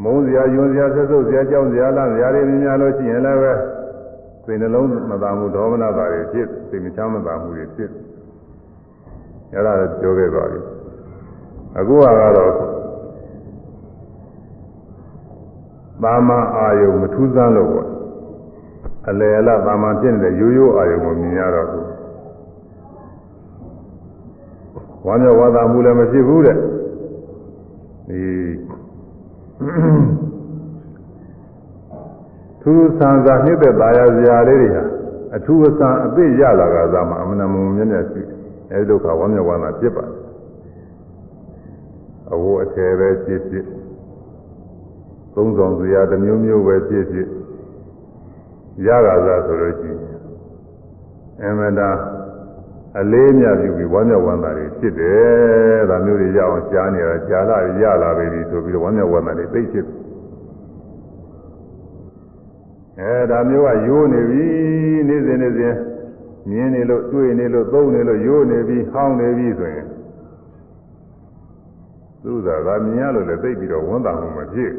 မုန်းစရာယွန်းစရာဆက်စုပ်စရာကြောင်းစရာလန့်စရာတွေမြင်ရလို့ရှိရင်လည်းပဲစိတ်နှလုံးမသာမှုဒေါမနတာတွေဖြစ်စိတ်မချမ်းမသာမှုတွေဖြစ်အဲ့ဒါပြောခဲ့ပါပြီအခုကတော့ သာမန်အာယုံမထူးဆန်းလို့ပေါ့အလယ်အလသာမန်ဖြစ်နေတဲ့ရိုးရိုးအာယုံကိုမြင်ရတော့ဘူးဝမ်းမြောက်ဝမ်းသာမှုလည်းမဖြစ်ဘူးတဲ့ဒီထူးဆန်းစွာနှိမ့်သက်သားရစရာလေးတွေဟာအထူးအဆန်းအသိရလာကစားမှာအမနာမုံမြင့်မြတ်ရှိအဲဒီဒုက္ခဝမ်းမြောက်ဝမ်းသာဖြစ်ပါတယ်အဝအထည်ပဲဖြစ်ဖြစ် သုံးဆောင်စရာတစ်မျိုးမျိုးပဲဖြစ်ဖြစ်ရတာသာဆိုလို့ရှိရင်အမနာအလေးမြတ်ပြုပြီးဝမ်းမြောက်ဝမ်းသာတွေဖြစ်တယ်ဒါမျိုးတွေရအောင်ရှားနေတာကြာလာရလာပြီဆိုပြီးတော့ဝမ်းမြောက်ဝမ်းသာတွေသိဖြစ်အဲဒါမျိုးကရိုးနေပြီနေ့စဉ်နေ့စဉ်မြင်နေလို့တွေ့နေလို့သုံးနေလို့ရိုးနေပြီဟောင်းနေပြီဆိုရင်သူသာကမြင်ရလို့လည်းသိပြီးတော့ဝန်တာမှုမဖြစ်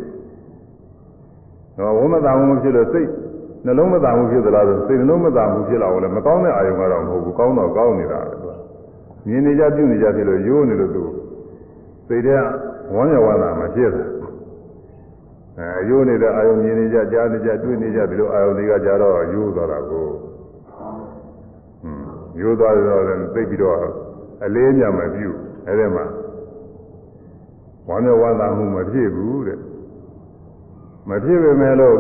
တော့ဝန်မတာမှုမဖြစ်လို့စိတ်နှလုံးမသာမှုဖြစ်သလားဆိုစိတ်နှလုံးမသာမှုဖြစ်လာအောင်လည်းမကောင်းတဲ့အာယုံကတော့မဟုတ်ဘူးကောင်းတော့ကောင်းနေတာပဲသူကမြင်နေကြပြုနေကြဖြစ်လို့ရိုးနေလို့သူစိတ်ထဲဝမ်းရဝမ်းသာမဖြစ်ဘူးအဲရိုးနေတဲ့အာယုံမြင်နေကြကြားနေကြတွေ့နေကြဒီလိုအာယုံတွေကကြတော့ရိုးသွားတာကိုอืมရိုးသွားတော့လည်းသိပြီးတော့အလေးမြတ်မပြုအဲဒီမှာဝမ်းရဝမ်းသာမှုမဖြစ်ဘူးတဲ့ မဖြစ်ပေမဲ့လို့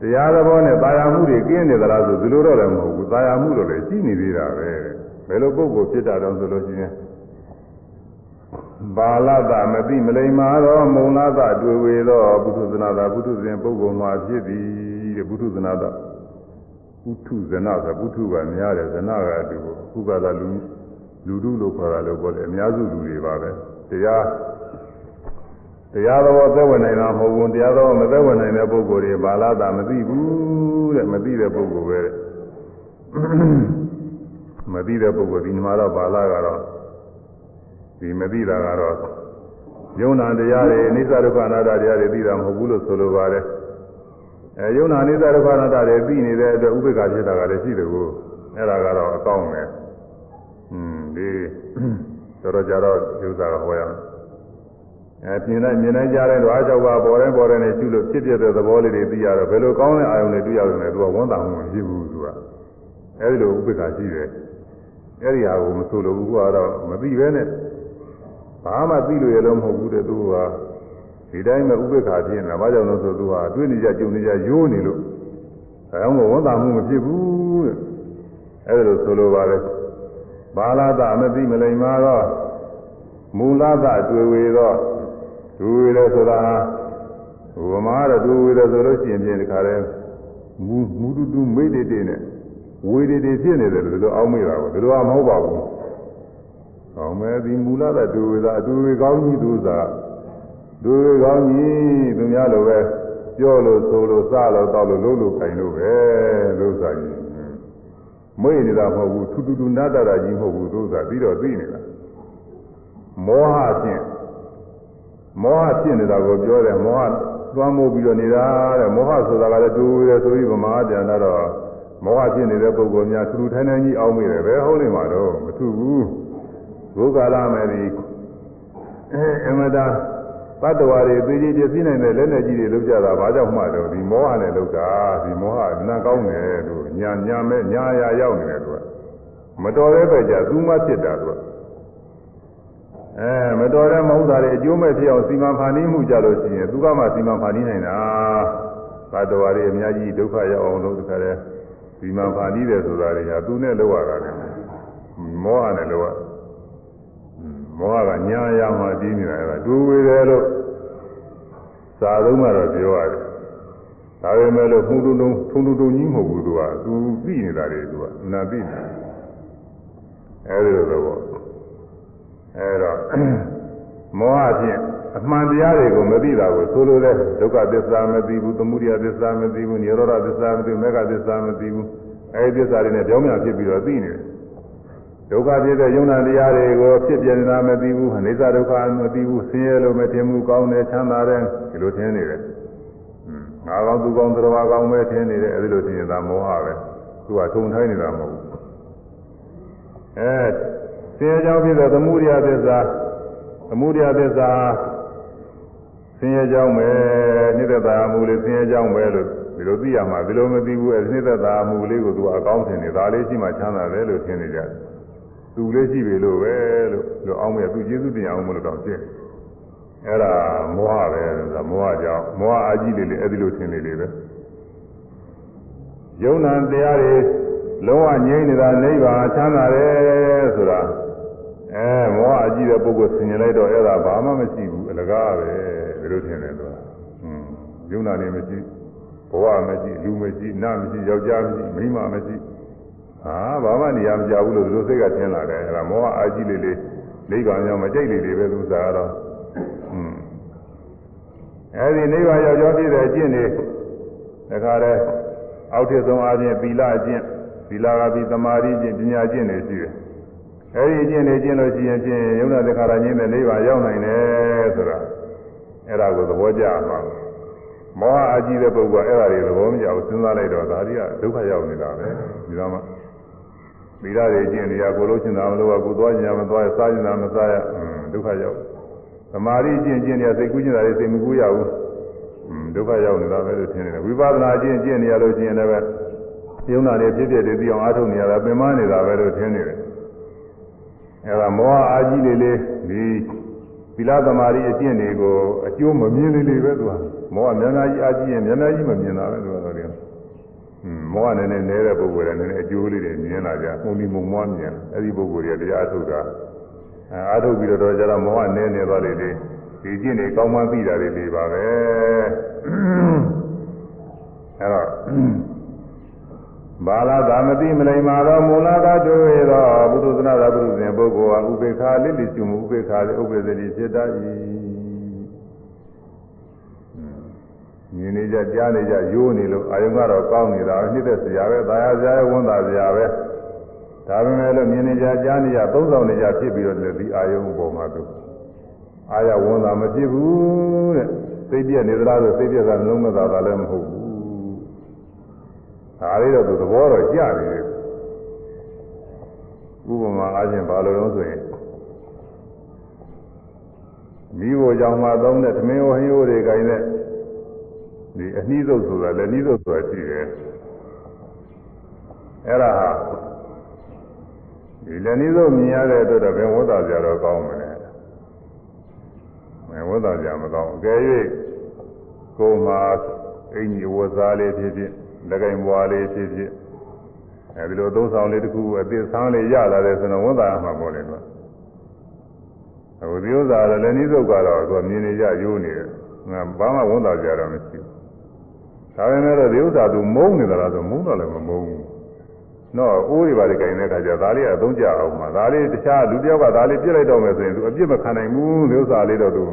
တရားသဘောနဲ့တာယာမှုတွေကင်းနေသလားဆိုဒီလိုတော့လည်းမဟုတ်ဘူးတာယာမှုတော့လည်းရှိနေသေးတာပဲဘယ်လိုပုဂ္ဂိုလ်ဖြစ်တာတော့ဆိုလို့ရှိရင်ဘာလတာမသိမလိမ္မာတော့မုံလာတာတွေ့ဝေသောဘုထုဇနာတာဘုထုဇင်ပုဂ္ဂိုလ်မှာဖြစ်သည်တဲ့ဘုထုဇနာတာဘုထုဇနာဆိုဘုထုကများတယ်ဇနာကတူခုကသာလူလူတုလို့ခေါ်တာလို့ပြောတယ်အများစုလူတွေပါပဲတရား တရားတော်သက်ဝင်နိုင်တာမဟုတ်ဘူးတရားတော်မသက်ဝင်နိုင်တဲ့ပုဂ္ဂိုလ်တွေဘာလာတာမသိဘူးတဲ့မသိတဲ့ပုဂ္ဂိုလ်ပဲတဲ့မသိတဲ့ပုဂ္ဂိုလ်ဒီမှာတော့ဘာလာကတော့ဒီမသိတာကတော့ယုံနာတရားတွေအနိစ္စဒုက္ခအနတ္တတရားတွေသိတာမဟုတ်ဘူးလို့ဆိုလိုပါတယ်အဲယုံနာအနိစ္စဒုက္ခအနတ္တတွေသိနေတဲ့အတွက်ဥပေက္ခဖြစ်တာကလည်းရှိတယ်ကိုအဲ့ဒါကတော့အကောင်းပဲอืมဒီတော်တော်ကြတော့ဥစ္စာကဟောရမယ် အဲမြင်တိုင်းမြင်တိုင်းကြားတဲ့ဓဝါကြောက်ပါပေါ်တိုင်းပေါ်တိုင်းနဲ့ရှုလို့ဖြစ်ပြတဲ့သဘောလေးတွေသိရတော့ဘယ်လိုကောင်းတဲ့အာယုံတွေတွေ့ရတယ်လဲသူကဝန်တာမှုမရှိဘူးသူကအဲဒီလိုဥပိ္ပခာရှိတယ်အဲဒီဟာကိုမဆိုလို့ဘူးကတော့မသိပဲနဲ့ဘာမှသိလို့ရလို့မဟုတ်ဘူးတဲ့သူကဒီတိုင်းပဲဥပိ္ပခာဖြစ်နေတာဘာကြောင့်လဲဆိုသူကတွေ့နေကြကြုံနေကြရိုးနေလို့အဲအောင်ကဝန်တာမှုမဖြစ်ဘူးတဲ့အဲဒီလိုဆိုလိုပါလေဘာလာတာမသိမလိမ္မာတော့မူလသတွေ့ဝေတော့ ဒူဝေတယ်ဆိုတာဘုမာတော့ဒူဝေတယ်ဆိုလို့ရှိရင်ပြင်ဒီခါလဲမူမူတူတူမိတ်တေတေနဲ့ဝေတေတေဖြစ်နေတယ်လို့ဒီလိုအောင်းမိတာကိုဒီလိုကမဟုတ်ပါဘူး။ဟောမယ်ဒီမူလသဒူဝေသာဒူဝေကောင်းကြီးသူသာဒူဝေကောင်းကြီးသူများလိုပဲပြောလို့ဆိုလို့စလို့တောက်လို့လုံးလို့ခိုင်လို့ပဲလို့ဆိုရင်မိတ်နေတာမဟုတ်ဘူးထူးထူးထူးနာတာကြီးမဟုတ်ဘူးသူသာပြီးတော့သိနေတာမောဟဖြင့် မောဟဖြစ်နေတာကိုပြောတယ်မောဟသွမ်းမိုးပြီးတော့နေတာတဲ့မောဟဆိုတာကလည်းတူတယ်ဆိုပြီးဗမာပြန်လာတော့မောဟဖြစ်နေတဲ့ပုဂ္ဂိုလ်များထူထူထိုင်းထိုင်းကြီးအောင်းမိတယ်ပဲဟုတ်လိမ့်မှာတော့မထူဘူးဘုကာလမယ်ဒီအဲအမတာတတ္တဝါတွေသိကြီးပြည့်စည်နိုင်တဲ့လက်နဲ့ကြီးတွေလုပ်ကြတာဘာကြောင့်မှတော့ဒီမောဟနဲ့လုပ်တာဒီမောဟနတ်ကောင်းတယ်လို့ညာညာမဲ့ညာရာရောက်နေတယ်သူကမတော်တဲ့ပဲကြသူမှဖြစ်တာသူက အဲမတော်တဲ့မဟုတ်တာတွေအကျိုးမဲ့ဖြစ်အောင်စီမံဖန်တီးမှုကြလို့ရှိရင်သူကမှစီမံဖန်တီးနိုင်တာသတ္တဝါတွေအများကြီးဒုက္ခရောက်အောင်လုပ်တခါလဲစီမံဖန်တီးတယ်ဆိုတာတွေဟာသူနဲ့လောက်ရတာလေမောဟနဲ့လောက်ရမောဟကညာရမှတည်နေတာကဒူဝေတယ်လို့စာသုံးကတော့ပြောရတယ်ဒါပေမဲ့လို့ဖုံတုံတုံထုံတုံတုံကြီးမဟုတ်ဘူးသူကသူသိနေတာတွေသူကနာသိနေအဲဒီလိုတော့ အဲတော့မောဟဖြင့်အမှန်တရားတွေကိုမသိတာကိုဆိုလိုတဲ့ဒုက္ခသစ္စာမသိဘူးသမုဒယသစ္စာမသိဘူးនិရောဓသစ္စာမသိဘူးမေဃသစ္စာမသိဘူးအဲဒီသစ္စာတွေနဲ့ကြောင်းမြန်ဖြစ်ပြီးတော့သိနေတယ်ဒုက္ခဖြစ်တဲ့ယုံနာတရားတွေကိုဖြစ်ပြနေတာမသိဘူးအိစ္ဆဒုက္ခမသိဘူးဆင်းရဲလို့မထင်ဘူးကောင်းတယ်ချမ်းသာတယ်ဒီလိုထင်နေတယ်ဟငါကောင်းသူကောင်းသတ္တဝါကောင်းပဲထင်နေတယ်အဲဒီလိုထင်ရင်ဒါမောဟပဲသူကထုံထိုင်းနေတာမဟုတ်ဘူးအဲ ဆင်းရဲကြောင်းဖြစ်တဲ့သမုဒိယသစ္စာသမုဒိယသစ္စာဆင်းရဲကြောင်းပဲနှိမ့်သက်သာမှုလေးဆင်းရဲကြောင်းပဲလို့ဒီလိုသိရမှာဒီလိုမသိဘူးအဲနှိမ့်သက်သာမှုလေးကိုသူအကောင်းထင်နေဒါလေးရှိမှချမ်းသာတယ်လို့ထင်နေကြတယ်သူလေးရှိပြီလို့ပဲလို့လို့အောင်းမဲ့သူကျေးဇူးတင်အောင်မလို့တော့ဖြစ်အဲ့ဒါမောဟပဲဆိုတာမောဟကြောင့်မောဟအာကြီးလေးလေးအဲ့ဒီလိုထင်နေလေပဲယုံနာတရားတွေလုံးဝငြိမ့်နေတာနိဗ္ဗာန်ချမ်းသာတယ်ဆိုတာ အဲမောဟအကြီးတဲ့ပုဂ္ဂိုလ်ဆင်ញင်လိုက်တော့အဲ့ဒါဘာမှမရှိဘူးအလကားပဲဒီလိုထင်တယ်သူကဟွန်းယုံနာနေမရှိဘဝမရှိလူမရှိနတ်မရှိယောက်ျားမရှိမိန်းမမရှိဟာဘာမှနေရာမကြဘူးလို့ဒီလိုစိတ်ကထင်လာတယ်အဲ့ဒါမောဟအကြီးလေးလေးလိမ့်ကောင်ရောမကြိုက်လေးလေးပဲသူစားတော့ဟွန်းအဲ့ဒီနိဗ္ဗာန်ရောက်ကြောပြည့်တဲ့အကျင့်တွေဒါကြတဲ့အောက်ထစ်ဆုံးအချင်းသီလအကျင့်သီလကပြီးသမာဓိအကျင့်ပညာအကျင့်တွေရှိတယ် အဲဒီအကျင့်တွေကျင့်လို့ရှိရင်ဖြင့်ယုံနာတခါရချင်းတဲ့နိဗ္ဗာန်ရောက်နိုင်တယ်ဆိုတာအဲ့ဒါကိုသဘောကျမှာမောဟအကြီးတဲ့ပုဂ္ဂိုလ်အဲ့ဒါတွေသဘောမကျဘူးစဉ်းစားလိုက်တော့ဒါတွေကဒုက္ခရောက်နေတာပဲဒီတော့မှသီလတွေကျင့်နေရကိုလို့ရှင်တာမလို့ကကိုသွားကြမသွားရစားကြတာမစားရဒုက္ခရောက်သမာဓိကျင့်ကျင့်နေရစိတ်ကူးကျင်တာတွေစိတ်မကူးရဘူးဒုက္ခရောက်နေတာပဲလို့ထင်နေတယ်ဝိပဿနာကျင့်ကျင့်နေရလို့ရှိရင်လည်းယုံနာတွေဖြစ်ဖြစ်တွေသိအောင်အားထုတ်နေရတာပင်မနေတာပဲလို့ထင်နေတယ် အဲဒါမောဟအာကြီးလေးလေးဒီသီလသမာဓိအကျင့်တွေကိုအကျိုးမမြင်လေးလေးပဲသူကမောဟများများကြီးအာကြီးရင်များများကြီးမမြင်တာပဲသူကတော့ဒီอืมမောဟနည်းနည်းနေတဲ့ပုဂ္ဂိုလ်တွေနည်းနည်းအကျိုးလေးတွေမြင်လာကြပုံဒီမုံမွားမြင်အဲ့ဒီပုဂ္ဂိုလ်တွေတရားအထုတ်တာအဲအားထုတ်ပြီးတော့ကျတော့မောဟနည်းနေသွားလေလေဒီကျင့်တွေကောင်းမှသိတာတွေလေးပါပဲအဲ့တော့ ဘာလာသာမတိမလိမ္မာသောမူလကတို့ရသောဘုဒ္ဓသနာသာပုရုဇဉ်ပုဂ္ဂိုလ်ဟာဥပေက္ခလိလိစုမှုဥပေက္ခလေးဥပ္ပဇ္ဇတိဖြစ်တတ်၏မြင်နေကြကြားနေကြရိုးနေလို့အာယုံကတော့ကောင်းနေတာနှိမ့်သက်စရာပဲသာယာစရာဝန်သာစရာပဲဒါပေမဲ့လို့မြင်နေကြကြားနေကြသုံးဆောင်နေကြဖြစ်ပြီးတော့လည်းဒီအာယုံပေါ်မှာသူအာရဝန်သာမဖြစ်ဘူးတဲ့သိပြည့်နေသလားဆိုသိပြည့်တာလုံးမသာတာလည်းမဟုတ်ဘူး ဒါလေးတော့သူသဘောတော့ကြတယ်ဥပမာအားဖြင့်ဘာလို့လဲဆိုရင်မိဘကြောင့်မှသုံးတဲ့သမင်းဟိုဟင်းဟိုတွေခိုင်းတဲ့ဒီအနှီးစုပ်ဆိုတာလည်းနှီးစုပ်ဆိုတာရှိတယ်အဲ့ဒါဟာဒီလည်းနှီးစုပ်မြင်ရတဲ့အတွက်တော့ဘယ်ဝတ်တာကြတော့ကောင်းမလဲမဝတ်တာကြမကောင်းအကယ်၍ကိုယ်မှာအင်ကြီးဝတ်စားလေးဖြစ်ဖြစ် လက်ကင်ဘွားလေးဖြစ်ဖြစ်အဲဒီလိုသုံးဆောင်လေးတစ်ခုအသစ်ဆန်းလေးရလာတယ်ဆိုတော့ဝန်တာမှာပေါ့လေကွာအခုဒီဥစ္စာလည်းလည်းနှီးစုပ်ကတော့သူမြင်နေကြရိုးနေတယ်ငါဘာမှဝန်တာကြတော့မရှိဘူးဒါပေမဲ့တော့ဒီဥစ္စာသူမုန်းနေသလားဆိုမုန်းတော့လည်းမမုန်းဘူးတော့အိုးတွေပါလေကြင်တဲ့ခါကျဒါလေးကအသုံးကြအောင်မှာဒါလေးတခြားလူတယောက်ကဒါလေးပြစ်လိုက်တော့မယ်ဆိုရင်သူအပြစ်မခံနိုင်ဘူးဒီဥစ္စာလေးတော့သူ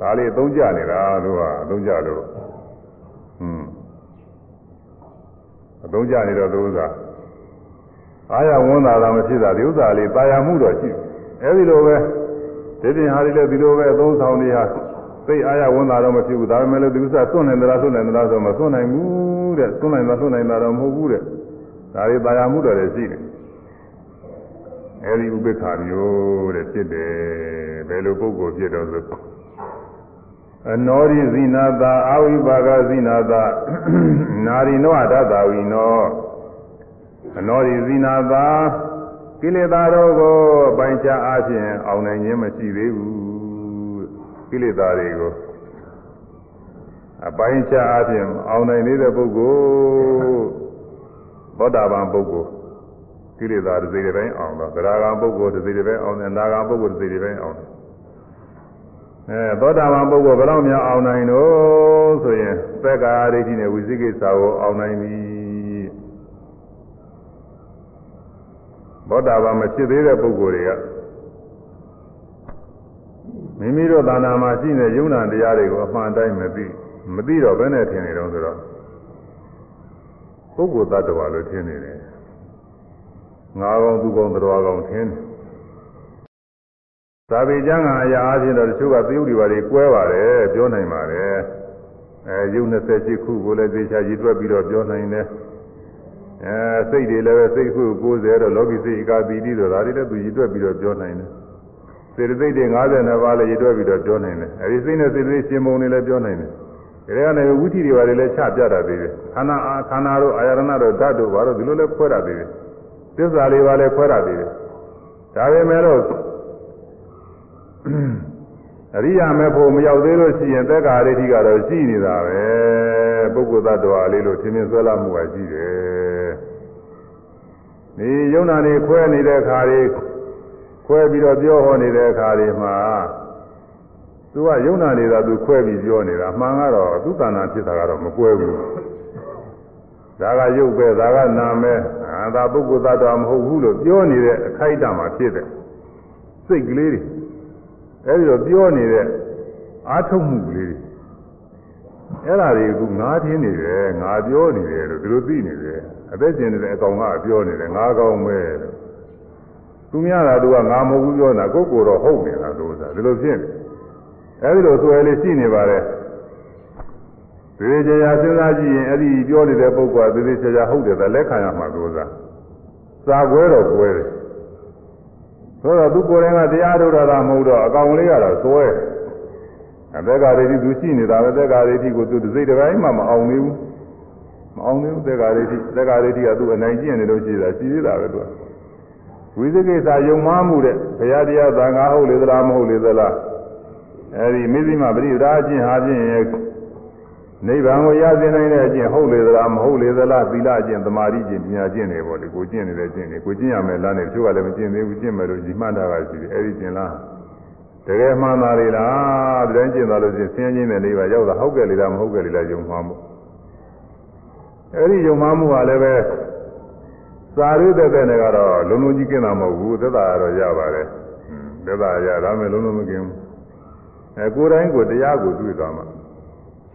ဒါလေးအသုံးကြနေတာသူကအသုံးကြလို့ဟွန်းအ သုံးကြနေတော့သူဥစ္စာအားရဝန်တာတာမဖြစ်တာဒီဥစ္စာလေးတာယာမှုတော့ရှိအဲဒီလိုပဲဒီတင်ဟာလေးလည်းဒီလိုပဲအသုံးဆောင်နေဟာသိအားရဝန်တာတော့မဖြစ်ဘူးဒါပေမဲ့လည်းဒီဥစ္စာသွန့်နေသလားသွန့်နေသလားဆိုမသွန့်နိုင်ဘူးတဲ့သွန့်နိုင်တာသွန့်နိုင်တာတော့မဟုတ်ဘူးတဲ့ဒါလေးတာယာမှုတော့လည်းရှိတယ်အဲဒီဥပိ္ပခာမျိုးတဲ့ဖြစ်တယ်ဘယ်လိုပုဂ္ဂိုလ်ဖြစ်တော့ဆို အနောရိဇိနာတာအာဝိပါကဇိနာတာနာရိနောအတ္တဝိနောအနောရိဇိနာတာကိလေသာတို့ကိုပိုင်ခြားအားဖြင့်အောင်နိုင်ခြင်းမရှိသေးဘူးကိလေသာတွေကိုအပိုင်ခြားအားဖြင့်အောင်နိုင်သေးတဲ့ပုဂ္ဂိုလ်သောတာပန်ပုဂ္ဂိုလ်ကိလေသာတစ်စိတ်တစ်ပိုင်းအောင်တော့သရဂံပုဂ္ဂိုလ်တစ်စိတ်တစ်ပိုင်းအောင်တယ်နာဂံပုဂ္ဂိုလ်တစ်စိတ်တစ်ပိုင်းအောင်တယ် အဲသောတာပန်ပုဂ္ဂိုလ်ဘယ်တော့မှအောင်နိုင်တော့ဆိုရင်သက္ကာဒိဋ္ဌိနဲ့ဝိသိကိစ္စကိုအောင်နိုင်ပြီသောတာပန်မဖြစ်သေးတဲ့ပုဂ္ဂိုလ်တွေကမိမိတို့သာနာမှာရှိတဲ့ယုံနာတရားတွေကိုအမှန်တိုင်းမသိမသိတော့ဘယ်နဲ့ထင်နေတော့ဆိုတော့ပုဂ္ဂိုလ်သတ္တဝါလို့ထင်နေတယ်ငါကောင်သူကောင်တော်ကောင်ထင်တယ် သာဝေကျမ်းကအရာအချင်းတော့တချို့ကသယုတ်တွေပါတွေကွဲပါတယ်ပြောနိုင်ပါတယ်အဲယုံ28ခုကိုလည်းသေချာရည်တွက်ပြီးတော့ပြောနိုင်တယ်အဲစိတ်တွေလည်းပဲစိတ်ခု90တော့လောကီစိတ်ဧကပီတိတော့ဒါတွေလည်းသူရည်တွက်ပြီးတော့ပြောနိုင်တယ်စေတသိက်တွေ52ပါးလည်းရည်တွက်ပြီးတော့ပြောနိုင်တယ်အဲဒီစိတ်နဲ့စေတသိက်ရှင်ပုံတွေလည်းပြောနိုင်တယ်ဒီကနေဝိသီတွေဘာတွေလဲချပြတာသေးတယ်ခန္ဓာအာခန္ဓာတို့အာရဏတို့ဓာတ်တို့ဘာတို့ဒီလိုလဲခွဲတာသေးတယ်သစ္စာလေးပါလဲခွဲတာသေးတယ်ဒါပေမဲ့တော့ အရိယာမေဖို့မရောက်သေးလို့ရှိရင်သက်္ကာရိဋ္ဌိကတော့ရှိနေတာပဲပုဂ္ဂိုလ်သတ္တဝါလေးလို့ထင်မြင်ဆွဲလာမှုကရှိတယ်ဒီယုံနာနေခွဲနေတဲ့ခါလေးခွဲပြီးတော့ပြောဟောနေတဲ့အခါတွေမှာသူကယုံနာနေတာသူခွဲပြီးပြောနေတာအမှန်ကတော့သူတဏ္ဍာဖြစ်တာကတော့မကွဲဘူးဒါကယုတ်ပဲဒါကနာမဲအာဒါပုဂ္ဂိုလ်သတ္တဝါမဟုတ်ဘူးလို့ပြောနေတဲ့အခိုက်အတန့်မှာဖြစ်တဲ့စိတ်ကလေးတွေ အဲဒီတော့ပြောနေတဲ့အာထုတ်မှုကလေးတွေအဲ့ဒါတွေကငါထင်းနေတယ်ငါပြောနေတယ်လို့သူတို့သိနေတယ်အသက်ရှင်နေတဲ့အကောင်ကပြောနေတယ်ငါကောင်ပဲလို့သူများတာသူကငါမဟုတ်ဘူးပြောနေတာကိုယ်ကိုယ်တော့ဟုတ်နေတာလို့ဆိုတာဒီလိုဖြစ်နေအဲဒီလိုဆိုရလေရှိနေပါတယ်သေသေးချာချာစဉ်းစားကြည့်ရင်အဲ့ဒီပြောနေတဲ့ပုဂ္ဂိုလ်ကသေသေးချာချာဟုတ်တယ်ဒါလက်ခံရမှာလို့ဆိုတာစာကွဲတော့ကွဲတယ် ဆိုတော့သူကိုယ်တိုင်ကတရားထုတ်တာမဟုတ်တော့အကောင်လေးကတော့စွဲအသက်ကရိတိသူရှိနေတာပဲသက်ကရိတိကိုသူစိတ်တစ်ပိုင်းမှမအောင်သေးဘူးမအောင်သေးဘူးသက်ကရိတိသက်ကရိတိကသူအနိုင်ကျင့်နေလို့ရှိတာရှိသေးတာပဲသူကဝိသေကိစ္စယုံမှားမှုတဲ့ဘုရားတရားသံဃာဟုတ်လေသလားမဟုတ်လေသလားအဲဒီမိသိမပရိဒါအကျင့်ဟာဖြင့် နိဗ္ဗာန်ကိုရစေနိုင်တဲ့အကျင့်ဟုတ်လေသလားမဟုတ်လေသလားသီလအကျင့်သမာဓိကျင့်ပညာကျင့်တွေပေါ့လေကိုကျင့်နေတဲ့ကျင့်တွေကိုကျင့်ရမယ်လားနဲ့တချို့ကလည်းမကျင့်သေးဘူးကျင့်မယ်လို့ဒီမှတ်တာကရှိတယ်အဲဒီကျင့်လားတကယ်မှန်သားလေလားဒီတိုင်းကျင့်သွားလို့ချင်းဆင်းရဲတဲ့နေပါရောက်တာဟုတ်ကဲ့လေလားမဟုတ်ကဲ့လေလားယုံမှားမှုအဲဒီယုံမှားမှုကလည်းပဲစာရုပ်တဲ့တဲ့နဲ့ကတော့လုံးလုံးကြီးကျင့်တာမဟုတ်ဘူးသက်သာကတော့ရပါတယ်သက်သာရဒါမဲ့လုံးလုံးမကျင့်ဘူးအဲကိုယ်တိုင်းကိုတရားကိုတွေ့သွားမှာ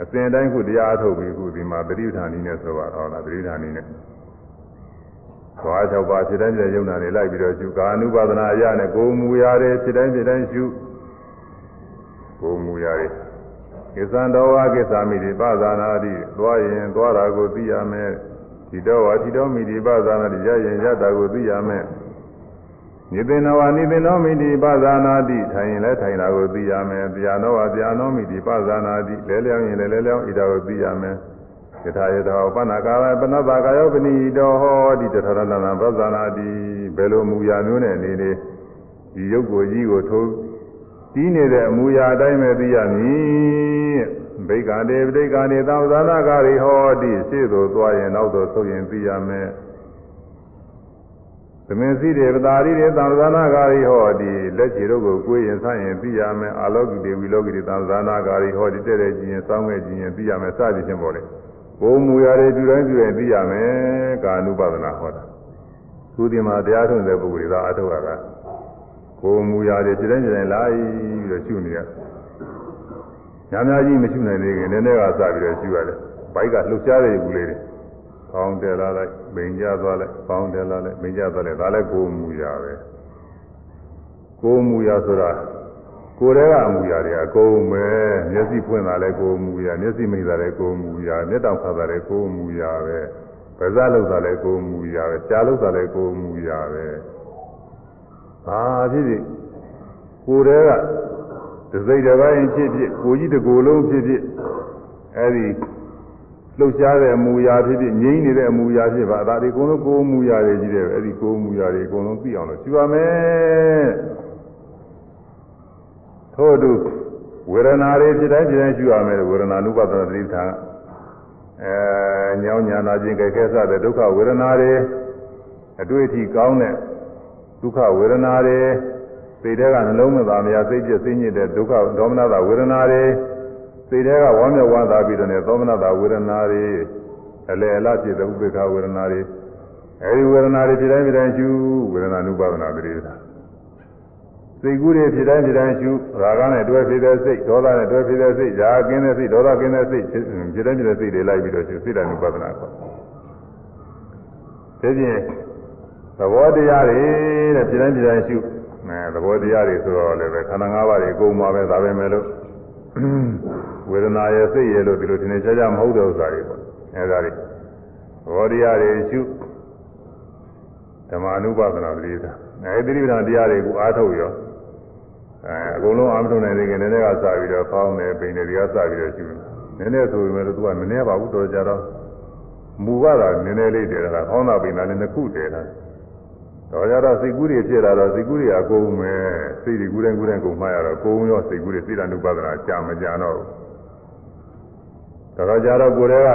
အစဉ်တိုင်းခုတရားအထုတ်ပြီးခုဒီမှာပရိဌာနီနဲ့ဆိုပါတော့လားပရိဌာနီနဲ့သွား၆ပါးဖြစ်တိုင်းဖြစ်ယုံနာနေလိုက်ပြီးတော့ရှုကာနုပါဒနာအရနဲ့ကိုယ်မူရာတွေဖြစ်တိုင်းဖြစ်တိုင်းရှုကိုယ်မူရာတွေကိစ္စံတော်ဝါကိစ္စမိတိပဇာနာတိသွားရင်သွားတာကိုသိရမယ်ဒီတော်ဝါဒီတော်မိတိပဇာနာတိရရင်ရတာကိုသိရမယ် နိသေနဝနိသေနောမိတိပဇာနာတိထိုင်ရင်လည်းထိုင်တာကိုသိရမယ်တရားနောဝတရားနောမိတိပဇာနာတိလဲလျောင်းရင်လည်းလဲလျောင်းဣတာကိုသိရမယ်ယထာယထာပဏ္ဏကာရပဏ္ဏတာကာယောပနိတောဟောဒီတထရဏနာပဇာနာတိဘယ်လိုမူရာမျိုးနဲ့အနေနဲ့ဒီရုပ်ကိုကြီးကိုထိုးတီးနေတဲ့အမူအရာအတိုင်းပဲသိရမည်ဗိက္ခာတေဗိက္ခာနေသံသာနာကာရိဟောတိရှေ့သို့သွားရင်နောက်သို့ဆုတ်ရင်သိရမယ် သမင်စီတွေပတာရီတွေသံသာနာကာရိဟောတိလက်ချေတို့ကိုကိုယ်ရင်ဆန့်ရင်သိရမယ်အာလောကိတေဝီလောကိတေသံသာနာကာရိဟောတိတဲ့တဲ့ကြည့်ရင်စောင်းမဲ့ကြည့်ရင်သိရမယ်စသည်ဖြင့်ပေါ်တယ်ကိုယ်မူရာတွေပြုတိုင်းပြုရင်သိရမယ်ကာနုပါဒနာဟောတာသူဒီမှာတရားထုံးတဲ့ပုဂ္ဂိုလ်တွေကအထုတ်ရတာကိုယ်မူရာတွေပြတိုင်းပြတိုင်းလာပြီးတော့ရှုနေရညာများကြီးမရှုနိုင်သေးခင်နည်းနည်းကစပြီးတော့ရှုရတယ်ဘိုက်ကလှုပ်ရှားတဲ့ယူလေးတွေ ပေါင်းတယ်လာလိုက်ပိန်ကြသွားလိုက်ပေါင်းတယ်လာလိုက်ပိန်ကြသွားလိုက်ဒါလည်းကိုယ်မူရာပဲကိုယ်မူရာဆိုတာကိုယ်တည်းကအမူအရာတွေအကုန်ပဲမျက်စိဖွင့်တာလည်းကိုယ်မူအရာမျက်စိမိတာလည်းကိုယ်မူအရာမျက်တောင်ခါတာလည်းကိုယ်မူအရာပဲပါးစပ်လောက်တာလည်းကိုယ်မူအရာပဲကြားလောက်တာလည်းကိုယ်မူအရာပဲဘာဖြစ်ဖြစ်ကိုယ်တည်းကသစိတ်တစ်ပိုင်းဖြစ်ဖြစ်ကိုကြီးတစ်ကိုယ်လုံးဖြစ်ဖြစ်အဲဒီ လှုပ်ရှားတဲ့အမူအရာဖြစ်ဖြစ်ငြိမ့်နေတဲ့အမူအရာဖြစ်ပါဒါဒီအကုန်လုံးကိုယ်မူအရာတွေကြီးတယ်အဲဒီကိုယ်မူအရာတွေအကုန်လုံးသိအောင်လို့ရှိပါမယ်ထို့အတူဝေဒနာတွေဖြစ်တိုင်းဖြစ်တိုင်းရှိရမယ်ဝေဒနာနုပဒနာသတိဌာန်အဲညောင်းညာနာခြင်းကြဲခဲစတဲ့ဒုက္ခဝေဒနာတွေအတွေ့အထိကောင်းတဲ့ဒုက္ခဝေဒနာတွေစိတ်ထဲကနှလုံးမသားမရစိတ်ပြည့်စိတ်ညစ်တဲ့ဒုက္ခဒေါမနတာဝေဒနာတွေ စိတ်ထဲကဝမ်းမြောက်ဝမ်းသာပြီးတော့ဒေါမနတာဝေဒနာတွေအလယ်အလဖြစ်တဲ့ဥပေက္ခဝေဒနာတွေအဲဒီဝေဒနာတွေဖြစ်တိုင်းဖြစ်တိုင်းရှုဝေဒနာနုပဒနာသတိဌာန်စိတ်ကူးတွေဖြစ်တိုင်းဖြစ်တိုင်းရှုရာဂနဲ့တွဲဖြစ်တဲ့စိတ်ဒေါသနဲ့တွဲဖြစ်တဲ့စိတ်ຢာကင်းတဲ့စိတ်ဒေါသကင်းတဲ့စိတ်ဖြစ်တိုင်းဖြစ်တဲ့စိတ်တွေလိုက်ပြီးတော့ရှုစိတ်တ ानु ပဒနာခေါ်ဒီပြင်သဘောတရားတွေတဲ့ဖြစ်တိုင်းဖြစ်တိုင်းရှုအဲသဘောတရားတွေဆိုတော့လည်းပဲခန္ဓာ၅ပါးတွေအကုန်ပါပဲဒါပဲမဲ့လို့ ဝေဒနာရဲ့စိတ်ရဲ့လို့ဒီလိုထင်နေကြကြမဟုတ်တဲ့ဥစ္စာတွေပေါ့အဲဒါတွေဘောဓိရတွေရှုဓမ္မ ानु ပါဒနာတိသာအဲဒီတိပ္ပံတရားတွေကိုအားထုတ်ရောအဲအကုန်လုံးအားမထုတ်နိုင်သေးခင်နည်းနည်းကစပြီးတော့ဖောင်းတယ်ပိန်တယ်ဒီကစပြီးတော့ရှုနည်းနည်းဆိုပေမဲ့လို့သူကမနှဲပါဘူးတော်ကြတော့မူကတာနည်းနည်းလေးတည်တာဖောင်းတာပိန်တာလည်းနှစ်ခုတည်တာ တော့ကြတော့စိတ်ကူးတွေဖြစ်လာတော့စိတ်ကူးတွေအကုန်မယ်စိတ်တွေကူးတိုင်းကူးတိုင်းကုန်မှရတော့ကိုယ်ရောစိတ်ကူးတွေစိတ်ဓာတ် ानु ပါဒနာကြာမကြာတော့တော့ကြတော့ကိုယ်တွေက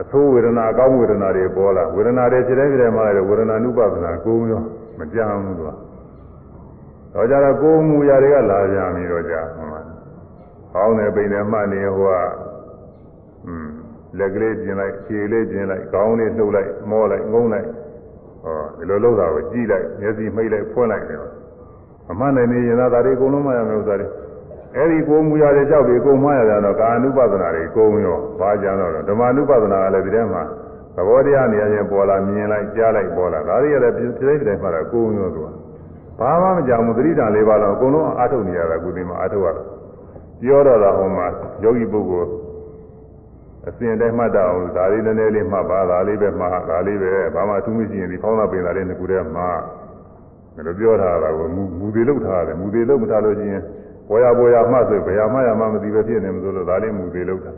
အဆိုးဝေဒနာအကောင်းဝေဒနာတွေပေါ်လာဝေဒနာတွေခြေတိုင်းခြေတိုင်းမှာလည်းဝေဒနာ ानु ပါဒနာကိုယ်ရောမကြမ်းဘူးသူကတော့ကြတော့ကိုယ်မူရာတွေကလာကြပြီတော့ကြာဟုတ်လားကောင်းတယ်ပိန်တယ်မှတ်နေဟိုကอืมလက်ကလေးကျင်လိုက်ခြေလေးကျင်လိုက်ခေါင်းလေးနှုတ်လိုက်မောလိုက်ငုံလိုက် ဟောဒီလိုလုပ်တာကိုကြည့်လိုက်မျက်စိမှိတ်လိုက်ဖွင့်လိုက်တယ်အမှန်တည်းနေရင်သာဒါတွေအကုန်လုံးမှရမယ်ဥစ္စာတွေအဲ့ဒီကိုမူရတဲ့ကြောက်တွေအကုန်မှရကြတော့ကာအနုပဒနာတွေအကုန်ရောဘာကြတော့ဓမ္မအနုပဒနာကလည်းဒီထဲမှာသဘောတရားနေရာချင်းပေါ်လာမြင်လိုက်ကြားလိုက်ပေါ်လာဒါတွေလည်းပြည့်ပြည့်တိုင်းမှတော့အကုန်ရောသူကဘာမှမကြောက်ဘူးသတိဓာတ်လေးပါတော့အကုန်လုံးအားထုတ်နေရတာကုသိမအားထုတ်ရတာပြောတော့တာဟောမှာယောဂီပုဂ္ဂိုလ် အစဉ်တိုင်းမှတ်တော့ဒါလေးနည်းနည်းလေးမှတ်ပါဒါလေးပဲမှတ်ဒါလေးပဲဘာမှအထူးမရှိရင်ဒီဖောင်းတာပင်တာလေးနှစ်ခုတည်းမှဒါလိုပြောထားတာကိုမူမူသေးလောက်ထားတယ်မူသေးလောက်မထားလို့ရှိရင်ပေါ်ရပေါ်ရမှဆိုဘယ်မှရမှမသိပဲဖြစ်နေမလို့ဒါလေးမူသေးလောက်တာ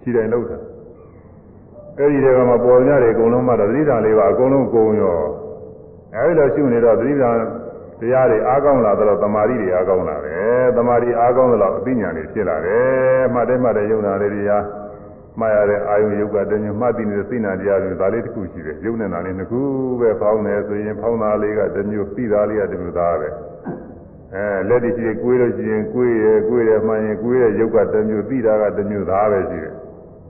ခြေတိုင်းလောက်တာအဲ့ဒီတည်းကမှပေါ်ကြတယ်အကုန်လုံးမှတော့သတိဓာတ်လေးပါအကုန်လုံးကုန်ရောအဲ့ဒီလိုရှုနေတော့သတိဓာတ်တရားတွေအားကောင်းလာတော့တမာရီတွေအားကောင်းလာတယ်တမာရီအားကောင်းတော့အသိဉာဏ်တွေဖြစ်လာတယ်မှတ်တယ်မှတ်တယ်ယုံနာလေးတွေဟာ မှားရတဲ့အာယုယုတ်ကတည်းကမှတ်သိနေတဲ့သိနာတရားတွေဒါလေးတစ်ခုရှိတယ်ယုံနေတာလေးတစ်ခုပဲဖောင်းတယ်ဆိုရင်ဖောင်းသားလေးကတစ်မျိုးသိသားလေးကတစ်မျိုးသားပဲအဲလက်တရှိကိုွေးလို့ရှိရင်ကိုွေးရကိုွေးရမှန်ရင်ကိုွေးရယုတ်ကတစ်မျိုးသိတာကတစ်မျိုးသားပဲရှိတယ်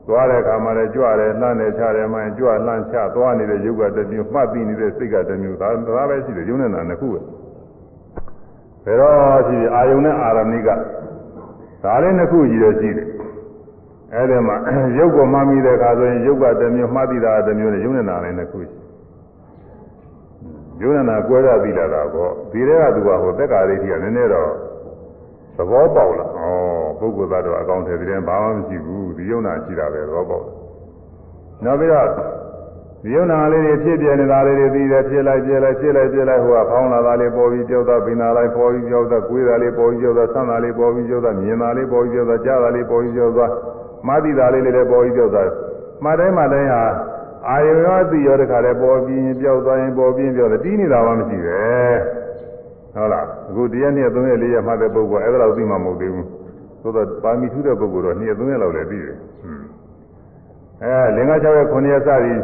သွားတဲ့အခါမှာလည်းကြွတယ်လှမ်းတယ်ချတယ်မှန်ကြွလှမ်းချသွားနေတဲ့ယုတ်ကတစ်မျိုးမှတ်သိနေတဲ့စိတ်ကတစ်မျိုးသားသားပဲရှိတယ်ယုံနေတာတစ်ခုပဲဘယ်တော့ရှိအာယုန်နဲ့အာရမဏိကဒါလေးနှစ်ခုကြီးတော့ရှိတယ် အဲ့ဒီမှာရုပ်ကိုမှမိတဲ့အခါဆိုရင်ရုပ်ကတစ်မျိုးမှတ်သိတာတစ်မျိုးနဲ့ယုံနေတာလည်းနှစ်ခုရှိယုံနေတာကွဲရပြီလာတာပေါ့ဒီထဲကသူကဟိုသက်္ကာရိဋ္ဌိကနည်းနည်းတော့သဘောပေါက်လာဩပုဂ္ဂိုလ်သားတော့အကောင့်ထဲဒီထဲဘာမှမရှိဘူးဒီယုံနာရှိတာပဲသဘောပေါက်နောက်ပြီးတော့ဒီယုံနာလေးတွေဖြစ်ပြနေတာလေးတွေပြီးတယ်ဖြစ်လိုက်ပြလိုက်ဖြစ်လိုက်ပြလိုက်ဟိုကဖောင်းလာတာလေးပေါ်ပြီးကြောက်တာပင်နာလိုက်ပေါ်ပြီးကြောက်တာကိုယ်တာလေးပေါ်ပြီးကြောက်တာဆန်းတာလေးပေါ်ပြီးကြောက်တာမြင်တာလေးပေါ်ပြီးကြောက်တာကြားတာလေးပေါ်ပြီးကြောက်တာ မသိတာလေးလည်းပေါ်ပြီးကြောက်တာမှတ်တိုင်းမှတ်တိုင်းဟာအာယုရောသိရောတခါလည်းပေါ်ပြီးပြောက်သွားရင်ပေါ်ပြီးပြောတယ်တီးနေတာမှမရှိပဲဟုတ်လားအခုတရက်နှစ်သုံးရက်လေးရက်မှတ်တဲ့ပုဂ္ဂိုလ်အဲ့ဒါတော့သိမှမဟုတ်သေးဘူးသို့တော့ပါမီထူးတဲ့ပုဂ္ဂိုလ်တော့နှစ်ရက်သုံးရက်လောက်လည်းပြီးတယ်အဲလင်္ကာ6ရက်9ရက်စသည်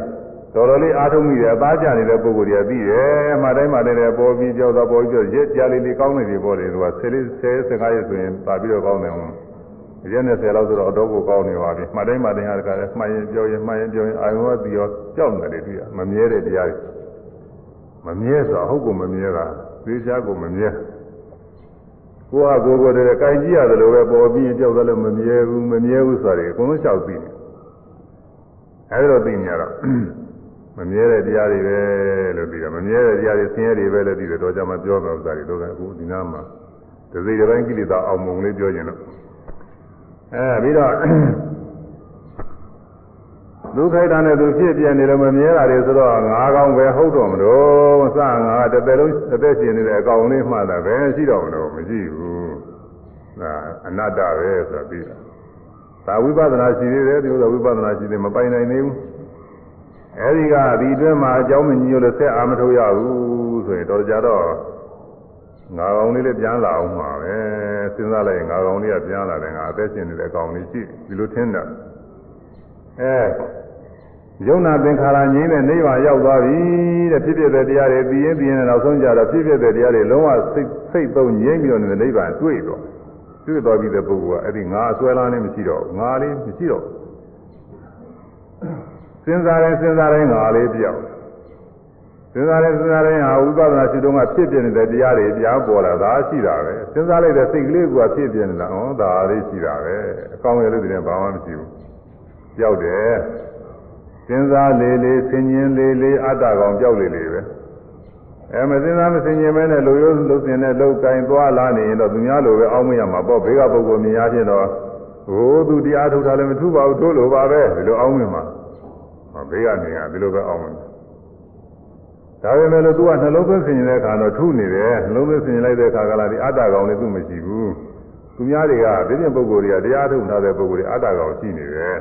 တော်တော်လေးအားထုတ်မိတယ်အသားကျနေတဲ့ပုဂ္ဂိုလ်တွေကပြီးတယ်မှတိုင်းမှတိုင်းလည်းပေါ်ပြီးကြောက်တာပေါ်ပြီးကြောက်ရက်ကြာလေးလေးကောင်းနေတယ်ပေါ်တယ်သူက10လေး10 15ရက်ဆိုရင်ပါပြီးတော့ကောင်းတယ်ဟုတ် ရက်နဲ့10လောက်ဆိုတော့အတော့ကိုကောင်းနေပါပြီမှတိုင်းမှတိုင်းဟာတခါလဲမှန်ရင်ပြောရင်မှန်ရင်ပြောရင်အာယုံကပြီးရောကြောက်နေတယ်တွေ့ရမမြဲတဲ့တရားတွေမမြဲဆိုတာဟုတ်ကိုမမြဲတာသေချာကိုမမြဲကိုဟာကိုကိုတည်းကင်ကြည့်ရတယ်လို့ပဲပေါ်ပြီးကြောက်တယ်လို့မမြဲဘူးမမြဲဘူးဆိုတာတွေအကုန်လုံးလျှောက်သိနေအဲဒီတော့သိနေရတော့မမြဲတဲ့တရားတွေပဲလို့ပြီးတော့မမြဲတဲ့တရားတွေဆင်းရဲတွေပဲလို့ပြီးတော့တော့ကြမှာပြောမယ်ဥစ္စာတွေတော့အခုဒီနားမှာတစိတစ်ပိုင်းကိလေသာအောင်မုံလေးပြောခြင်းတော့ အဲပြီးတော့ဒုက္ခိတနဲ့သူဖြစ်ပြနေလို့မမြဲတာတွေဆိုတော့ငါးကောင်းပဲဟုတ်တော့မလို့စငါတစ်သက်လုံးအသက်ရှင်နေတဲ့အကောင်လေးမှတာပဲရှိတော့မလို့မရှိဘူးဒါအနတ္တပဲဆိုတာပြီးတာဒါဝိပဿနာရှိသေးတယ်ဒီလိုဝိပဿနာရှိသေးမပိုင်နိုင်သေးဘူးအဲဒီကဒီအတွင်းမှာအကြောင်းမညို့လို့ဆက်အာမထုတ်ရဘူးဆိုရင်တော်ကြတော့ ငါကောင်လေးလည်းပြန်လာအောင်မှာပဲစဉ်းစားလိုက်ရင်ငါကောင်လေးကပြန်လာတယ်ငါအသက်ရှင်နေတဲ့အကောင်လေးရှိဒီလိုထင်တာအဲယုံနာသင်္ခါရငြိမ်းတဲ့နိဗ္ဗာန်ရောက်သွားပြီတဲ့ဖြစ်ဖြစ်တဲ့တရားတွေသိရင်သိရင်နောက်ဆုံးကြတော့ဖြစ်ဖြစ်တဲ့တရားတွေလုံးဝစိတ်စိတ်သုံးငြိမ်းပြီးတော့နေတဲ့နိဗ္ဗာန်တွေ့တော့တွေ့သွားပြီတဲ့ပုဂ္ဂိုလ်ကအဲ့ဒီငါအစွဲလန်းလေးမရှိတော့ငါလေးမရှိတော့စဉ်းစားရင်စဉ်းစားရင်ငါလေးပြောက် စဉ်းစားရင်စဉ်းစားရင်ဟာဝိပဿနာရှိတော့ကဖြစ်ပြနေတဲ့တရားတွေပြန်ပေါ်လာတာရှိတာပဲစဉ်းစားလိုက်တဲ့စိတ်ကလေးကဖြစ်ပြနေတာဟောဒါလေးရှိတာပဲအကောင်းရလို့ဒီနေ့ဘာမှမရှိဘူးပြောက်တယ်စဉ်းစားလေလေဆင်ញင်လေလေအတ္တကောင်ပြောက်လေလေပဲအဲမစင်သားမစင်ရင်မဲနဲ့လူရိုးလူစင်နဲ့လောက်ကင်သွားလာနေရင်တော့သူများလိုပဲအောင်းမရမှာပေါ့ဘေးကပုဂ္ဂိုလ်မြင်ရဖြစ်တော့ဟိုသူတရားထုတ်တာလည်းမထူပါဘူးတို့လိုပါပဲဒီလိုအောင်းမြင်မှာဘေးကနေကဒီလိုပဲအောင်းမြင် ဒါပေမဲ့လို့သူကနှလုံးသွင်းဆင်ရင်တဲ့အခါတော့ထုနေတယ်နှလုံးသွင်းဆင်ရင်လိုက်တဲ့အခါကလာဒီအတ္တကောင်လည်းသူမရှိဘူးသူများတွေကဒီပြင်ပုဂ္ဂိုလ်တွေကတရားထုတ်ထားတဲ့ပုဂ္ဂိုလ်တွေအတ္တကောင်ရှိနေတယ်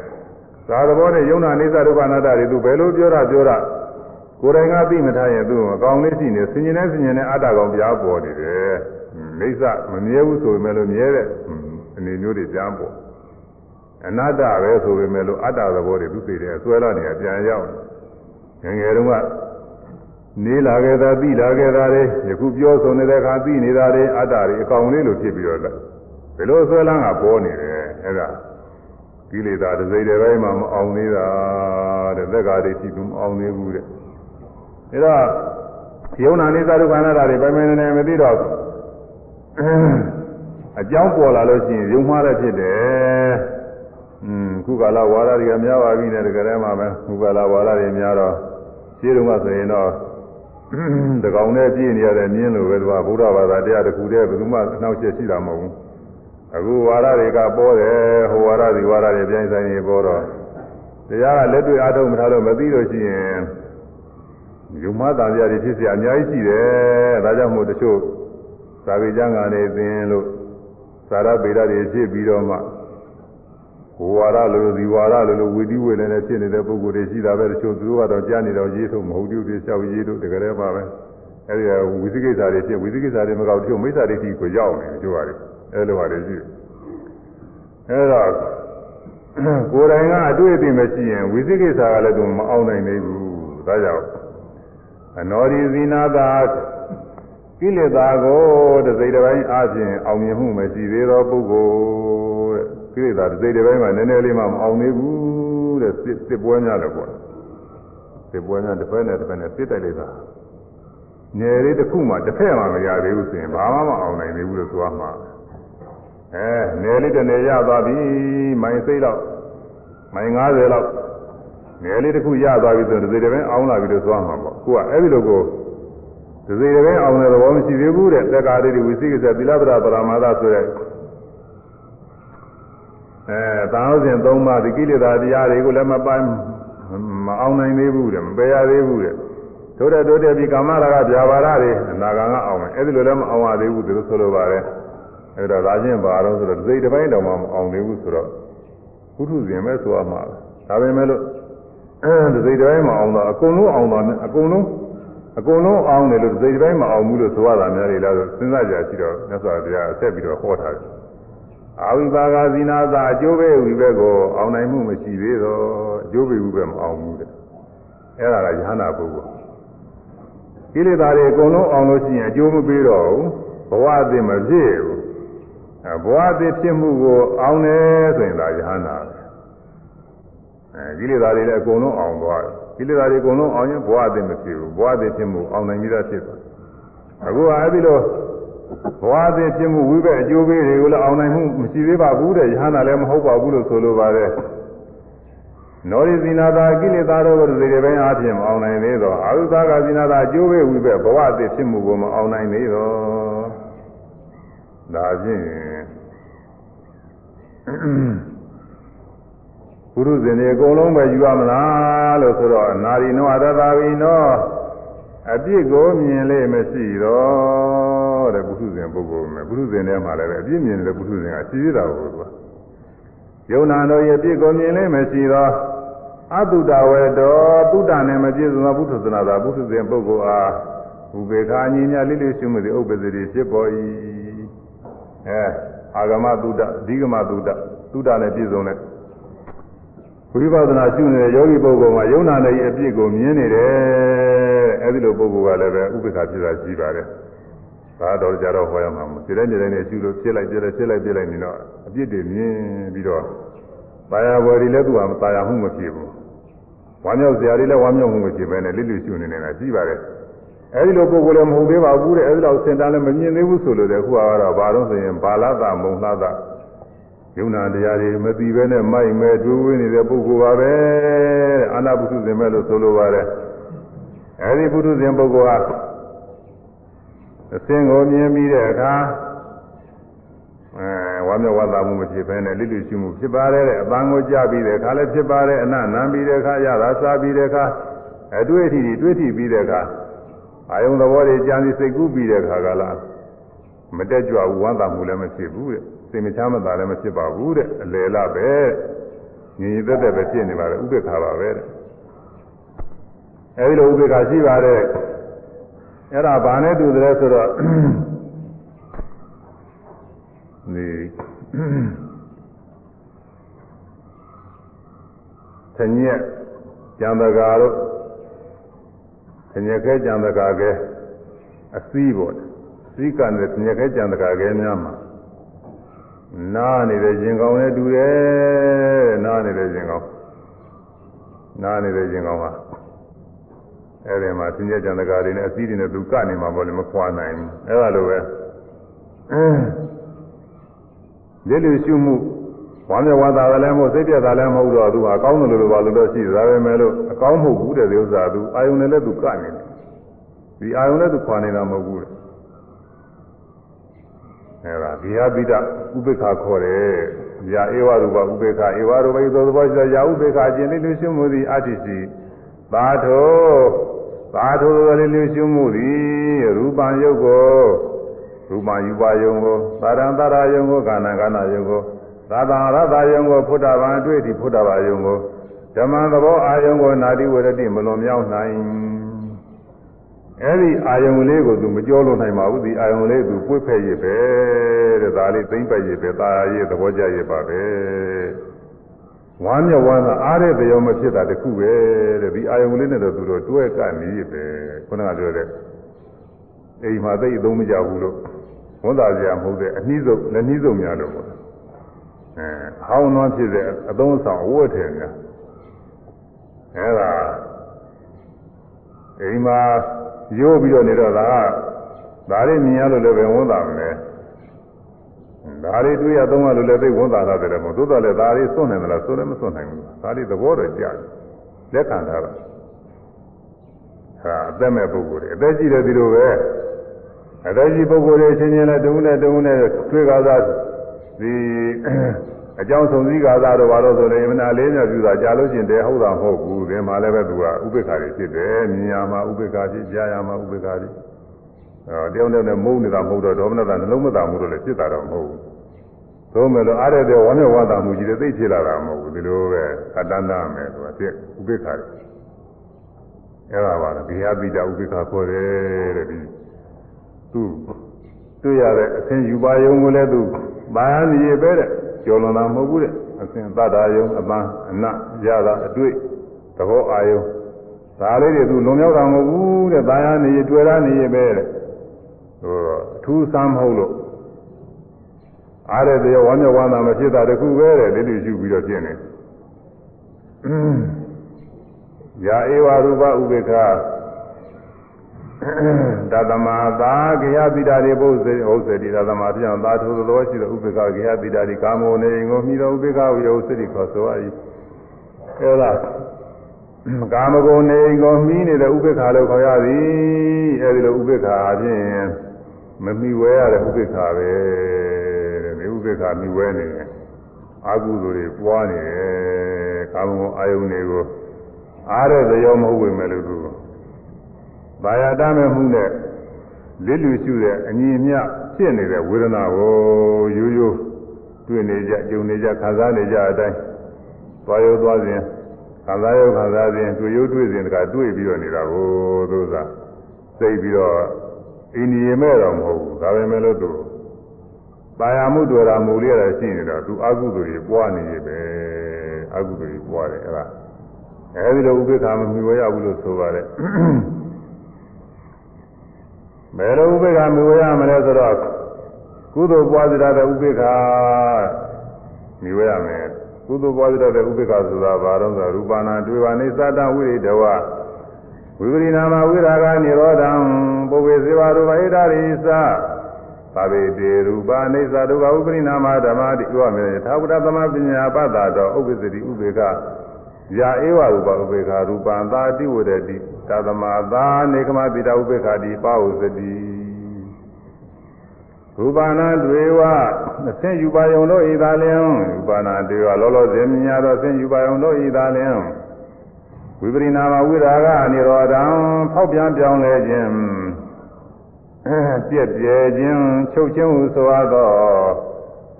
သာသဘောနဲ့ယုံနာနေသဒုက္ခအနတ္တတွေသူဘယ်လိုပြောတာပြောတာကိုယ်တိုင်ကသိမထားရင်သူ့အကောင်လေးရှိနေဆင်ញင်နေဆင်ញင်နေအတ္တကောင်ပြားပေါ်နေတယ်မိစ္ဆမမြဲဘူးဆိုပေမဲ့လို့မြဲတဲ့အနေမျိုးတွေကြားပေါ်အနတ္တပဲဆိုပေမဲ့လို့အတ္တသဘောတွေသူသိတယ်ဆွဲလာနေပြန်ရောက်ငငယ်တုန်းက နေလာခဲ့တာသိလာခဲ့တာတွေယခုပြောဆိုနေတဲ့အခါသိနေတာတွေအတ္တတွေအကောင်လေးလိုဖြစ်ပြီးတော့လဲဘယ်လိုဆွဲလန်းကပေါ်နေတယ်အဲ့ဒါကိလေသာတစ်စိတ်တစ်ပိုင်းမှမအောင်သေးတာတဲ့သက်္ကာတွေရှိသူမအောင်သေးဘူးတဲ့ဒါတော့ယုံနာနေသဒုက္ခနာတာတွေပိုင်ပိုင်နေနေမသိတော့အကြောင်းပေါ်လာလို့ရှိရင်ယုံမှားတဲ့ဖြစ်တယ်อืมခုကာလဝါဒတွေကများပါပြီနဲ့တကယ်တည်းမှာပဲခုကာလဝါဒတွေများတော့ရှင်းတော့မှဆိုရင်တော့ တကောင်နဲ့ပြည့်နေရတဲ့မြင်းလိုပဲသူကဘုရားဘာသာတရားတစ်ခုတည်းဘယ်သူမှနှောက်ယှက်ရှိတာမဟုတ်ဘူးအခုဝါဒတွေကပေါ်တယ်ဟိုဝါဒဒီဝါဒတွေပြန်ဆိုင်နေပေါ်တော့တရားကလက်တွေ့အားထုတ်မထားလို့မသိလို့ရှိရင်ယုံမသားပြတွေဖြစ်เสียအများကြီးရှိတယ်ဒါကြောင့်မို့တချို့သာဝေကျမ်းကနေသင်လို့သာရပေရတွေဖြစ်ပြီးတော့မှ ဟိုဝါဒလိုဒီဝါဒလိုလိုဝီတိဝေလည်းဖြစ်နေတဲ့ပုဂ္ဂိုလ်တွေရှိတာပဲတချို့သူတို့ကတော့ကြားနေတော့ရေးထုတ်မဟုတ်ဘူးတွေလျှောက်ရေးထုတ်တကယ်တည်းပါပဲအဲဒီဝိသိကိစ္စတွေဖြစ်ဝိသိကိစ္စတွေမကောက်တချို့မိစ္ဆာဒိဋ္ဌိကိုရောက်နေတချို့ဟာတွေအဲလိုဟာတွေရှိတယ်အဲတော့ကိုယ်တိုင်ကအတွေ့အသိမရှိရင်ဝိသိကိစ္စကလည်းသူမအောင်နိုင်သေးဘူးဒါကြောင့်အနောဒီဇိနာသာကိလေသာကိုတစ်စိတ်တစ်ပိုင်းအပြင်အောင်မြင်မှုမရှိသေးသောပုဂ္ဂိုလ်တဲ့ ကိလေသာတစ်စိတ်တစ်ပိုင်းမှာနည်းနည်းလေးမှမအောင်သေးဘူးတဲ့စစ်စစ်ပွဲများလည်းပေါ့စစ်ပွဲများတစ်ဖက်နဲ့တစ်ဖက်နဲ့စစ်တိုက်လိုက်တာငယ်လေးတစ်ခုမှတစ်ဖက်မှမရသေးဘူးဆိုရင်ဘာမှမအောင်နိုင်သေးဘူးလို့ဆိုရမှာအဲငယ်လေးတစ်နယ်ရသွားပြီမိုင်စိတ်တော့မိုင်90လောက်ငယ်လေးတစ်ခုရသွားပြီဆိုတော့ဒီစိတ်တစ်ပိုင်းအောင်လာပြီလို့ဆိုရမှာပေါ့ကိုကအဲ့ဒီလိုကိုဒီစိတ်တစ်ပိုင်းအောင်တဲ့သဘောမရှိသေးဘူးတဲ့သက်္ကာရိဝိသိကိစ္စသီလပဒပရမသဆိုတဲ့ အဲသာဝစဉ်၃ပါးဒီကိလေသာတရားတွေကိုလည်းမပိုင်းမအောင်နိုင်သေးဘူးတဲ့မပယ်ရသေးဘူးတဲ့တို့တဲ့တို့တဲ့ဒီကာမရာဂဗျာပါဒတွေအနာဂံကအောင်မယ်အဲ့ဒီလိုလည်းမအောင်ရသေးဘူးဒီလိုဆိုလိုပါတယ်အဲ့တော့ဒါချင်းဘာတော့ဆိုတော့ဒီစိတ်တစ်ပိုင်းတောင်မှမအောင်သေးဘူးဆိုတော့ကုထုဇင်ပဲဆိုရမှာဒါပဲမဲ့လို့ဒီစိတ်တစ်ပိုင်းမအောင်တော့အကုန်လုံးအောင်တော့အကုန်လုံးအကုန်လုံးအောင်တယ်လို့ဒီစိတ်တစ်ပိုင်းမအောင်ဘူးလို့ဆိုရတာများလေလားဆိုစဉ်းစားကြရှိတော့မြတ်စွာဘုရားဆက်ပြီးတော့ဟောထားတယ် အာဝိပါကဇိနာသာအကျိုးပဲဝိဘက်ကိုအောင်နိုင်မှုမရှိသေးတော့အကျိုးပဲဝိဘက်မအောင်ဘူးတဲ့အဲ့ဒါကယဟနာပုဂ္ဂိုလ်ကိလေသာတွေအကုန်လုံးအောင်လို့ရှိရင်အကျိုးမပေးတော့ဘူးဘဝအသစ်မဖြစ်ဘူးအဲဘဝအသစ်ဖြစ်မှုကိုအောင်တယ်ဆိုရင်ဒါယဟနာပဲအဲကိလေသာတွေလည်းအကုန်လုံးအောင်သွားတယ်ကိလေသာတွေအကုန်လုံးအောင်ရင်ဘဝအသစ်မဖြစ်ဘူးဘဝအသစ်ဖြစ်မှုအောင်နိုင်ပြီးသားဖြစ်သွားအခုကအဲ့ဒီလို ဘဝသည်ဖြစ်မှုဝိဘက်အကျိုးပေးတွေကိုလည်းအောင်နိုင်မှုမရှိသေးပါဘူးတဲ့ယဟနာလည်းမဟုတ်ပါဘူးလို့ဆိုလိုပါတယ်နောရိဇိနာတာကိလေသာတို့ကိုဒီတွေပိုင်းအားဖြင့်မအောင်နိုင်သေးတော့အာဟုသာကဇိနာတာအကျိုးပေးဝိဘက်ဘဝသည်ဖြစ်မှုကိုမအောင်နိုင်သေးတော့ဒါဖြင့်ပုရုဇဉ်တွေအကုန်လုံးပဲယူရမလားလို့ဆိုတော့နာရီနောအတ္တသာဝိနော အပြစ်ကိုမြင်လေမရှိတော့တဲ့ပုထုဇဉ်ပုဂ္ဂိုလ်မယ်ပုထုဇဉ်ထဲမှာလည်းပဲအပြစ်မြင်တဲ့ပုထုဇဉ်ကရှိသေးတာကိုသူကယုံနာတော်ရဲ့အပြစ်ကိုမြင်လေမရှိတော့အတုတဝေတော်တုတနဲ့မပြည့်စုံသောပုထုဇနာသာပုထုဇဉ်ပုဂ္ဂိုလ်အားဥပေက္ခာညီမြလိလိရှိမှုသည်ဥပ္ပဇ္ဇတိဖြစ်ပေါ်၏အဲအာဂမတုတအဓိကမတုတတုတနဲ့ပြည့်စုံတဲ့ ဝိပဿနာရှုနေတဲ့ယောဂီပုဂ္ဂိုလ်မှာယုံနာနဲ့အပြစ်ကိုမြင်နေတယ်အဲဒီလိုပုဂ္ဂိုလ်ကလည်းပဲဥပ္ပခါဖြစ်တာရှိပါတယ်။ဒါတော့ကြတော့ဟောရမှာမဟုတ်စိတ္တနေတိုင်းနဲ့ရှုလို့ဖြစ်လိုက်ပြလိုက်ဖြစ်လိုက်ပြလိုက်နေတော့အပြစ်တွေမြင်ပြီးတော့ပါရဝရီလည်းသူ့ဟာမပါရမှုမဖြစ်ဘူး။ဝါမြောက်စရာတွေလည်းဝါမြောက်မှုမဖြစ်ပဲနဲ့လိလိရှုနေနေတာရှိပါတယ်။အဲဒီလိုပုဂ္ဂိုလ်လည်းမဟုတ်သေးပါဘူးတဲ့အဲဒီလောက်စင်တာလည်းမမြင်သေးဘူးဆိုလို့တဲ့ခုကတော့ဘာလို့ဆိုရင်ဘာလသမုံလှသ ယုံနာတရားတွေမသိပဲနဲ့မိုက်မဲဒွေးဝင်းနေတဲ့ပုဂ္ဂိုလ်ပါပဲအာနာပုထုဇဉ်ပဲလို့ဆိုလိုပါတယ်အဲဒီပုထုဇဉ်ပုဂ္ဂိုလ်ဟာအစင်ကိုမြင်ပြီးတဲ့အခါအဲဝမ်းမြောက်ဝမ်းသာမှုမဖြစ်ဘဲနဲ့လိလိရှိမှုဖြစ်ပါတယ်တဲ့အပန်းကိုကြားပြီးတဲ့အခါလည်းဖြစ်ပါတယ်အနနံပြီးတဲ့အခါရတာစားပြီးတဲ့အခါအတွေ့အထိတွေတွေ့ထိပြီးတဲ့အခါအာယုံသဘောတွေကြံစီစိတ်ကူးပြီးတဲ့အခါကလားမတက်ကြွဘူးဝမ်းသာမှုလည်းမဖြစ်ဘူးတဲ့ စိတ်မချမ်းမသာလည်းမဖြစ်ပါဘူးတဲ့အလယ်လပဲညီညီသက်သက်ပဲဖြစ်နေပါတယ်ဥပ္ပခါပါပဲတဲ့အဲဒီလိုဥပ္ပခါရှိပါတယ်အဲ့ဒါဘာနဲ့တူတယ်ဆိုတော့ဒီသညက်ကျန်တကာတို့သညက်ခဲကျန်တကာကဲအစည်းပေါ့စည်းကံတဲ့သညက်ခဲကျန်တကာကဲများမှာ နားနေတဲ့ရင်ကောင်းနဲ့တူတယ်တဲ့နားနေတဲ့ရင်ကောင်းနားနေတဲ့ရင်ကောင်းကအဲ့ဒီမှာသင်္ကြန်ကြံတကာတွေနဲ့အစည်းတွေနဲ့သူကနေမှာပေါ့လေမခွာနိုင်ဘူးအဲ့ဒါလိုပဲလက်လူရှုမှုဝမ်းမြောက်ဝမ်းသာလည်းမဟုတ်စိတ်ပြတ်တာလည်းမဟုတ်တော့သူဟာအကောင်းတယ်လို့ပါလို့တော့ရှိတယ်ဒါပဲမဲ့လို့အကောင်းမဟုတ်ဘူးတဲ့ဒီဥစ္စာသူအာယုန်နဲ့လည်းသူကနေတယ်ဒီအာယုန်နဲ့သူခွာနေတာမဟုတ်ဘူးတဲ့ အဲ့ဒါဒီဟာပိဒဥပိ္ပခါခေါ်တယ်။ယာဧဝရူပဥပိ္ပခါဧဝရူပိသောသဘောရှိရာဥပိ္ပခါခြင်းလေးလူရှုမှုသည်အတ္တိစီသာထောသာထောသောလေးလူရှုမှုသည်ရူပံယုတ်ကိုရူပံယူပါယုံကိုသာရံသာရယုံကိုကာဏကာဏယုံကိုသာသံရသယုံကိုဖုဒ္ဓဘာအတွေ့အထိဖုဒ္ဓဘာယုံကိုဓမ္မသဘောအာယုံကိုနာတိဝရတိမလွန်မြောက်နိုင် အဲ့ဒီအာယုံလေးကိုသူမကြောလို့နိုင်ပါဘူးဒီအာယုံလေးသူပွေ့ဖက်ရပဲတဲ့ဒါလေးသိမ့်ပတ်ရပဲตาရသဘောကြရပါပဲဝမ်းမြောက်ဝမ်းသာအားတဲ့တရားမဖြစ်တာတခုပဲတဲ့ဒီအာယုံလေးနဲ့တော့သူတို့တွဲကနေရပဲခုနကပြောတဲ့အိမ်မှာသိအသုံးမကြဘူးလို့ဝန်သာစရာမဟုတ်တဲ့အနည်းဆုံးလက်နည်းဆုံးများလို့ပေါ့အဲဟောင်းနှောဖြစ်တဲ့အသုံးဆောင်အဝတ်ထည်များအဲဒါအိမ်မှာ ရိုးပြီးတော့နေတော့ဒါဒါလေးမြင်ရလို့လည်းပဲဝန်တာမလဲဒါလေးတွေ့ရသုံးရလို့လည်းသိဝန်တာတာတယ်မို့သို့တော်လည်းဒါလေးစွန့်နိုင်မလားစွန့်လည်းမစွန့်နိုင်ဘူးဒါလေးသဘောတော့ကြားလက်ခံထားတာဟာအသက်မဲ့ပုဂ္ဂိုလ်တွေအသက်ကြီးတဲ့ဒီလိုပဲအသက်ကြီးပုဂ္ဂိုလ်တွေချင်းချင်းနဲ့တုံးနဲ့တုံးနဲ့တွေ့ကားသာဒီ အကြောင်းဆုံးစည်းကားသာတော့ဘာလို့ဆိုလဲမနာလေးမြောက်ပြူတာကြားလို့ချင်းတည်းဟုတ်တာမဟုတ်ဘူးဒီမှာလည်းပဲသူကဥပိ္ပခါတွေဖြစ်တယ်မြင်ရမှာဥပိ္ပခါဖြစ်ကြားရမှာဥပိ္ပခါတွေအဲတယောက်နဲ့မုန်းနေတာမဟုတ်တော့ဒေါမနတာနှလုံးမသာမှုတော့လည်းဖြစ်တာတော့မဟုတ်ဘူးသို့မဲ့လို့အားရတဲ့ဝမ်းနဲ့ဝါသာမှုကြီးတွေသိဖြစ်လာတာမဟုတ်ဘူးဒီလိုပဲအတ္တနာမယ်သူကဖြစ်ဥပိ္ပခါတွေအဲ့ဒါပါလေဘိဟာပိတဥပိ္ပခါခေါ်တယ်တဲ့ဒီသူတွေ့ရတဲ့အသင်ယူပါယုံကိုလည်းသူဘာသာရည်ပဲတဲ့ ကျော်လွန်တာမဟုတ်ဘူးတဲ့အသင်သတ္တာယုံအပန်းအနရတာအတွေ့သဘောအာယုံဒါလေးတွေသူလွန်မြောက်တာမဟုတ်ဘူးတဲ့ဘာသာနေရတွေ့ရနေရပဲတဲ့ဟိုအထူးဆမ်းမဟုတ်လို့အားရတဲ့ဝမ်းမြောက်ဝမ်းသာမဖြစ်တာတခုပဲတဲ့ဒီလိုယူပြီးတော့ပြင်နေယာဧဝရူပဥပေက္ခ တသမသာဂယပိတာရိပုဇ္ဇေဥစ္စေတိတသမပြောင်းသာထုသောရှိသောဥပေက္ခဂယပိတာရိကာမောနေငိုမိသောဥပေက္ခဝိယဥစ္စရိခေါ်ဆို၏အဲဒါကာမဂုဏ်နေကိုမိနေတဲ့ဥပေက္ခလို့ခေါ်ရသည်အဲဒီလိုဥပေက္ခအပြင်မမိဝဲရတဲ့ဥပေက္ခပဲတဲ့ဒီဥပေက္ခမိဝဲနေတယ်အာဟုသူတွေပွားနေတယ်ကာမဂုဏ်အာယုန်တွေကိုအားရတဲ့ရောမဟုတ်ဝင်မယ်လို့သူ ဘာယာတမဲ့မှုနဲ့လစ်လူရှုတဲ့အညီအမျှဖြစ်နေတဲ့ဝေဒနာကိုရိုးရိုးတွေ့နေကြကြုံနေကြခံစားနေကြအတိုင်းသွားရောသွားစဉ်ခံစားရောခံစားစဉ်တွေ့ရိုးတွေ့စဉ်တခါတွေ့ပြီးတော့နေတာကိုသို့သာစိတ်ပြီးတော့အိန္ဒိယမဲ့တော့မဟုတ်ဘူးဒါပဲမဲ့လို့သူပါရမှုတွေ့တာမူလေးရရှိနေတော့သူအကုသိုလ်တွေပွားနေရပဲအကုသိုလ်တွေပွားတယ်အဲ့ဒါအဲဒီလိုဥပိ္ပခာမမြင်ဝရဘူးလို့ဆိုပါတယ် ဘယ်လိုဥပိ္ပခာမြင်ဝရမလဲဆိုတော့ကုသိုလ်ပွားစီတဲ့ဥပိ္ပခာမြင်ဝရမယ်ကုသိုလ်ပွားစီတဲ့ဥပိ္ပခာဆိုတာဘာတော့ဆိုရူပနာတွေ့ပါနေသတ္တဝိရိတဝဝိပရိနာမဝိရာဂနိရောဓံပုဗ္ဗေစေဝရူပဣဒရိသသာဝေတေရူပအိသဒုက္ခဥပရိနာမဓမ္မတိဥပမေသာဝတသမပညာပတ္တတော်ဥပ္ပစ္စတိဥပေက္ခယာဧဝရူပဥပေက္ခရူပံသာတိဝရတိ သသမသာနေကမပိတဥပေက္ခတိပါဟုစတိရူပနာတွေဝအဆင့်ယူပါယုံတို့ဤသာလျင်ရူပနာတွေဝလောလောဆယ်မြင်ရသောအဆင့်ယူပါယုံတို့ဤသာလျင်ဝိပရိနာမဝိရာဂအနိရောဓံဖောက်ပြန်ပြောင်းလဲခြင်းပြည့်ပြဲခြင်းချုပ်ခြင်းဟုဆိုရသော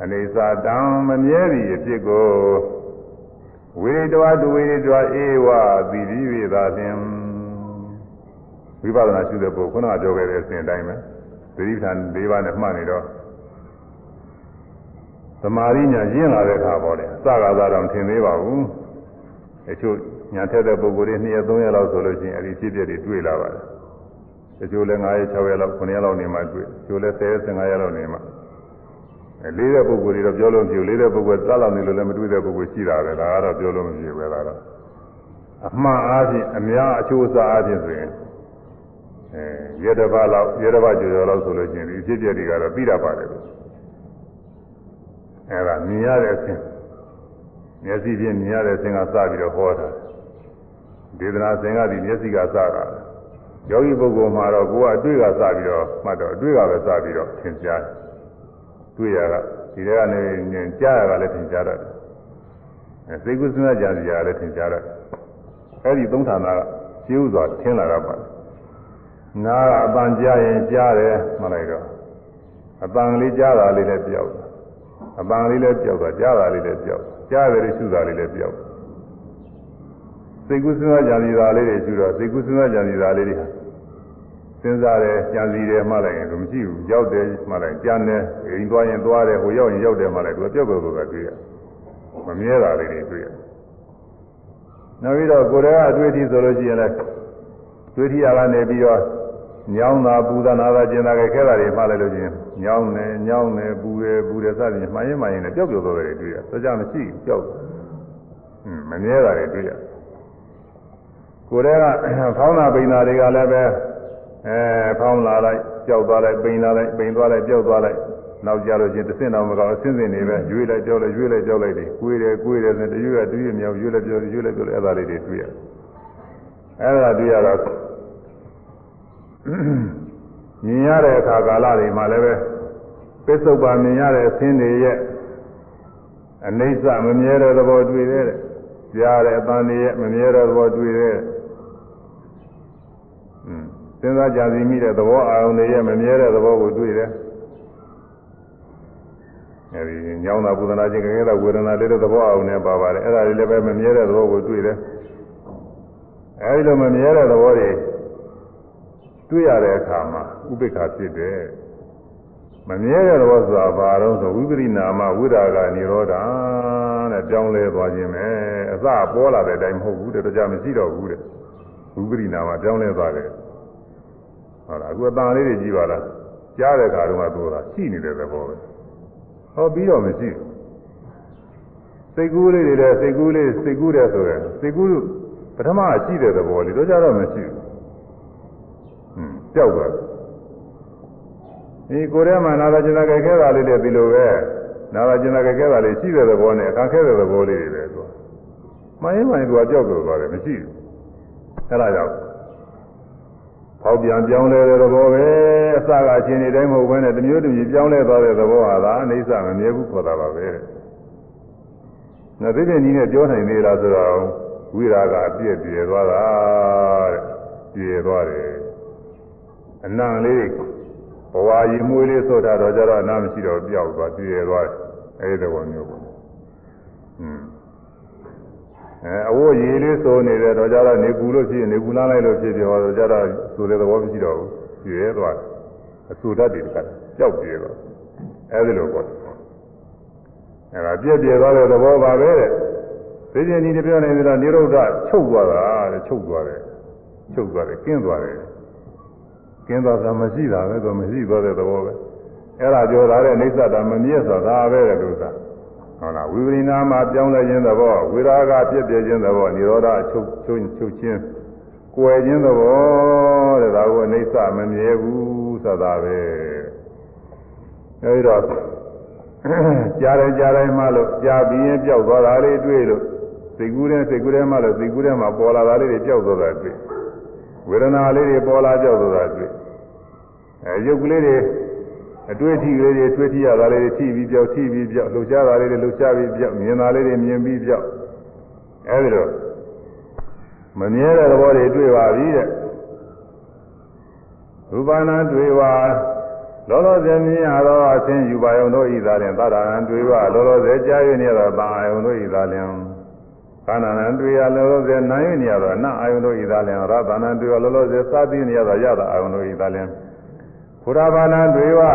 အနေစာတံမမြဲသည့်အဖြစ်ကိုဝိရိတဝတုဝိရိတဝအေဝသီပြီး၍သာလျင် ဝိပဿနာရှိတဲ့ပုဂ္ဂိုလ်ခုနကပြောခဲ့တဲ့အစဉ်အတိုင်းပဲသတိဌာန်၄ပါးနဲ့မှတ်နေတော့သမာဓိညာရင့်လာတဲ့အခါပေါ်တယ်အစကားသာတော့ထင်သေးပါဘူးအချို့ညာထက်တဲ့ပုဂ္ဂိုလ်တွေ2ရက်3ရက်လောက်ဆိုလို့ရှိရင်အဲဒီဖြစ်ပျက်တွေတွေ့လာပါတယ်တချို့လည်း9ရက်6ရက်လောက်9ရက်လောက်နေမှတွေ့တချို့လည်း10ရက်15ရက်လောက်နေမှအဲလေးတဲ့ပုဂ္ဂိုလ်တွေတော့ပြောလို့မဖြစ်ဘူးလေးတဲ့ပုဂ္ဂိုလ်သတ်လောက်နေလို့လည်းမတွေ့တဲ့ပုဂ္ဂိုလ်ရှိတာပဲဒါကတော့ပြောလို့မဖြစ်ဘူးပဲဒါတော့အမှန်အားဖြင့်အများအချိုးအစားအားဖြင့်ဆိုရင် အဲရေတပတ်လောက်ရေတပတ်ကျော်ကျော်လောက်ဆိုလို့ရှိရင်ဒီအဖြစ်အပျက်တွေကတော့ပြီးတာပါတယ်လို့အဲဒါမြင်ရတဲ့အဆင့်မျက်စိဖြင့်မြင်ရတဲ့အဆင့်ကစပြီးတော့ဟောတာဒေသနာဆင်ကဒီမျက်စိကစတာယောဂီပုဂ္ဂိုလ်မှာတော့ကိုယ်ကအတွေ့ကစပြီးတော့မှတ်တော့အတွေ့ကပဲစပြီးတော့သင်ကြားတယ်တွေ့ရကဒီထဲကနေကြားရကလည်းသင်ကြားတတ်တယ်အဲစိတ်ကူးစဉ်းစားကြစီရလည်းသင်ကြားတတ်တယ်အဲဒီသုံးဌာနကရှင်းဥစွာထင်လာတော့ပါတယ် နားကအပန်ကြားရင်ကြားတယ်မှလိုက်တော့အပန်လေးကြားတာလေးလည်းပြောက်တယ်အပန်လေးလည်းပြောက်သွားကြားတာလေးလည်းပြောက်ကြားတယ်ရှုတာလေးလည်းပြောက်စိတ်ကူးစဉ်းစားကြံစီတာလေးတွေရှုတော့စိတ်ကူးစဉ်းစားကြံစီတာလေးတွေဟာစဉ်းစားတယ်ကြံစီတယ်မှလိုက်ရင်တော့မရှိဘူးရောက်တယ်မှလိုက်ကြံတယ်အိမ်သွားရင်သွားတယ်ဟိုရောက်ရင်ရောက်တယ်မှလိုက်သူကပြောက်ပြောက်ပြောက်တွေ့ရမမြဲတာလေးတွေတွေ့ရနောက်ပြီးတော့ကိုယ်တည်းကအတွေ့အထိဆိုလို့ရှိရင်လည်းတွေ့ထိရကနေပြီးတော့ ညောင်းတာပူတာနာတာကျင်တာကြဲခဲတာတွေမှလိုက်လို့ချင်းညောင်းတယ်ညောင်းတယ်ပူတယ်ပူတယ်စသဖြင့်မှန်ရင်မှန်ရင်လည်းပျောက်ပျောက်သွားတယ်တွေ့ရ။ဒါကြောင့်မရှိပျောက်။ဟွန်းမမြဲတာတွေတွေ့ရ။ကိုယ်တည်းကဖောင်းတာပိန်တာတွေကလည်းပဲအဲဖောင်းလာလိုက်ပျောက်သွားလိုက်ပိန်လာလိုက်ပိန်သွားလိုက်ပျောက်သွားလိုက်နောက်ကြလို့ချင်းတစ်စင်းတော့မကောင်းအစင်းစင်းနေပဲရွေးလိုက်ကြောက်လိုက်ရွေးလိုက်ကြောက်လိုက်တွေကိုယ်တယ်ကိုယ်တယ်ဆိုတရွေးရတရွေးမြောက်ရွေးလိုက်ကြောက်ရွေးလိုက်ကြောက်လိုက်အဲ့ဒါလေးတွေတွေ့ရ။အဲ့ဒါတွေ့ရတော့ မြင်ရတဲ့အခါကာလတွေမှာလည်းပဲပစ္စုပန်မြင်ရတဲ့အသင်းတွေရဲ့အနိစ္စမမြဲတဲ့သဘောတွေ့တယ်တဲ့ကြားတဲ့အပန်းတွေရဲ့မမြဲတဲ့သဘောတွေ့တယ်อืมစဉ်းစားကြစီမိတဲ့သဘောအာရုံတွေရဲ့မမြဲတဲ့သဘောကိုတွေ့တယ်အဲဒီညောင်းတာပူဇနာခြင်းကြဲတဲ့ဝေဒနာလေးတဲ့သဘောအာရုံနဲ့ပါပါတယ်အဲ့ဒါလေးလည်းပဲမမြဲတဲ့သဘောကိုတွေ့တယ်အဲဒီလိုမမြဲတဲ့သဘောတွေ တွေ့ရတဲ့အခါမှာဥပိ္ပခာဖြစ်တယ်မမြဲတဲ့သဘောဆိုတာဘာတော့ဆိုဝိပရိနာမဝိရာဂနိရောဓတဲ့ပြောင်းလဲသွားခြင်းပဲအစပေါ်လာတဲ့အတိုင်းမဟုတ်ဘူးတဲ့တော့မရှိတော့ဘူးတဲ့ဝိပရိနာမပြောင်းလဲသွားတယ်ဟုတ်လားအခုအတန်လေးတွေကြည့်ပါလားကြားတဲ့အခါတုန်းကသူကရှိနေတဲ့သဘောပဲဟောပြီးတော့မရှိဘူးစိတ်ကူးလေးတွေလည်းစိတ်ကူးလေးစိတ်ကူးတယ်ဆိုရင်စိတ်ကူးပထမရှိတဲ့သဘောလေးတော့ကြတော့မရှိဘူး ကြောက်သွားဒီကိုယ်ထဲမှာနာသာကျင်သာကြဲခဲတာလေးတွေဒီလိုပဲနာသာကျင်သာကြဲခဲတာလေးရှိတဲ့သဘောနဲ့အခါခဲတဲ့သဘောလေးတွေပဲသူမှန်ရင်မှန်သူကကြောက်ကြသွားတယ်မရှိဘူးအဲဒါကြောင့်ဖောက်ပြန်ပြောင်းလဲတဲ့သဘောပဲအစကအချင်းတွေတိုင်းမဟုတ်ဘဲနဲ့တမျိုးတမျိုးပြောင်းလဲသွားတဲ့သဘောဟာသာအိဋ္ဌမမြဲဘူးခေါ်တာပါပဲငါသိတဲ့နည်းနဲ့ပြောနိုင်သေးလားဆိုတော့ဝိရာကအပြည့်ပြည့်သွားတာတဲ့ပြည့်သွားတယ် အနံလေးဘဝရင်မွေးလေးဆိုတာတော့ကြတော့အနာမရှိတော့ပြောက်သွားပြည့်သွားတယ်အဲဒီသဘောမျိုးပေါ့อืมအဲအဝတ်ရည်လေးဆိုနေတဲ့တော့ကြတော့နေကူလို့ဖြစ်ရင်နေကူလာလိုက်လို့ဖြစ်ဖြစ်ဟောတော့ကြတော့ဆိုတဲ့သဘောမရှိတော့ဘူးပြည့်သွားတယ်အဆူတတ်တယ်ကကြောက်ပြည့်သွားအဲဒီလိုပေါ့အဲဒါပြည့်ပြည့်သွားတဲ့သဘောပါပဲတဲ့သိချင်းဒီပြောနေတယ်တော့နိရောဓချုပ်သွားတာတဲ့ချုပ်သွားတယ်ချုပ်သွားတယ်ကင်းသွားတယ် ကင်းသွားတာမရှိတာပဲဆိုမရှိသွားတဲ့သဘောပဲအဲ့ဒါပြောတာတဲ့အိဋ္ဌတာမမြဲဆိုတာပဲတဲ့လို့သာဟုတ်လားဝိပရိနာမှာပြောင်းလဲခြင်းသဘောဝိရာဂပြည့်ပြည့်ခြင်းသဘောនិရောဓချုပ်ချုပ်ချုပ်ခြင်းကွယ်ခြင်းသဘောတဲ့ဒါကိုအိဋ္ဌမမြဲဘူးဆိုတာပဲအဲဒီတော့ကြားတယ်ကြားတိုင်းမှလို့ကြားပြီးရင်ပျောက်သွားတာလေးတွေ့လို့စိတ်ကူးတဲ့စိတ်ကူးတဲ့မှလို့စိတ်ကူးတဲ့မှပေါ်လာတာလေးတွေပျောက်သွားတာတွေ့ ဝေဒနာလေးတွေပေါ်လာကြောက်သွားတာတွေ့အဲရုပ်ကလေးတွေအတွေ့အထိလေးတွေတွေ့ထိရတာလေးတွေထိပြီးပြောက်ထိပြီးပြောက်လှုပ်ရှားတာလေးတွေလှုပ်ရှားပြီးပြောက်မြင်တာလေးတွေမြင်ပြီးပြောက်အဲဒီတော့မမြဲတဲ့သဘောတွေတွေ့ပါပြီတဲ့ရူပနာတွေ့ပါလောလောဆယ်မြင်ရတော့အချင်းယူပါယုံတို့ဤသာလင်သတ္တရံတွေ့ပါလောလောဆယ်ကြားရနေရတော့တန်အာယုံတို့ဤသာလင် ကာဏနံတွေ့ရလောလောဆယ်နာယနေရတော့နအာယုံတို့ဤသာလင်ရသနံတွေ့ရလောလောဆယ်သာတိနေရတော့ရတာအာယုံတို့ဤသာလင်ဘုရားဘာနာတွေ့ပါ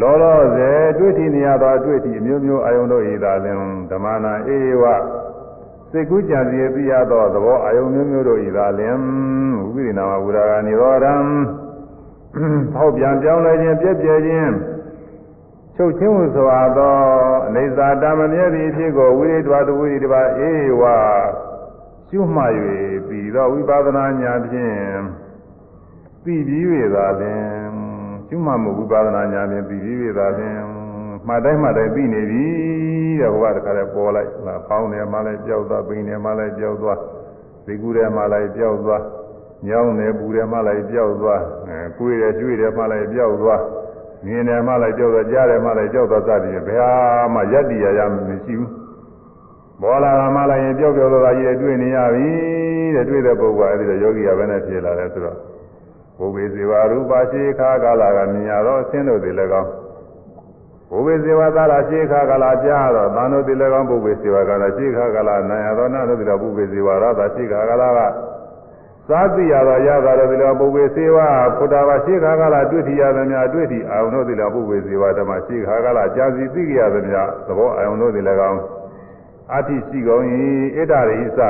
လောလောဆယ်တွေ့ထိနေရတော့တွေ့ထိအမျိုးမျိုးအာယုံတို့ဤသာလင်ဓမ္မနာအေဝစိတ်ကူးကြံစီပြရသောသဘောအာယုံမျိုးမျိုးတို့ဤသာလင်ဝိပိနာမဝုရာဂနိရောဓံဖောက်ပြန်ပြောင်းလဲခြင်းပြည့်ပြည့်ခြင်း ချုပ်ချင်းဟုဆိုအပ်သောအနေစာတမမြဲသည့်အဖြစ်ကိုဝိရိတဝတဝိရိတပါအေဝရှုမှတ်၍ပြီးသောဝိပဿနာဉာဏ်ဖြင့်ပြီးပြီး၍သာလင်ရှုမှတ်မှုဝိပဿနာဉာဏ်ဖြင့်ပြီးပြီး၍သာလင်မှတ်တိုင်းမှတ်တိုင်းပြီးနေပြီတဲ့ဟိုကတခါလဲပေါ်လိုက်လာပေါင်းတယ်မှလည်းကြောက်သွားပိန်တယ်မှလည်းကြောက်သွားသိကူတယ်မှလည်းကြောက်သွားညောင်းတယ်ပူတယ်မှလည်းကြောက်သွားအဲကိုယ်တယ်ကျွေးတယ်မှလည်းကြောက်သွား မြင်တယ်မှလည်းကြောက်သွားကြားတယ်မှလည်းကြောက်သွားစသည်ဘယ်ဟာမှယက်တည်ရရမရှိဘူးပေါ်လာတာမှလည်းရင်ကြောက်ကြောက်သွားကြီးတွေ့နေရပြီတဲ့တွေ့တဲ့ပုဂ္ဂိုလ်အဲဒီတော့ယောဂီကဘယ်နဲ့ဖြစ်လာလဲဆိုတော့ဘုဗေဇေဝရူပါရှိခါကာလကမြင်ရတော့အသင်းတို့တွေလည်းကောင်းဘုဗေဇေဝသာလာရှိခါကာလကြားတော့သံတို့တွေလည်းကောင်းဘုဗေဇေဝကာလရှိခါကာလနာယတော်နာတို့တွေတော့ဘုဗေဇေဝရသာရှိခါကာလက သာတိရသောရသာတော်ဒီလိုပုပ္ပေစေဝဖုဒ္ဓဘာရှိခါကလာတွေ့ထီရသမျှတွေ့ထီအာယုန်တို့ဒီလိုပုပ္ပေစေဝဓမ္မရှိခါကလာကြာစီသိကြရသမျှသဘောအာယုန်တို့ဒီလည်းကောင်းအဋ္ဌိရှိကုန်၏ဣဒရိသ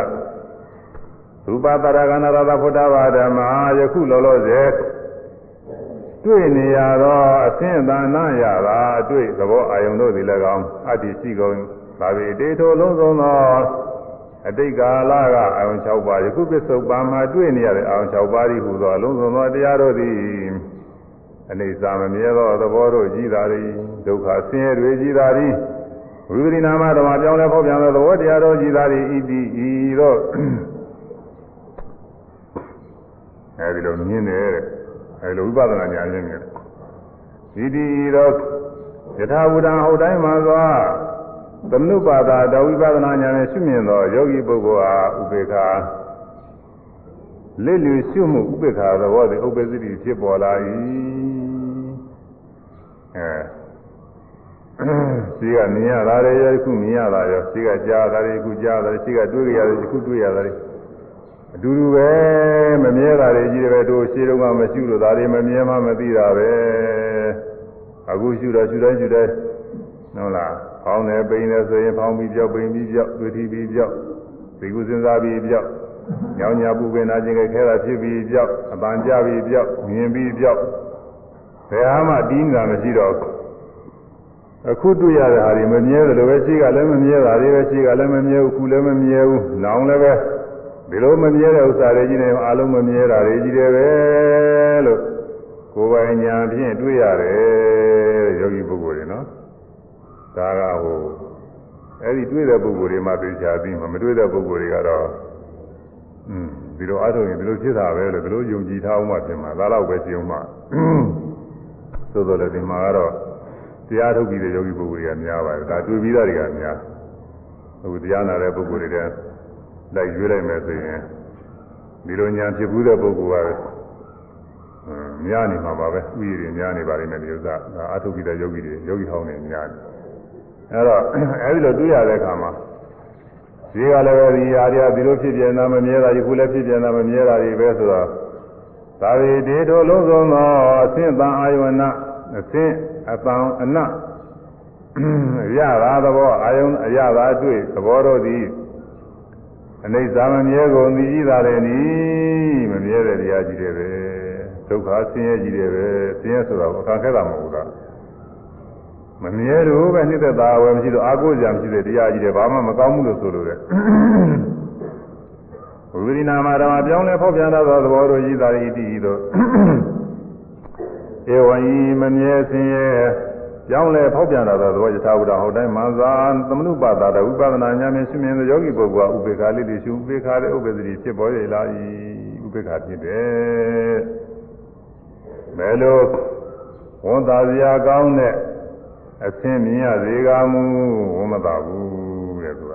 ရူပတရကနာရသဖုဒ္ဓဘာဓမ္မယခုလောလောဆယ်တွေ့နေရတော့အသင်္သာနာရတာအတွေ့သဘောအာယုန်တို့ဒီလည်းကောင်းအဋ္ဌိရှိကုန်ဘာဝေတေထိုလုံးစုံသော အတိတ်ကာလကအာယုံ6ပါးယခုပစ္စုပန်မှာတွေ့နေရတဲ့အာယုံ6ပါးဤဟူသောအလုံးစုံသောတရားတို့သည်အနေစာမမြဲသောသဘောတို့ကြီးသာသည်ဒုက္ခဆင်းရဲတွေကြီးသာသည်ဝိပရိနာမဓမ္မပြောင်းလဲဖောက်ပြန်သောသဘောတရားတို့ကြီးသာသည်ဤသည်ဤသောအဲဒီလိုမြင်တယ်တဲ့အဲဒီလိုဝိပဿနာဉာဏ်ရင်းနေတယ်ဤသည်ဤသောယထာဝုဒ္ဓဟုတ်တိုင်းမှာသော သမနုပါဒတဝိပဿနာဉာဏ်နဲ့ရှုမြင်သောယောဂီပုဂ္ဂိုလ်အားဥပေက္ခလစ်လျူရှုမှုဥပေက္ခသဘောသည်ဥပ္ပဇ္ဇတိဖြစ်ပေါ်လာ၏အဲရှိကမြင်ရတာတွေရောခုမြင်ရတာရောရှိကကြားတာတွေခုကြားတာတွေရှိကတွေ့ကြရတယ်ခုတွေ့ရတာတွေအတူတူပဲမမြဲတာတွေကြီးတယ်ပဲတို့ရှင်းတော့မှမရှိလို့ဒါတွေမမြဲမှမသိတာပဲအခုရှုတော့ရှုတိုင်းရှုတိုင်းဟုတ်လား ဖောင်းတယ်ပိန်တယ်ဆိုရင်ဖောင်းပြီးပြောက်ပိန်ပြီးပြောက်တွေ့ထိပြီးပြောက်ဒီကုစဉ်းစားပြီးပြောက်ညောင်ညာပူပင်နာခြင်းခဲတာဖြစ်ပြီးပြောက်အပန်ကြပြီးပြောက်မြင်ပြီးပြောက်ဘယ်ဟာမှတီးနေတာမရှိတော့အခုတွေ့ရတဲ့ဟာတွေမမြဲတယ်လို့ပဲရှိကလည်းမမြဲတာတွေပဲရှိကလည်းမမြဲဘူးခုလည်းမမြဲဘူးနောင်လည်းပဲဒီလိုမမြဲတဲ့ဥစ္စာတွေကြီးနေအလုံးမမြဲတာတွေကြီးတယ်ပဲလို့ကိုယ်ပိုင်ညာဖြင့်တွေ့ရတယ်ယောဂီပုဂ္ဂိုလ်တွေနော် ဒါကဟိုအဲ့ဒီတွေ့တဲ့ပုဂ္ဂိုလ်တွေမှသိချာပြီးမှမတွေ့တဲ့ပုဂ္ဂိုလ်တွေကတော့อืมဒီလိုအားထုတ်ရင်ဒီလိုဖြစ်တာပဲလို့ဒီလိုယုံကြည်ထားအောင်မှပြင်မှာဒါတော့ပဲရှင်းမှသို့တော်လည်းဒီမှာကတော့တရားထုတ်ပြီးတဲ့ယောဂီပုဂ္ဂိုလ်တွေကများပါတယ်ဒါတွေ့ပြီးသားတွေကများအခုတရားနာတဲ့ပုဂ္ဂိုလ်တွေတဲ့လိုက်ရွေးလိုက်မယ်ဆိုရင်ဒီလိုညာဖြစ်ဘူးတဲ့ပုဂ္ဂိုလ်ကများနေမှာပါပဲဥယျာဉ်များနေပါလိမ့်မယ်ဒီဥစ္စာအာထုကိတဲ့ယောဂီတွေယောဂီဟောင်းနေများတယ် အဲ့တော့အဲဒီလိုတွေ့ရတဲ့အခါမှာဒီကလည်းပဲဒီဟာတွေကဒီလိုဖြစ်ပြနေတာမမြဲတာဒီခုလည်းဖြစ်ပြနေတာမမြဲတာတွေပဲဆိုတော့သာဝေတေထိုလုံးစုံသောအသင့်တန်အာယဝနအသင့်အတန်အနရတာသဘောအာယုံအရတာအတွေ့သဘောတို့သည်အနိစ္စမမြဲကုန်သည်ကြီးတာလည်းနီးမမြဲတဲ့တရားကြီးတွေပဲဒုက္ခဆင်းရဲကြီးတွေပဲဆင်းရဲဆိုတာအခါခဲတာမဟုတ်ဘူးလား မမြဲလို့ပဲနှိမ့်သက်တာဝယ်မရှိတော့အာကိုကြံမရှိတဲ့တရားကြီးတွေဘာမှမကောင်းဘူးလို့ဆိုလို့တဲ့ဝိရိနာမဓမ္မပြောင်းလဲဖောက်ပြန်သောသဘောတို့ရည်သာရည်တည်သောဧဝံဤမမြဲဆင်းရဲပြောင်းလဲဖောက်ပြန်သောသဘောယထာဝတဟုတ်တိုင်းမဇာသမနုပါဒတဝိပဿနာဉာဏ်ဖြင့်ရှင်မြင်သောယောဂီပုဂ္ဂိုလ်ကဥပေက္ခလေးတွေရှုဥပေက္ခတဲ့ဥပ္ပဒတိဖြစ်ပေါ်ရလာ၏ဥပေက္ခဖြစ်တယ်ဘယ်လိုဝန်သာစရာကောင်းတဲ့ အဆင်းမြင်ရစေကမူဝန်မသာဘူးတဲ့သူက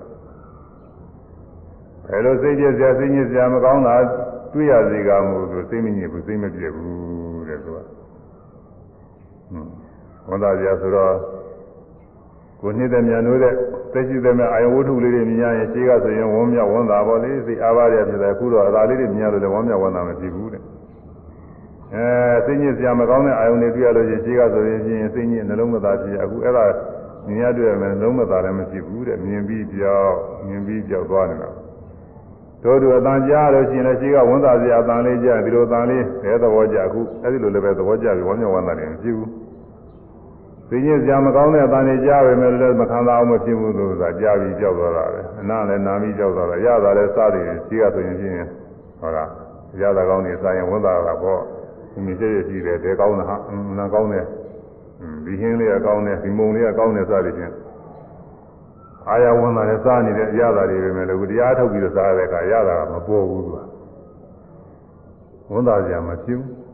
ဘယ်လိုစိတ်ကြစရာစိတ်ညစ်စရာမကောင်းတာတွေ့ရစေကမူဆိုစိတ်မညစ်ဘူးစိတ်မပြည့်ဘူးတဲ့သူကဝန်သာစရာဆိုတော့ကိုနှစ်သက်မြန်လို့တဲ့သက်ရှိသက်မဲ့အာယဝတ္ထုလေးတွေမြင်ရရင်ရှိကဆိုရင်ဝန်းမြောက်ဝန်းသာပေါ့လေစိတ်အားပါရဖြစ်တယ်အခုတော့အသာလေးတွေမြင်ရလို့လည်းဝန်းမြောက်ဝန်းသာမဖြစ်ဘူးတဲ့ အဲစိတ်ညစ်စရာမကောင်းတဲ့အာယုန်တွေတွေ့ရလို့ရှိရင်ရှိကဆိုရင်ပြင်စိတ်ညစ်နှလုံးမသားဖြစ်အခုအဲ့ဒါမြင်ရတွေ့ရမယ်နှလုံးမသားလည်းမရှိဘူးတဲ့မြင်ပြီးပြောက်မြင်ပြီးပြောက်သွားနေတာတို့တို့အတန်ကြားလို့ရှိရင်လည်းရှိကဝန်သာစရာအတန်လေးကြားဒီလိုအတန်လေးဘယ်သဘောကြအခုအဲ့ဒီလိုလည်းပဲသဘောကြပြီးဝမ်းမြောက်ဝမ်းသာတယ်မရှိဘူးသိညစ်စရာမကောင်းတဲ့အတန်လေးကြားပဲမယ်လည်းမခံစားအောင်မဖြစ်ဘူးလို့ဆိုတာကြားပြီးကြောက်သွားတာပဲအနာလည်းနာပြီးကြောက်သွားတာရတာလည်းစားတယ်ရှိကဆိုရင်ဖြင့်ဟောလားရတာကောင်းနေစားရင်ဝန်သာတာပေါ့ ဒီမြစ်ရရှိတယ်တဲကောင်းတာဟာနာကောင်းတယ်ဒီဟင်းလေးကကောင်းတယ်ဒီမုံလေးကကောင်းတယ်စားတယ်ချင်းအာရဝန်သာနဲ့စားနေတဲ့အရသာတွေပဲမယ်လို့တရားထုတ်ပြီးတော့စားတဲ့အခါရတာကမပေါ်ဘူးသူကဝန်သာကြမှာဖြစ်ဘူး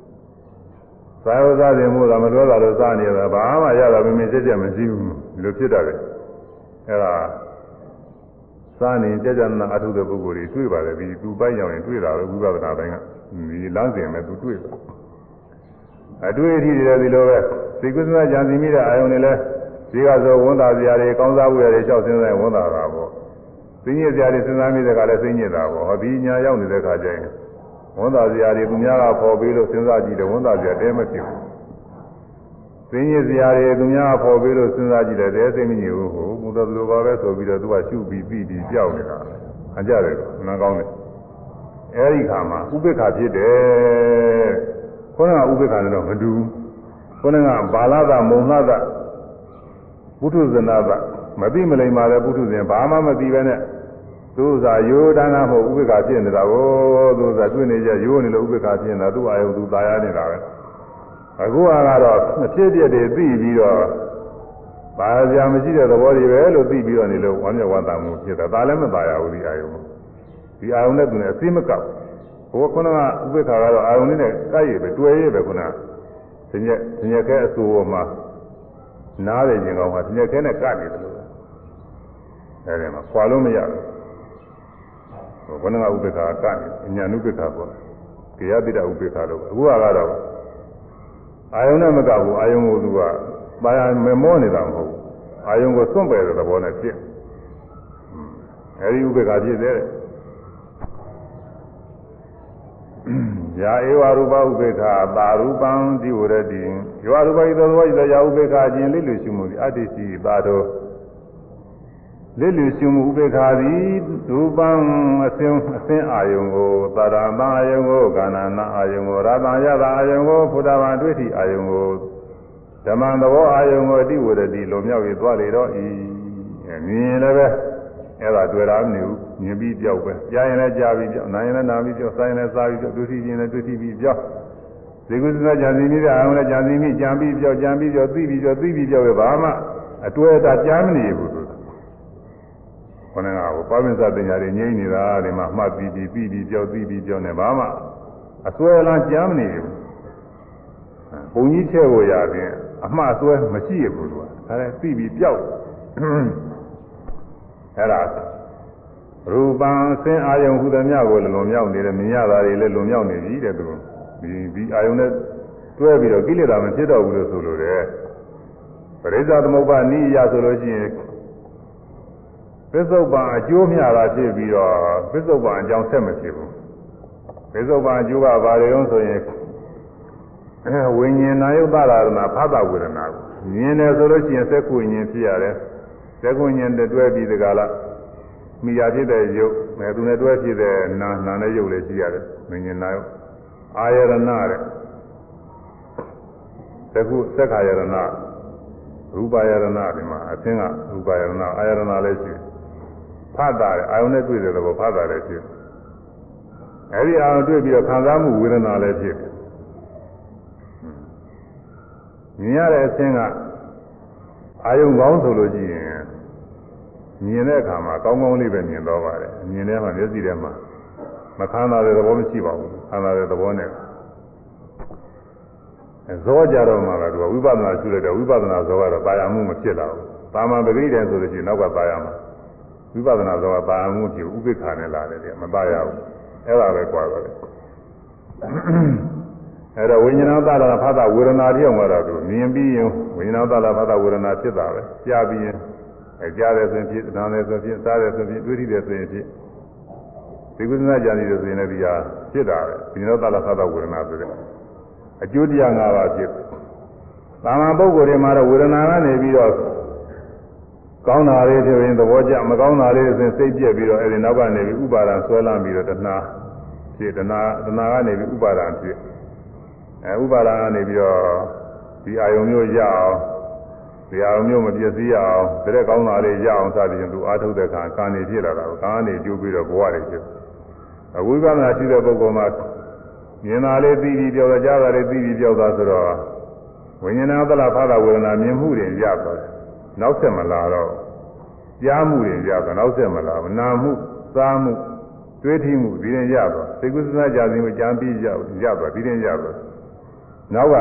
သာယောသားတယ်မို့လားမလွဲတာလို့စားနေတာဘာမှရတာမင်းမစစ်ချက်မရှိဘူးဒီလိုဖြစ်တာပဲအဲ့ဒါစားနေကြကြနာအထုတဲ့ပုဂ္ဂိုလ်တွေတွေ့ပါတယ်ဒီသူပိုင်းကြောင်ရင်တွေ့တာပဲဝိပဿနာပိုင်းကဒီလမ်းစဉ်မဲ့သူတွေ့ပါ အတွေ့အထိတွေဒီလိုပဲသိကုသနာကြံစီမိတဲ့အာယုန်တွေလဲဒီကဆိုဝန်တာစရာတွေကောင်းစားဖို့ရတယ်လျှောက်စင်းဆိုင်ဝန်တာတာပေါ့သိညစ်စရာတွေစဉ်းစားမိတဲ့ကလည်းသိညစ်တာပေါ့ဟောဒီညာရောက်နေတဲ့ခါကျရင်ဝန်တာစရာတွေသူများကပေါ်ပြီးလို့စဉ်းစားကြည့်တယ်ဝန်တာစရာတဲမဖြစ်ဘူးသိညစ်စရာတွေသူများကပေါ်ပြီးလို့စဉ်းစားကြည့်တယ်တဲသိမညစ်ဘူးဟိုဘုရားလိုပါပဲဆိုပြီးတော့သူကရှုပြီးပြီးပြီးကြောက်နေတာအကြတယ်နားကောင်းတယ်အဲဒီခါမှာဥပိ္ပခါဖြစ်တယ် ခေါင်းကဥပိ္ပခါနဲ့တော့မတူဘူးခေါင်းကဘာလသမုံလှသပုထုဇနာသမသိမလိမ္မာတဲ့ပုထုဇဉ်ဘာမှမသိပဲနဲ့သူဥစားရိုးတန်းတာမဟုတ်ဥပိ္ပခါဖြစ်နေတာကိုသူဥစားတွေ့နေကြရိုးနေလို့ဥပိ္ပခါဖြစ်နေတာသူ့အာယုသူตายရနေတာပဲအခုကတော့အဖြစ်အပျက်တွေသိပြီးတော့ဘာကြမရှိတဲ့သဘောတွေပဲလို့သိပြီးတော့နေလို့ဝမ်းမြောက်ဝမ်းသာမှုဖြစ်တာဒါလည်းမตายရဘူးဒီအာယုဒီအာယုနဲ့သူနဲ့အသိမကောက်ဘု ရားခုနကဥပိ္ပခါကတော့အာယုနဲ့ကိုက်ရပဲတွေ့ရပဲခုနကသင်္ကြန်သင်္ကြန်ခဲအစိုးရမှာနားတယ်ခြင်းကောင်းမှာသင်္ကြန်ခဲနဲ့ကတ်နေတယ်လို့အဲဒီမှာခွာလို့မရဘူးဘုရားကဥပိ္ပခါကတ်နေအညာနုပိ္ပခါပေါ့ကေယတိတဥပိ္ပခါလို့အခုကတော့အာယုနဲ့မကဘူးအာယုကိုသူကပါရမမောနေတာမဟုတ်ဘူးအာယုကိုစွန့်ပယ်တဲ့သဘောနဲ့ဖြစ်အဲဒီဥပိ္ပခါဖြစ်တယ် ယာဧဝရူပဥပေက္ခသာရူပံဒီဝရတိယောရူပဤသောသောဤသောယာဥပေက္ခအခြင်းလိလူရှိမှုသည်အတ္တိစီသာတော်လိလူရှိမှုဥပေက္ခသည်ရူပံအစင်းအစင်းအာယုံကိုသာရမအာယုံကိုကာဏနာအာယုံကိုရတံယတာအာယုံကိုဖုဒ္ဓဘာတွေ့ထိအာယုံကိုဓမ္မသဘောအာယုံကိုအတိဝရတိလွန်မြောက်၍သွားလေတော့ဤမြင်လည်းပဲ အဲ့ဒါတွေ့တာမနေဘူးမြင်ပြီးပြောက်ပဲကြားရင်လည်းကြားပြီးပြောက်နားရင်လည်းနားပြီးပြောက်စားရင်လည်းစားပြီးပြောက်ဒုတိယရင်လည်းဒုတိယပြီးပြောက်ဒီကုသနာကြံစီနေတဲ့အာရုံလည်းကြံစီမိကြံပြီးပြောက်ကြံပြီးပြောက်သိပြီးပြောက်သိပြီးပြောက်ပဲဘာမှအတွဲတာကြားမနေဘူးသူခொနကဟိုပါမင်းစတင်ညာတွေငြိမ့်နေတာဒီမှာမှတ်ပြီးပြီးပြီးပြီးပြောက်သိပြီးပြောက်နေဘာမှအစွဲလန်းကြားမနေဘူးဘုံကြီးချဲ့ကိုရရင်အမှားအစွဲမရှိဘူးသူကဒါလည်းသိပြီးပြောက် အဲ့ဒါရူပံအစင်းအာယုံဟူသည်များကိုလည်းလွန်မြောက်နေတယ်မြင်ရတာတွေလည်းလွန်မြောက်နေပြီတဲ့သူဒီဒီအာယုံနဲ့တွဲပြီးတော့ကိလေသာမဖြစ်တော့ဘူးလို့ဆိုလိုတယ်ပရိစ္ဆသမုပ္ပါနိယဆိုလို့ရှိရင်ပစ္စုပန်အကျိုးမျှတာဖြစ်ပြီးတော့ပစ္စုပန်အကြောင်းဆက်မဖြစ်ဘူးပစ္စုပန်အကျိုးကဘာတွေလဲဆိုရင်ဝိညာဉ်နာယုတ်တာရဏဖသဝေဒနာကိုမြင်တယ်ဆိုလို့ရှိရင်သက်ကိုဉ္ဉ္ဖြစ်ရတယ် သက္ကုညင်တွဲပြီးဒီကလာမိယာဖြစ်တဲ့ရုပ်မယ်သူနဲ့တွဲဖြစ်တဲ့နာနာနဲ့ရုပ်လည်းရှိရတယ်မင်းညနာရုပ်အာယရဏတဲ့သက္ကုသက္ခာယရဏရူပယရဏဒီမှာအသင်းကရူပယရဏအာယရဏလည်းရှိဖတ်တာအာယုန်နဲ့တွေ့တဲ့ဘောဖတ်တာလည်းရှိအဲဒီအာယုန်တွေ့ပြီးတော့ခံစားမှုဝေဒနာလည်းဖြစ်မြင်ရတဲ့အသင်းကအာယုံကောင်းဆိုလို့ရှိရင် မြင်တဲ့အခါမှာကောင်းကောင်းလေးပဲမြင်တော့ပါတယ်မြင်တဲ့မှာမျက်စိထဲမှာမခန္ဓာတဲ့သဘောမရှိပါဘူးခန္ဓာတဲ့သဘောနဲ့ဇောကြတော့မှလည်းသူကဝိပဿနာရှုလိုက်တော့ဝိပဿနာဇောကတော့ပါရမှုမဖြစ်လာဘူး။တာမန်ပဂိတယ်ဆိုလို့ရှိရင်နောက်ကပါရမှာဝိပဿနာဇောကပါရမှုဖြစ်ဥပိ္ပခာနဲ့လာတယ်တဲ့မပါရဘူး။အဲ့ဒါပဲကြွားတော့တယ်။အဲ့တော့ဝိညာဏသလာဖသဝေဒနာတိအောင်ကတော့သူမြင်ပြီးရင်ဝိညာဏသလာဖသဝေဒနာဖြစ်တာပဲ။ကြားပြီးရင် အဲကြားတယ်ဆိုရင်ဖြစ်နားတယ်ဆိုရင်ဖြစ်စားတယ်ဆိုရင်တွေ့ထိတယ်ဆိုရင်ဖြစ်ဒီကုသနာကြံနေတယ်ဆိုရင်လည်းဒီဟာဖြစ်တာပဲ။ဝိညာဏသလာဖသဝေဒနာဆိုတဲ့အကျိုးတရား၅ပါးဖြစ်။သာမန်ပုဂ္ဂိုလ်တွေမှာတော့ဝေဒနာကနေပြီးတော့ကောင်းတာလေးဖြစ်ရင်သဘောကျမကောင်းတာလေးဆိုရင်စိတ်ပြက်ပြီးတော့အဲဒီနောက်ကနေပြီးဥပါဒံဆွဲလမ်းပြီးတော့တဏှာဖြစ်တဏှာတဏှာကနေပြီးဥပါဒံဖြစ်အဲဥပါဒံကနေပြီးတော့ဒီအာယုံမျိုးရအောင် ဒီအာယုံမျိုးမပြည့်စည်အောင်တဲ့ကောင်းတာလေးရအောင်စသည်ဖြင့်သူအားထုတ်တဲ့အခါကာနေဖြစ်လာတာကိုကာနေကျိုးပြီးတော့ဘဝတွေဖြစ်အဝိပဿနာရှိတဲ့ပုဂ္ဂိုလ်မှာမြင်တာလေးသိပြီးပြောတော့ကြားတာလေးသိပြီးပြောတာဆိုတော့ဝိညာဏသလဖသဝေဒနာမြင်မှုတွေရသွားတယ်နောက်ဆက်မလာတော့ကြားမှုတွေရသွားနောက်ဆက်မလာဘူးနာမှုစားမှုတွေးထိမှုဒီရင်ရသွားသိကုသနာကြခြင်းကိုကြံပြီးရရသွားဒီရင်ရသွားနောက်က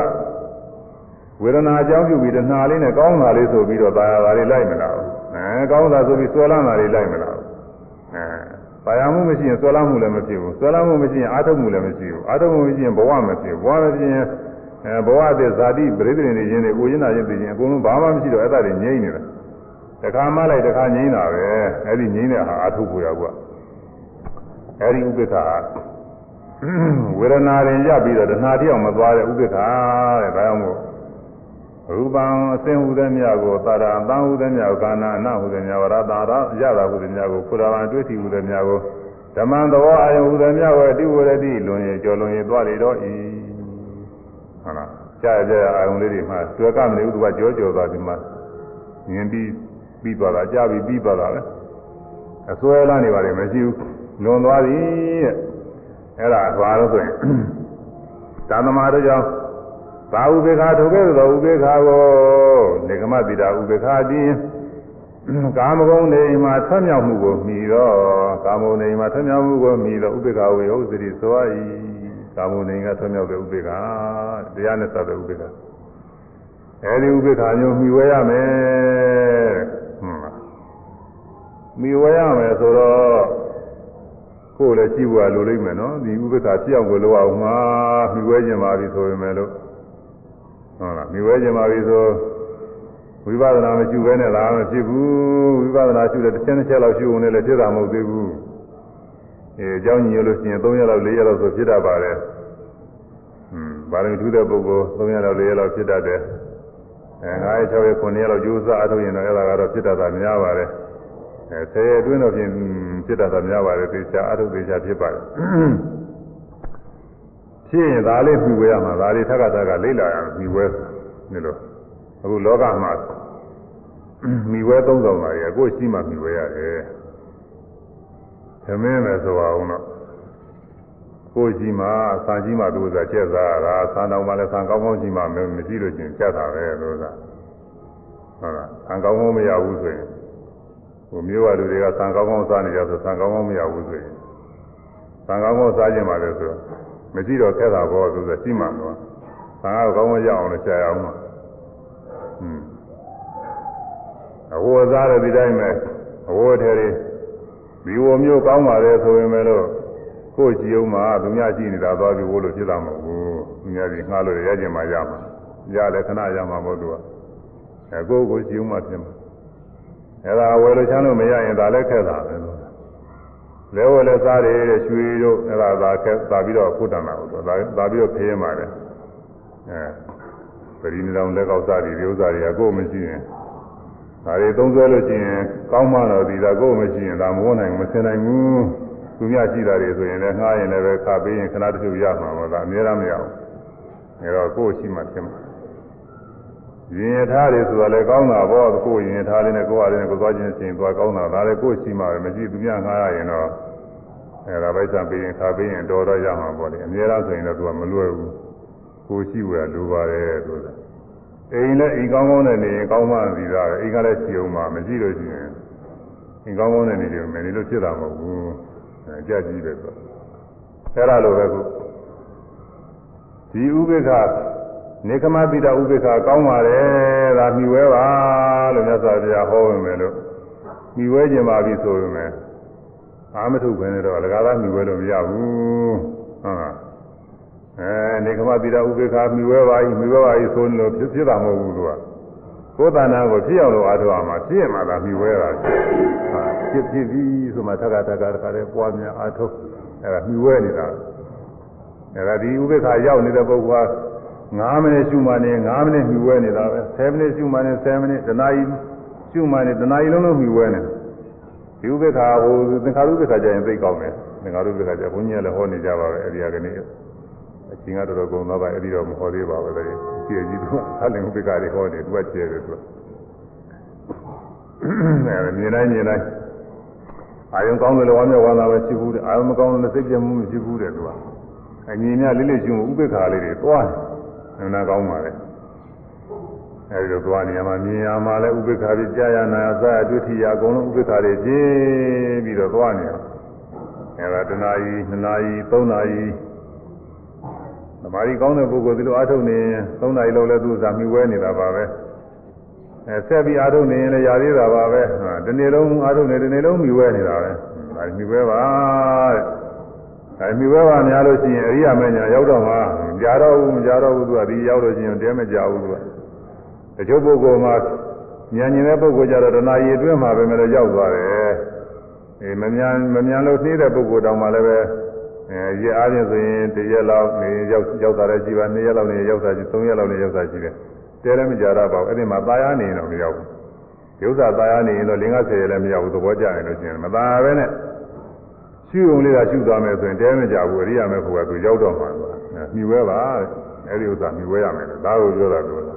ဝေဒနာအကြောင်းပြုပြီးတဏှာလေးနဲ့ကောင်းတာလေးဆိုပြီးတော့ပါရတာလေးလိုက်မလား။အဲကောင်းတာဆိုပြီးဆွဲလမ်းတာလေးလိုက်မလား။အဲပါရမှုမရှိရင်ဆွဲလမ်းမှုလည်းမဖြစ်ဘူး။ဆွဲလမ်းမှုမရှိရင်အာထုတ်မှုလည်းမရှိဘူး။အာထုတ်မှုမရှိရင်ဘဝမဖြစ်ဘူး။ဘဝမဖြစ်ရင်အဲဘဝတည်းဇာတိပရိသေနေခြင်းတွေကိုရင်းနာခြင်းသိခြင်းအကုန်လုံးဘာမှမရှိတော့အဲ့ဒါတွေငြိမ့်နေတာ။တခါမှလိုက်တခါငြိမ့်တာပဲ။အဲ့ဒီငြိမ့်တဲ့ဟာအာထုတ်ဖို့ရကွာ။အဲ့ဒီဥပ္ပခါဝေဒနာရင်ရပြီးတော့တဏှာတိအောင်မသွားတဲ့ဥပ္ပခါတဲ့။ဒါကြောင့်မို့ ရူပံအစင်ဟူသည်မြတ်ကိုသာရအတန်ဟူသည်မြတ်ကိုကာနာအနဟူသည်မြတ်ဝရတာရရတာဟူသည်မြတ်ကိုဖုရာဗံတွေ့ထီဟူသည်မြတ်ကိုဓမ္မံသဘောအာယုဟူသည်မြတ်ကိုအတိဝရတိလွန်ရင်ကြော်လွန်ရင်သွားလေတော့ဤဟုတ်လားကြာကြာအာယုလေးတွေမှာတွေ့ကမနေဘူးသူကကြောကြောသွားဒီမှာမြင်ပြီးပြီးသွားတာကြာပြီးပြီးသွားတာပဲအစွဲလာနေပါလေမရှိဘူးလွန်သွားပြီတဲ့အဲ့ဒါသွားလို့ဆိုရင်သာသမာတို့ကြောင့် ဘာဥပေက္ခထိုကဲ့သို့သောဥပေက္ခကိုနေကမတိတာဥပေက္ခတိကာမဂုဏ်နေမှာဆွမြောက်မှုကိုမြည်တော့ကာမဂုဏ်နေမှာဆွမြောက်မှုကိုမြည်တော့ဥပေက္ခဝေဟုတ်သတိဆို၏ကာမဂုဏ်နေကဆွမြောက်တဲ့ဥပေက္ခတရားနဲ့စတဲ့ဥပေက္ခအဲဒီဥပေက္ခမျိုးမြည်ဝဲရမယ်ဟုတ်လားမြည်ဝဲရမယ်ဆိုတော့ကိုယ်လည်းကြည့်ဖို့လိုလိမ့်မယ်နော်ဒီဥပေက္ခဖြစ်အောင်ကိုလိုအောင်မှာမြည်ဝဲခြင်းပါပြီဆိုရင်လည်းလို့ ဟုတ်လားမြည်ဝဲခြင်းပါပြီဆိုဝိပဿနာမရှိဘဲနဲ့လားမဖြစ်ဘူးဝိပဿနာရှိတဲ့တစ်ချက်တစ်ချက်လောက်ရှိုံနဲ့လည်းဖြစ်တာမဟုတ်သေးဘူးအဲအကြောင်းညို့လို့ရှိရင်3ရက်လောက်4ရက်လောက်ဆိုဖြစ်တတ်ပါတယ်ဟွန်းဗာရမီထူးတဲ့ပုဂ္ဂိုလ်3ရက်လောက်4ရက်လောက်ဖြစ်တတ်တယ်အဲ9ရက်6ရက်9ရက်လောက်ကြိုးစားအထုတ်ရင်တော့အဲ့ဒါကတော့ဖြစ်တတ်တာများပါတယ်အဲ10ရက်အတွင်းတော့ဖြင့်ဖြစ်တတ်တာများပါတယ်သေချာအထုတ်သေချာဖြစ်ပါတယ် ဖြစ်ရင်ဒါလေးပြီးဝဲရမှာဒါလေးထက်ကထက်ကလိမ့်လာရပြီးဝဲနေလို့အခုလောကမှာမိဝဲသုံးဆောင်ပါရဲ့ကိုယ်ရှိမှမိဝဲရတယ်သမင်းပဲဆိုအောင်တော့ကိုယ်ရှိမှစာကြီးမှသူကကျက်စားတာစာတော်မှလည်းဆံကောင်းကောင်းရှိမှမရှိလို့ချင်းကျက်တာပဲလို့ကဟုတ်လားဆံကောင်းကောင်းမရဘူးဆိုရင်ဟိုမျိုးရလူတွေကဆံကောင်းကောင်းစားနေကြဆိုဆံကောင်းကောင်းမရဘူးဆိုရင်ဆံကောင်းကောင်းစားခြင်းပါလေဆို မရှိတော့ခက်တာဘောသူကရှိမှတော့ဆံကောင်းကောင်းရအောင်လို့ရှားရအောင်မှာအဝတ်စားတဲ့ဒီတိုင်းပဲအဝတ်ထဲတွေဒီဝမျိုးကောင်းပါလေဆိုရင်ပဲလို့ကိုယ်ကြည့်အောင်မှသူများကြည့်နေတာသွားပြီးဝလို့ဖြစ်တာမဟုတ်ဘူးသူများကြီးငှားလို့ရကျင်မှရမှာရလဲခဏရမှာမဟုတ်သူကအဲကိုယ်ကိုကြည့်အောင်မှဖြစ်မှာအဲဒါဝယ်လို့ချမ်းလို့မရရင်ဒါလည်းခက်တာပဲလို့ လဲဝယ်လဲစားတယ်ရွှေတို့အဲဒါသာခက်သာပြီးတော့ဖုတ်တန်တာဟုတ်တော့သာပြီးတော့ဖေးမှာတယ်အဲပရိနိလောင်လက်ကောက်စားတွေဒီဥစ္စာတွေကကိုယ်မရှိရင်ဒါတွေသုံးဆွဲလို့ရှိရင်ကောင်းမှတော့ဒီသာကိုယ်မရှိရင်ဒါမဝနိုင်မဆင်နိုင်ဘူးသူများရှိတာတွေဆိုရင်လည်းငှားရင်လည်းပဲခါပေးရင်ခဏတချို့ရမှာပါဒါအများအားမရဘူးအဲတော့ကိုယ်ရှိမှဖြစ်မှာ ရင်ရထားတွေဆိုတာလည်းကောင်းတာပေါ့ကိုယ်ရင်ရထားလေးနဲ့ကိုယ်အားလေးနဲ့ကိုယ်သွားခြင်းချင်းသွားကောင်းတာဒါလည်းကိုယ်ရှိမှပဲမရှိသူများငှားရရင်တော့အဲဒါပဲစံပေးရင်ခါပေးရင်တော်တော့ရမှာပေါ့လေအများအားဆိုရင်တော့သူကမလွယ်ဘူးကိုယ်ရှိဝယ်လိုပါတယ်ဆိုတာအိမ်နဲ့အိမ်ကောင်းကောင်းနဲ့နေရင်ကောင်းမှန်ပြီသားပဲအိမ်ကလည်းရှိအောင်မှမရှိလို့ရှိရင်အိမ်ကောင်းကောင်းနဲ့နေတယ်မယ်နေလို့ဖြစ်တာမဟုတ်ဘူးအဲကြက်ကြီးပဲဆိုအဲဒါလိုပဲခုဒီဥပိ္ပခ နေကမပိတဥပိ္ပခာကောင်းပါတယ်ဒါမြှဝဲပါလို့မြတ်စွာဘုရားဟောဝင်မယ်လို့မြှဝဲခြင်းပါပြီဆိုရင်မယ်အာမထုခွင့်တော့လကားသားမြှဝဲလို့မရဘူးဟုတ်လားအဲနေကမပိတဥပိ္ပခာမြှဝဲပါဤမြှဝဲပါဤဆိုလို့ဖြစ်ဖြစ်တာမဟုတ်ဘူးသူကကိုယ်တဏ္ဍာကိုဖြစ်အောင်လို့အားထုတ်အောင်မှာဖြစ်ရမှာသာမြှဝဲတာဖြစ်ဖြစ်ပြီးဆိုမှထက်ကထက်ကတခါတည်းပွားများအားထုတ်အဲဒါမြှဝဲနေတာအဲဒါဒီဥပိ္ပခာရောက်နေတဲ့ပုဂ္ဂိုလ်က 9မိနစ်ရှုမှနေ9မိနစ်မြူဝဲနေတာပဲ10မိနစ်ရှုမှနေ10မိနစ်တနာရီရှုမှနေတနာရီလုံးလုံးမြူဝဲနေဒီဥပ္ပခါဟိုသင်္ခါရုပ္ပခါကျရင်သိကောင်းတယ်သင်္ခါရုပ္ပခါကျဘုန်းကြီးကလည်းဟောနေကြပါပဲအဲဒီကနေ့အချင်းကတော်တော်ကုန်သွားပါအဲဒီတော့မဟောသေးပါဘူးလေကျေကြီးသူကသလင်ဥပ္ပခါတွေဟောနေသူကကျေတယ်သူကအဲမြင်တိုင်းမြင်တိုင်းအာယုံကောင်းတယ်လို့ဝမ်းမြောက်ဝမ်းသာပဲရှိဘူးတဲ့အာယုံမကောင်းလို့စိတ်ပြတ်မှုမရှိဘူးတဲ့သူကအငြင်းများလေးလေးရှုဥပ္ပခါလေးတွေတွားတယ် နနာကောင်းပါလေအဲဒီတော့သွားနေရမှာမြင်ရမှာလဲဥပိ္ပခာပြီးကြာရနာအစအတွေ့ထီရအကုန်လုံးဥပိ္ပခာတွေကျင်းပြီးတော့သွားနေရအဲဒါတနာရီနှစ်နာရီသုံးနာရီသမာဓိကောင်းတဲ့ပုဂ္ဂိုလ်ဒီလိုအားထုတ်နေသုံးနာရီလောက်လဲသူ့စာမိဝဲနေတာပါပဲအဲဆက်ပြီးအားထုတ်နေရင်လည်းရသေးတာပါပဲဒီနေ့လုံးအားထုတ်နေဒီနေ့လုံးမိဝဲနေတာပဲဒါမိဝဲပါတဲ့ အဲမိဘဘာများလို့ရှိရင်အရိယာမညာရောက်တော့မှကြားတော့ဘူးမကြားတော့ဘူးသူကဒီရောက်လို့ရှိရင်တဲမကြဘူးသူကတချို့ပုဂ္ဂိုလ်မှာဉာဏ်ဉာဏ်တဲ့ပုဂ္ဂိုလ်ကြတော့တဏှာရည်အတွင်းမှာပဲမလို့ရောက်သွားတယ်အဲမမြန်မမြန်လို့နှီးတဲ့ပုဂ္ဂိုလ်တောင်မှလည်းပဲအဲရအားဖြင့်ဆိုရင်တရက်လောက်နေရောက်ရောက်တာလည်းရှိပါနှစ်ရက်လောက်နေရောက်တာရှိသုံးရက်လောက်နေရောက်တာရှိတယ်တဲလည်းမကြတော့ပါဘူးအဲ့ဒီမှာตายရနေရင်တော့မရောက်ဘူးဒီဥစ္စာตายရနေရင်တော့5 10ရက်လည်းမရောက်ဘူးသဘောကျရင်လို့ရှိရင်မตายပဲနဲ့ ရှုုံလေးကရှုသွားမယ်ဆိုရင်တဲမကြဘူးအရိယာမေဖို့ကသူရောက်တော့မှာကွာမြှဝဲပါတဲ့အဲဒီဥစ္စာမြှဝဲရမယ်လို့ဒါကိုပြောတာပြောတာ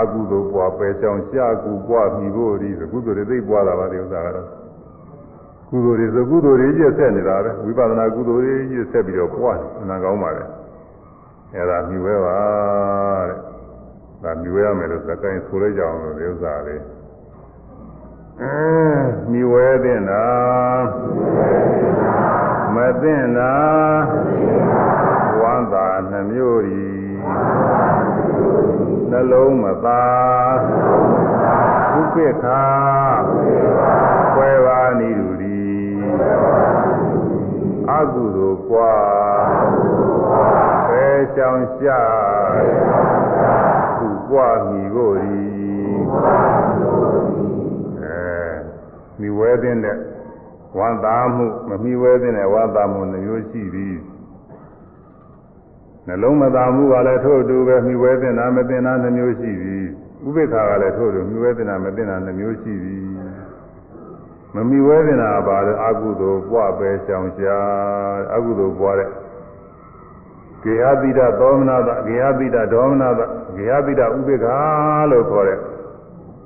အကုသိုလ်ပွားပယ်ချောင်ရှားကူပွားမြည်ဖို့ဒီကုသိုလ်တွေသိပွားတာပါဒီဥစ္စာကတော့ကုသိုလ်တွေဆိုကုသိုလ်တွေကြီးဆက်နေတာပဲဝိပဿနာကုသိုလ်တွေကြီးဆက်ပြီးတော့ပွားနေနာကောင်းပါလေအဲဒါမြှဝဲပါတဲ့ဒါမြှဝဲရမယ်လို့သကိုင်းဆိုလိုက်ကြအောင်လို့ဒီဥစ္စာလေး မိဝဲတဲ့နာမသိနာဝမ်းသာနှမျိုးဤနှလုံးမသာဥပိ္ပခာခွဲပါနိရူဒီအကုသိုလ်ပွားပဲချောင်ရှာသူပွားမိကိုဤ မိဝဲတဲ့ဝမ်းသာမှုမမိဝဲတဲ့ဝမ်းသာမှုနှမျိုးရှိသည်နှလုံးမသာမှုကလည်းထို့အတူပဲမိဝဲတဲ့နာမသိနာနှမျိုးရှိသည်ဥပိ္ပခာကလည်းထို့အတူမိဝဲတဲ့နာမသိနာနှမျိုးရှိသည်မမိဝဲတဲ့နာပါတော့အကုသိုလ်ပွားပဲရှောင်ရှားအကုသိုလ်ပွားတဲ့ကေဟတိတသောမနာတကေဟတိတဒေါမနာတကေဟတိတဥပိ္ပခာလို့ခေါ်တဲ့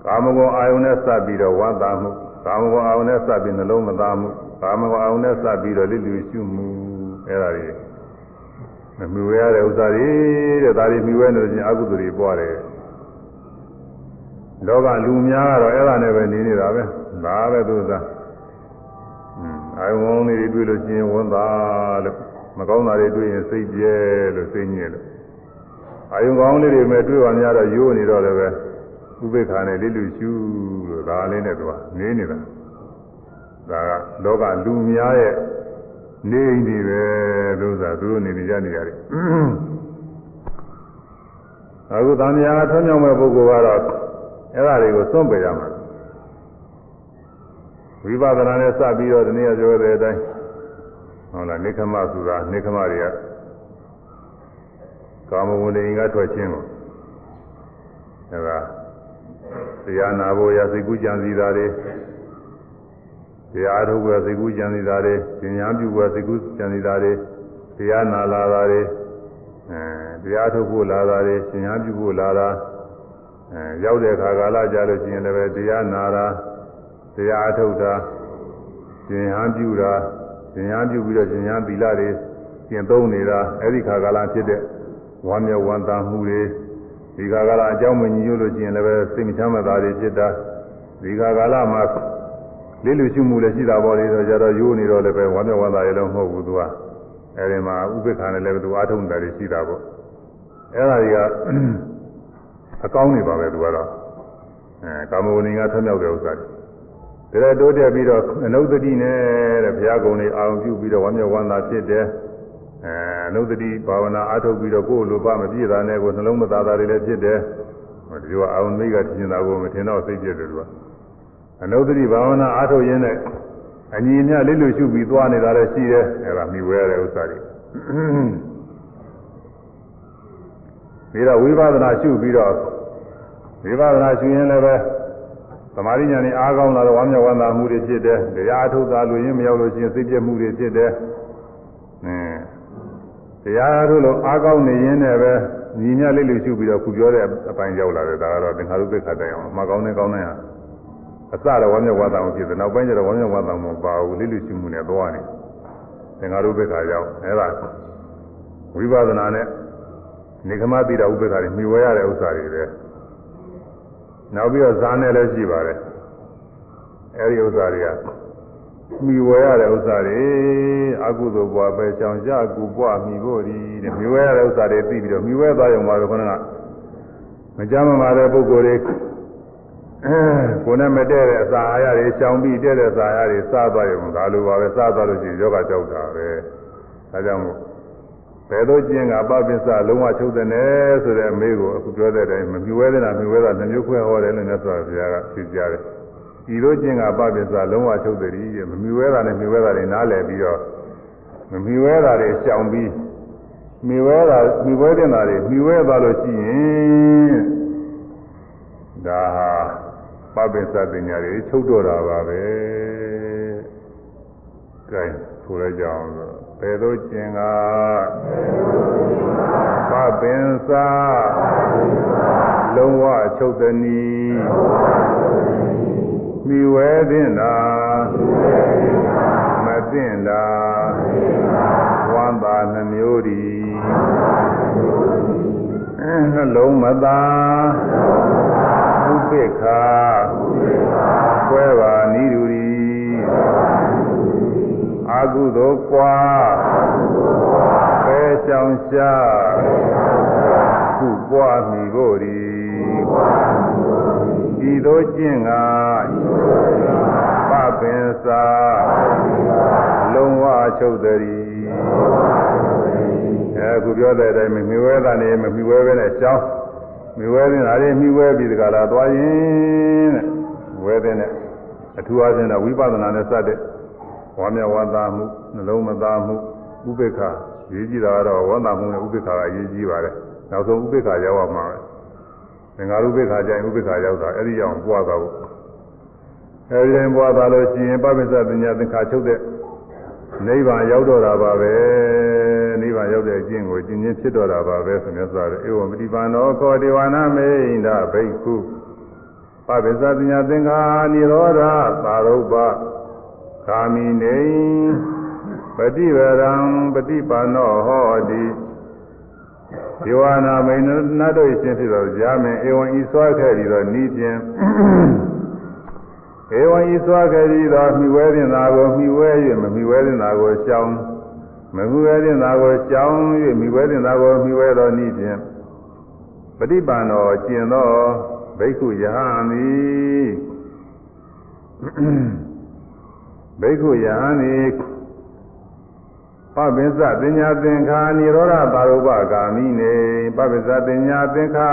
ကာမဂုဏ်အာယုန်နဲ့စပ်ပြီးတော့ဝမ်းသာမှု ကာမဂုဏ်အောင်နဲ့စပ်ပြီးနှလုံးမသားမှုကာမဂုဏ်အောင်နဲ့စပ်ပြီးတော့လိလူရှုမှုအဲ့ဒါတွေမမြွေရတဲ့ဥစ္စာတွေတဲ့ဒါတွေမြွေနေလို့ချင်းအကုသိုလ်တွေပွားတယ်လောကလူများကတော့အဲ့ဒါနဲ့ပဲနေနေတာပဲဒါပဲသူစားอืมအာယုံလေးတွေတွေ့လို့ချင်းဝန်သာလို့မကောင်းတာတွေတွေ့ရင်စိတ်ပြဲလို့စိတ်ညစ်လို့အာယုံကောင်းလေးတွေမဲ့တွေ့ပါများတော့ရိုးနေတော့လည်းပဲ ဥပေက္ခာနဲ့လေးလူရှုလို့ဒါလေးနဲ့သူကနေနေတာဒါကလောကလူများရဲ့နေနေပဲလို့ဆိုတာသူတို့နေနေကြနေရတယ်အခုသံဃာထွန်းမြောက်မဲ့ပုဂ္ဂိုလ်ကတော့အဲ့ဒါတွေကိုစွန့်ပယ်ရမှာဝိပဿနာနဲ့စပြီးတော့ဒီနေ့ပြောတဲ့အတိုင်းဟုတ်လားနေခမဆိုတာနေခမတွေကကာမဝိလိန်ကထွက်ခြင်းကိုအဲ့ဒါ တရားနာဖို့ရစိတ်ကူးကြံစည်တာတွေတရားထုတ်ဖို့စိတ်ကူးကြံစည်တာတွေဉာဏ်ပြုဖို့စိတ်ကူးကြံစည်တာတွေတရားနာလာတာတွေအဲတရားထုတ်ဖို့လာတာတွေဉာဏ်ပြုဖို့လာတာအဲရောက်တဲ့အခါကာလကြာလို့ရှိရင်လည်းတရားနာတာတရားထုတ်တာဉာဏ်ပြုတာဉာဏ်ပြုပြီးတော့ဉာဏ်သီလတွေကျင့်သုံးနေတာအဲ့ဒီခါကာလဖြစ်တဲ့ဝမ်းမြောက်ဝမ်းသာမှုတွေ ဒီခါကာလအကြောင်းမညီညွတ်လို့ရှိရင်လည်းပဲစိတ်မချမ်းသာတွေဖြစ်တာဒီခါကာလမှာလေးလူရှုမှုလည်းရှိတာပေါ့လေတော့ကြတော့ရိုးနေတော့လည်းပဲဝမ်းမြောက်ဝမ်းသာရလည်းမဟုတ်ဘူးသူကအဲဒီမှာဥပိ္ပခာနဲ့လည်းသူအားထုတ်တာတွေရှိတာပေါ့အဲ့ဒါတွေကအကောင်းနေပါပဲသူကတော့အဲကာမဝဏီကထမြောက်တဲ့ဥစ္စာတွေဒါတိုးတက်ပြီးတော့အနုတ္တိနဲ့တဲ့ဘုရားကုံတွေအာရုံပြုပြီးတော့ဝမ်းမြောက်ဝမ်းသာဖြစ်တယ် အဲအနုတ္တိဘာဝနာအားထုတ်ပြီးတော့ကိုယ်လိုပါမပြည့်တာနဲ့ကိုယ်နှလုံးမသားတာတွေလည်းဖြစ်တယ်ဒီလိုအာရုံမိကထင်တာကိုမထင်တော့စိတ်ပြည့်တယ်သူကအနုတ္တိဘာဝနာအားထုတ်ရင်းနဲ့အညီအမျှလေးလူရှုပြီးသွားနေတာလည်းရှိတယ်အဲဒါမိဝဲရတဲ့ဥစ္စာတွေပြီးတော့ဝိပဿနာရှုပြီးတော့ဝိပဿနာရှုရင်လည်းပဲသမာဓိဉာဏ်နဲ့အားကောင်းလာတော့ဝမ်းမြောက်ဝမ်းသာမှုတွေဖြစ်တယ်။တရားအထုတ်တာလူရင်းမရောက်လို့ရှိရင်စိတ်ပြည့်မှုတွေဖြစ်တယ်။အင်း တရားအထုတ်လို့အားကောင်းနေရင်လည်းပဲညီမြလေးလေးရှုပြီးတော့ခုပြောတဲ့အပိုင်းရောက်လာတယ်ဒါကတော့သင်္ခါရုပ္ပခတိုင်အောင်မှကောင်းနေကောင်းနေရအစတော့ဝမ်းမြောက်ဝမ်းသာမှုဖြစ်တယ်နောက်ပိုင်းကျတော့ဝမ်းမြောက်ဝမ်းသာမှုပါဘူးလေးလေးရှုမှုနဲ့သွားနေသင်္ခါရုပ္ပခရောက်အဲ့ဒါဝိပဿနာနဲ့နေကမတိတာဥပ္ပခါတွေမြှဝဲရတဲ့ဥစ္စာတွေပဲနောက်ပြီးတော့ဇာနဲ့လည်းရှိပါတယ်အဲဒီဥစ္စာတွေက မြှဝဲရတဲ့ဥစ္စာတွေအကုသိုလ်ဘဝပဲချောင်ရကူဘဝမြှဖို့ဒီတဲ့မြှဝဲရတဲ့ဥစ္စာတွေသိပြီးတော့မြှဝဲသွားရုံပါပဲခေါင်းကမကြမ်းမမာတဲ့ပုဂ္ဂိုလ်တွေကိုယ်နဲ့မတည့်တဲ့အစာအာရတွေရှောင်ပြီးတည့်တဲ့အစာအာရတွေစားသွားရုံဒါလိုပါပဲစားသွားလို့ရှိရင်ယောဂကြောက်တာပဲဒါကြောင့်မို့ဘယ်သို့ကျင့်ကပပစ္စလုံးဝချုပ်တဲ့နဲ့ဆိုတဲ့အမေးကိုအခုပြောတဲ့အတိုင်းမမြွေးတဲ့နာမြွေးတာနှမျိုးခွဲဟောတယ်လို့မြတ်စွာဘုရားကဖြေကြားတယ်။ ဒီလိုကျင့်ကပပစ္စလုံးဝချုပ်တဲ့ဒီမမြွေးတာနဲ့မြွေးတာတွေနားလည်ပြီးတော့မမြွေးတာတွေရှောင်ပြီးမြွေးတာမြွေးတဲ့နာတွေမြွေးသွားလို့ရှိရင်ဒါဟာပပစ္စပညာတွေချုပ်တော့တာပါပဲ။ကဲဆိုလိုက်ကြအောင်ဆိုဘယ်သို့ကျင်ကပပင်စာလုံးဝချုပ်သည်နီ မိဝဲတင်တာမတင်တာဝမ်းသာနှမျိုးဒီနှလုံးမသာဥပိ္ပခာခွဲပါနိဒူရီအာကုသိုလ်ကွာဖဲရှောင်ရှားခုပွားမိဖို့ဒီ ဤသို့ကျင့်ကပပင်စာလုံးဝချုပ်သည်အဲခုပြောတဲ့အတိုင်းမိဝဲတာနေမမိဝဲပဲနဲ့ရှောင်းမိဝဲနေတာလေးမိဝဲပြီးတကလားသွားရင်တဲ့ဝဲတဲ့နဲ့အထူးအားဖြင့်တော့ဝိပဿနာနဲ့စတဲ့ဝါမျက်ဝါသာမှုနှလုံးမသားမှုဥပေက္ခရေးကြည့်တာကတော့ဝါသာမှုနဲ့ဥပေက္ခကရေးကြည့်ပါတယ်နောက်ဆုံးဥပေက္ခရောက်အောင်မှာ သင်္ဃာရုပ္ပခါကြရင်ဥပ္ပခါရောက်တာအဲ့ဒီကြောင့်ပွားတာကိုအဲ့ဒီပွားတာလို့ရှိရင်ပပိစ္စပညာသင်္ခါချုပ်တဲ့နိဗ္ဗာန်ရောက်တော့တာပါပဲနိဗ္ဗာန်ရောက်တဲ့အကျင့်ကိုကျင့်ချင်းဖြစ်တော့တာပါပဲဆိုမြတ်စွာဘုရားဧဝံပတိပန္နောကောဒေဝနာမေန္ဒဘိက္ခုပပိစ္စပညာသင်္ခါနိရောဓသာရုပ္ပကာမိနေပฏิဝရံပฏิပန္နောဟောတိ ဒီဝနာမိန်နတ်တို့ရှင်ဖြစ်သောဇာမင်ဧဝံဤစွာခဲ့ပြီးတော့ဤဖြင့်ဧဝံဤစွာခဲ့ပြီးတော့မိဝဲတင်သာကိုမိဝဲ၍မမိဝဲတင်သာကိုရှောင်းမမိဝဲတင်သာကိုရှောင်း၍မိဝဲတင်သာကိုမိဝဲတော်ဤဖြင့်ပฏิပါဏောကျင်သောဘိက္ခုယဟန်သည်ဘိက္ခုယဟန်သည် ပပိစ္ဆပညာသင်္ခာនិရောဓပါရုပဂာမိနေပပိစ္ဆပညာသင်္ခာ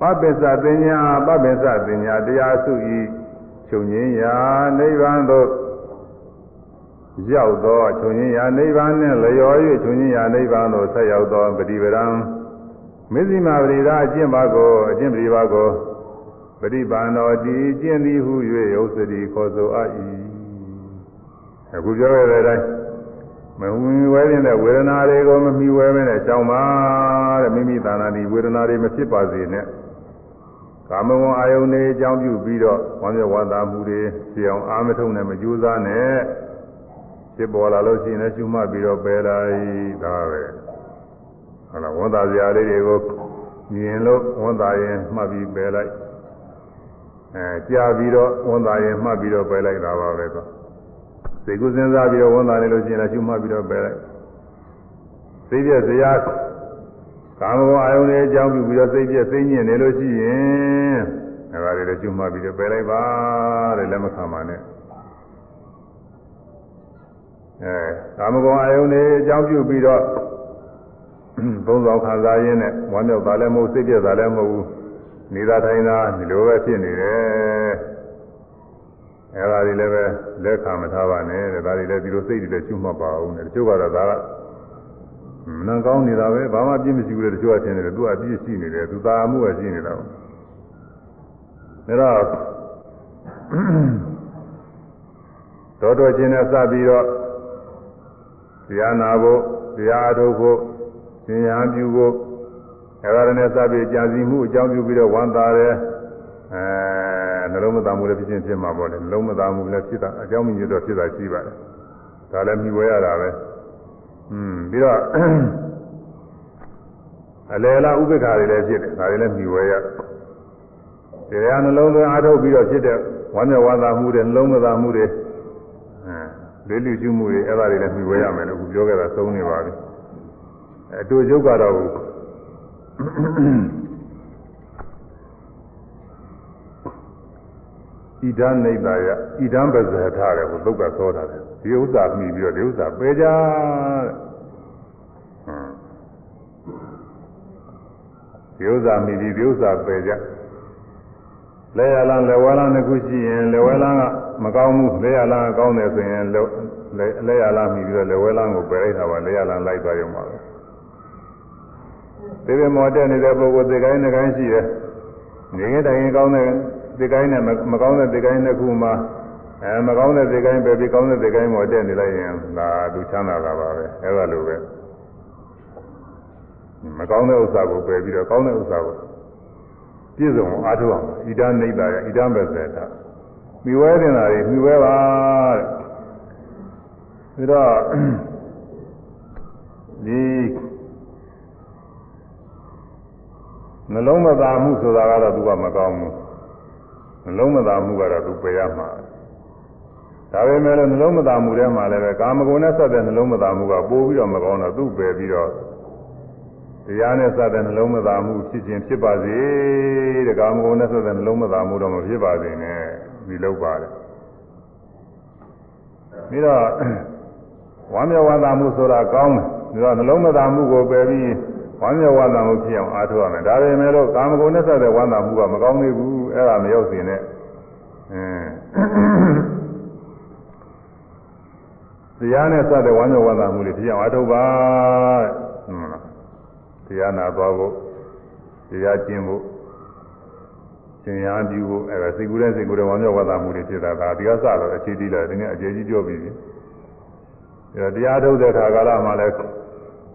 ပပိစ္ဆပညာပပိစ္ဆပညာတရားစုဤချုပ်ငင်းရာနိဗ္ဗာန်သို့ရောက်သောချုပ်ငင်းရာနိဗ္ဗာန်နှင့်လျော်၍ချုပ်ငင်းရာနိဗ္ဗာန်သို့ဆက်ရောက်သောပฏิပဒံမေဇိမာပရိဒါအကျင့်ပါကိုအကျင့်ပရိပါကိုပฏิပန်တော်ဒီကျင့်သည်ဟု၍ဥစ္စတိခေါ်ဆိုအပ်၏အခုပြောရတဲ့အတိုင်း မဝီဝဲတဲ့ဝေဒနာတွေကိုမမီဝဲမနဲ့ရှောင်ပါတဲ့မိမိသာနာဒီဝေဒနာတွေမဖြစ်ပါစေနဲ့ကာမဝံအာယုန်တွေအကြောင်းပြုပြီးတော့ဝမ်းမြောက်ဝမ်းသာမှုတွေရှင်းအောင်အာမထုံနဲ့မကြိုးစားနဲ့ဖြစ်ပေါ်လာလို့ရှိရင်လည်းရှုမှတ်ပြီးတော့ပယ်လိုက်ဒါပဲဟုတ်လားဝမ်းသာစရာလေးတွေကိုမြင်လို့ဝမ်းသာရင်မှတ်ပြီးပယ်လိုက်အဲကြာပြီးတော့ဝန်သာရင်မှတ်ပြီးတော့ပယ်လိုက်တာပါပဲကွာ စိတ်ကူးစဉ်းစားပြီးတော့ဝန်သာနေလို့ရှိရင်လည်းရှုမှတ်ပြီးတော့ပယ်လိုက်စိတ်ပြစရာပကာမဂုဏ်အာယုန်တွေအကြောင်းပြုပြီးတော့စိတ်ပြည့်စိတ်ညစ်နေလို့ရှိရင်အဲဒါတွေလည်းကျွမှတ်ပြီးတော့ပယ်လိုက်ပါတဲ့လက်မခံပါနဲ့အဲကာမဂုဏ်အာယုန်တွေအကြောင်းပြုပြီးတော့ဘုံဆောင်ခံစားရင်းနဲ့ဝမ်းမြောက်တာလည်းမဟုတ်စိတ်ပြည့်တာလည်းမဟုတ်ဘူးနေတာထိုင်တာဒီလိုပဲဖြစ်နေတယ် အဲဒါတွေလည်းပဲလက်ခံမထားပါနဲ့တဲ့ဒါတွေလည်းဒီလိုစိတ်တွေလည်းကျွမှတ်ပါအောင်တဲ့တချို့ကတော့ဒါကမနှံကောင်းနေတာပဲဘာမှပြည့်မရှိဘူးလေတချို့ကထင်တယ်သူကအပြည့်ရှိနေတယ်သူသာမှုပဲရှိနေတာပေါ့ဒါတော့တော်တော်ချင်းနဲ့စပြီးတော့တရားနာဖို့တရားအထုတ်ဖို့သင်ညာပြုဖို့အဲဒါနဲ့စပြီးကြာစီမှုအကြောင်းပြုပြီးတော့ဝမ်းသာတယ်အဲ နှလုံးမသားမှုလည်းဖြစ်ချင်းဖြစ်မှာပေါ့လေနှလုံးမသားမှုလည်းဖြစ်တာအကြောင်းမြင်တော့ဖြစ်တာရှိပါတယ်ဒါလည်းမြှဝဲရတာပဲอืมပြီးတော့အလေလားဥပ္ပခါတွေလည်းဖြစ်တယ်ဒါတွေလည်းမြှဝဲရတရားနှလုံးသွင်းအားထုတ်ပြီးတော့ဖြစ်တဲ့ဝမ်းမြောက်ဝမ်းသာမှုတွေနှလုံးမသားမှုတွေအဲလေးလူကျမှုတွေအဲ့ဒါတွေလည်းမြှဝဲရမယ်လို့အခုပြောခဲ့တာသုံးနေပါပြီအတူရုပ်ကတော့ ဣဒံနေသာယဣဒံပဇဟထားတယ်ကိုသုတ်ကသောတာတယ်ဒီဥစ္စာမြည်ပြီးတော့ဒီဥစ္စာပယ်ကြတဲ့ဒီဥစ္စာမြည်ပြီးဒီဥစ္စာပယ်ကြလဲရလန်းလဲဝဲလန်းတစ်ခုရှိရင်လဲဝဲလန်းကမကောင်းဘူးလဲရလန်းကောင်းတယ်ဆိုရင်လဲလဲရလန်းမြည်ပြီးတော့လဲဝဲလန်းကိုပယ်လိုက်တာပါလဲရလန်းလိုက်သွားရုံပါပဲဒီလိုမော်တက်နေတဲ့ပုဂ္ဂိုလ်သိကိုင်းနှကိုင်းရှိတယ်နေငယ်တိုင်ရင်ကောင်းတဲ့ သိကိုင်းနဲ့မကောင်းတဲ့သိကိုင်းတစ်ခုမှအဲမကောင်းတဲ့သိကိုင်းပဲပြီးကောင်းတဲ့သိကိုင်းမော်တက်နေလိုက်ရင်ဒါသူချမ်းသာတာပါပဲအဲဒါလိုပဲမကောင်းတဲ့ဥစ္စာကိုပယ်ပြီးတော့ကောင်းတဲ့ဥစ္စာကိုပြည့်စုံအားထုတ်အောင်ဣဒာနိဒာယဣဒံပဲစေတာမိဝဲတင်တာတွေမိဝဲပါတဲ့ဒါတော့ဒီနှလုံးမသာမှုဆိုတာကတော့သူကမကောင်းဘူး နှလုံးမသာမှုကတော့သူပယ်ရမှာဒါပေမဲ့လို့နှလုံးမသာမှုထဲမှာလည်းပဲကာမဂုဏ်နဲ့ဆက်တဲ့နှလုံးမသာမှုကပိုးပြီးတော့မကောင်းတော့သူ့ပယ်ပြီးတော့တရားနဲ့ဆက်တဲ့နှလုံးမသာမှုဖြစ်ခြင်းဖြစ်ပါစေတဲ့ကာမဂုဏ်နဲ့ဆက်တဲ့နှလုံးမသာမှုတော့မဖြစ်ပါစေနဲ့ဒီလောက်ပါတယ်ပြီးတော့ဝမ်းမြောက်ဝမ်းသာမှုဆိုတာကောင်းတယ်ဒါတော့နှလုံးမသာမှုကိုပယ်ပြီးဝမ်းမြောက်ဝမ်းသာမှုဖြစ်အောင်အားထုတ်ရမယ်ဒါပေမဲ့လို့ကာမဂုဏ်နဲ့ဆက်တဲ့ဝမ်းသာမှုကမကောင်းသေးဘူး အဲ့ဒါမရောက်စင်နဲ့အင်းတရားနဲ့ဆက်တဲ့ဝမ်းမြောက်ဝမ်းသာမှုတွေဖြစ်အောင်အားထုတ်ပါတဲ့ဟုတ်လားတရားနာသွားဖို့တရားကျင့်ဖို့သင်ရားပြုဖို့အဲ့ဒါစိတ်ကူးတဲ့စိတ်ကူးတဲ့ဝမ်းမြောက်ဝမ်းသာမှုတွေဖြစ်တာဒါဒီကစတော့အခြေတည်လာတယ်ဒီနေ့အခြေကြီးပြောပြီးပြီအဲတရားထုတ်တဲ့ခါကာလမှာလည်း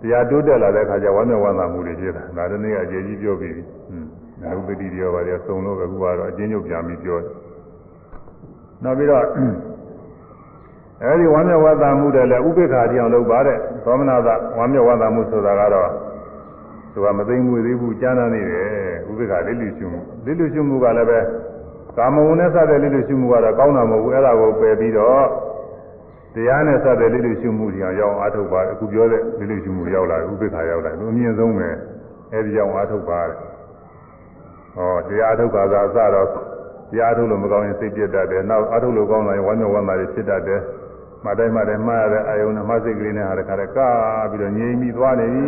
တရားတိုးတက်လာတဲ့အခါကျဝမ်းမြောက်ဝမ်းသာမှုတွေဖြစ်တာဒါတနေ့အကျေကြီးပြောပြီးပြီဟွန်း အနုပတိတွေရောပါလေစုံလို့ပဲခုကတော့အချင်းချုပ်ပြန်ပြီးပြောတယ်နောက်ပြီးတော့အဲဒီဝမ်းမြောက်ဝမ်းသာမှုတွေလည်းဥပိ္ပခာတရားလုပ်ပါတဲ့သောမနာသဝမ်းမြောက်ဝမ်းသာမှုဆိုတာကတော့သူကမသိမွေသေးဘူးကြားနာနေတယ်ဥပိ္ပခာလိလိရှုမှုလိလိရှုမှုကလည်းပဲကာမဝုန်နဲ့စတဲ့လိလိရှုမှုကတော့ကောင်းတာမဟုတ်ဘူးအဲ့ဒါကိုပယ်ပြီးတော့တရားနဲ့စတဲ့လိလိရှုမှုတွေအောင်အားထုတ်ပါအခုပြောတဲ့လိလိရှုမှုရောက်လာဥပိ္ပခာရောက်လာသူအမြင့်ဆုံးပဲအဲဒီအောင်အားထုတ်ပါတဲ့ ဟောတရားအားထုတ်ပါသာအစတော့တရားအားထုတ်လို့မကောင်းရင်စိတ်ပြတ်တတ်တယ်နောက်အားထုတ်လို့ကောင်းလာရင်ဝမ်းမြောက်ဝမ်းသာတွေဖြစ်တတ်တယ်မတိုင်းမတိုင်းမှားရတဲ့အာယုံနဲ့မှစိတ်ကလေးနဲ့ဟာတခါတည်းကာပြီးတော့ငြိမ်ပြီးသွားနေပြီ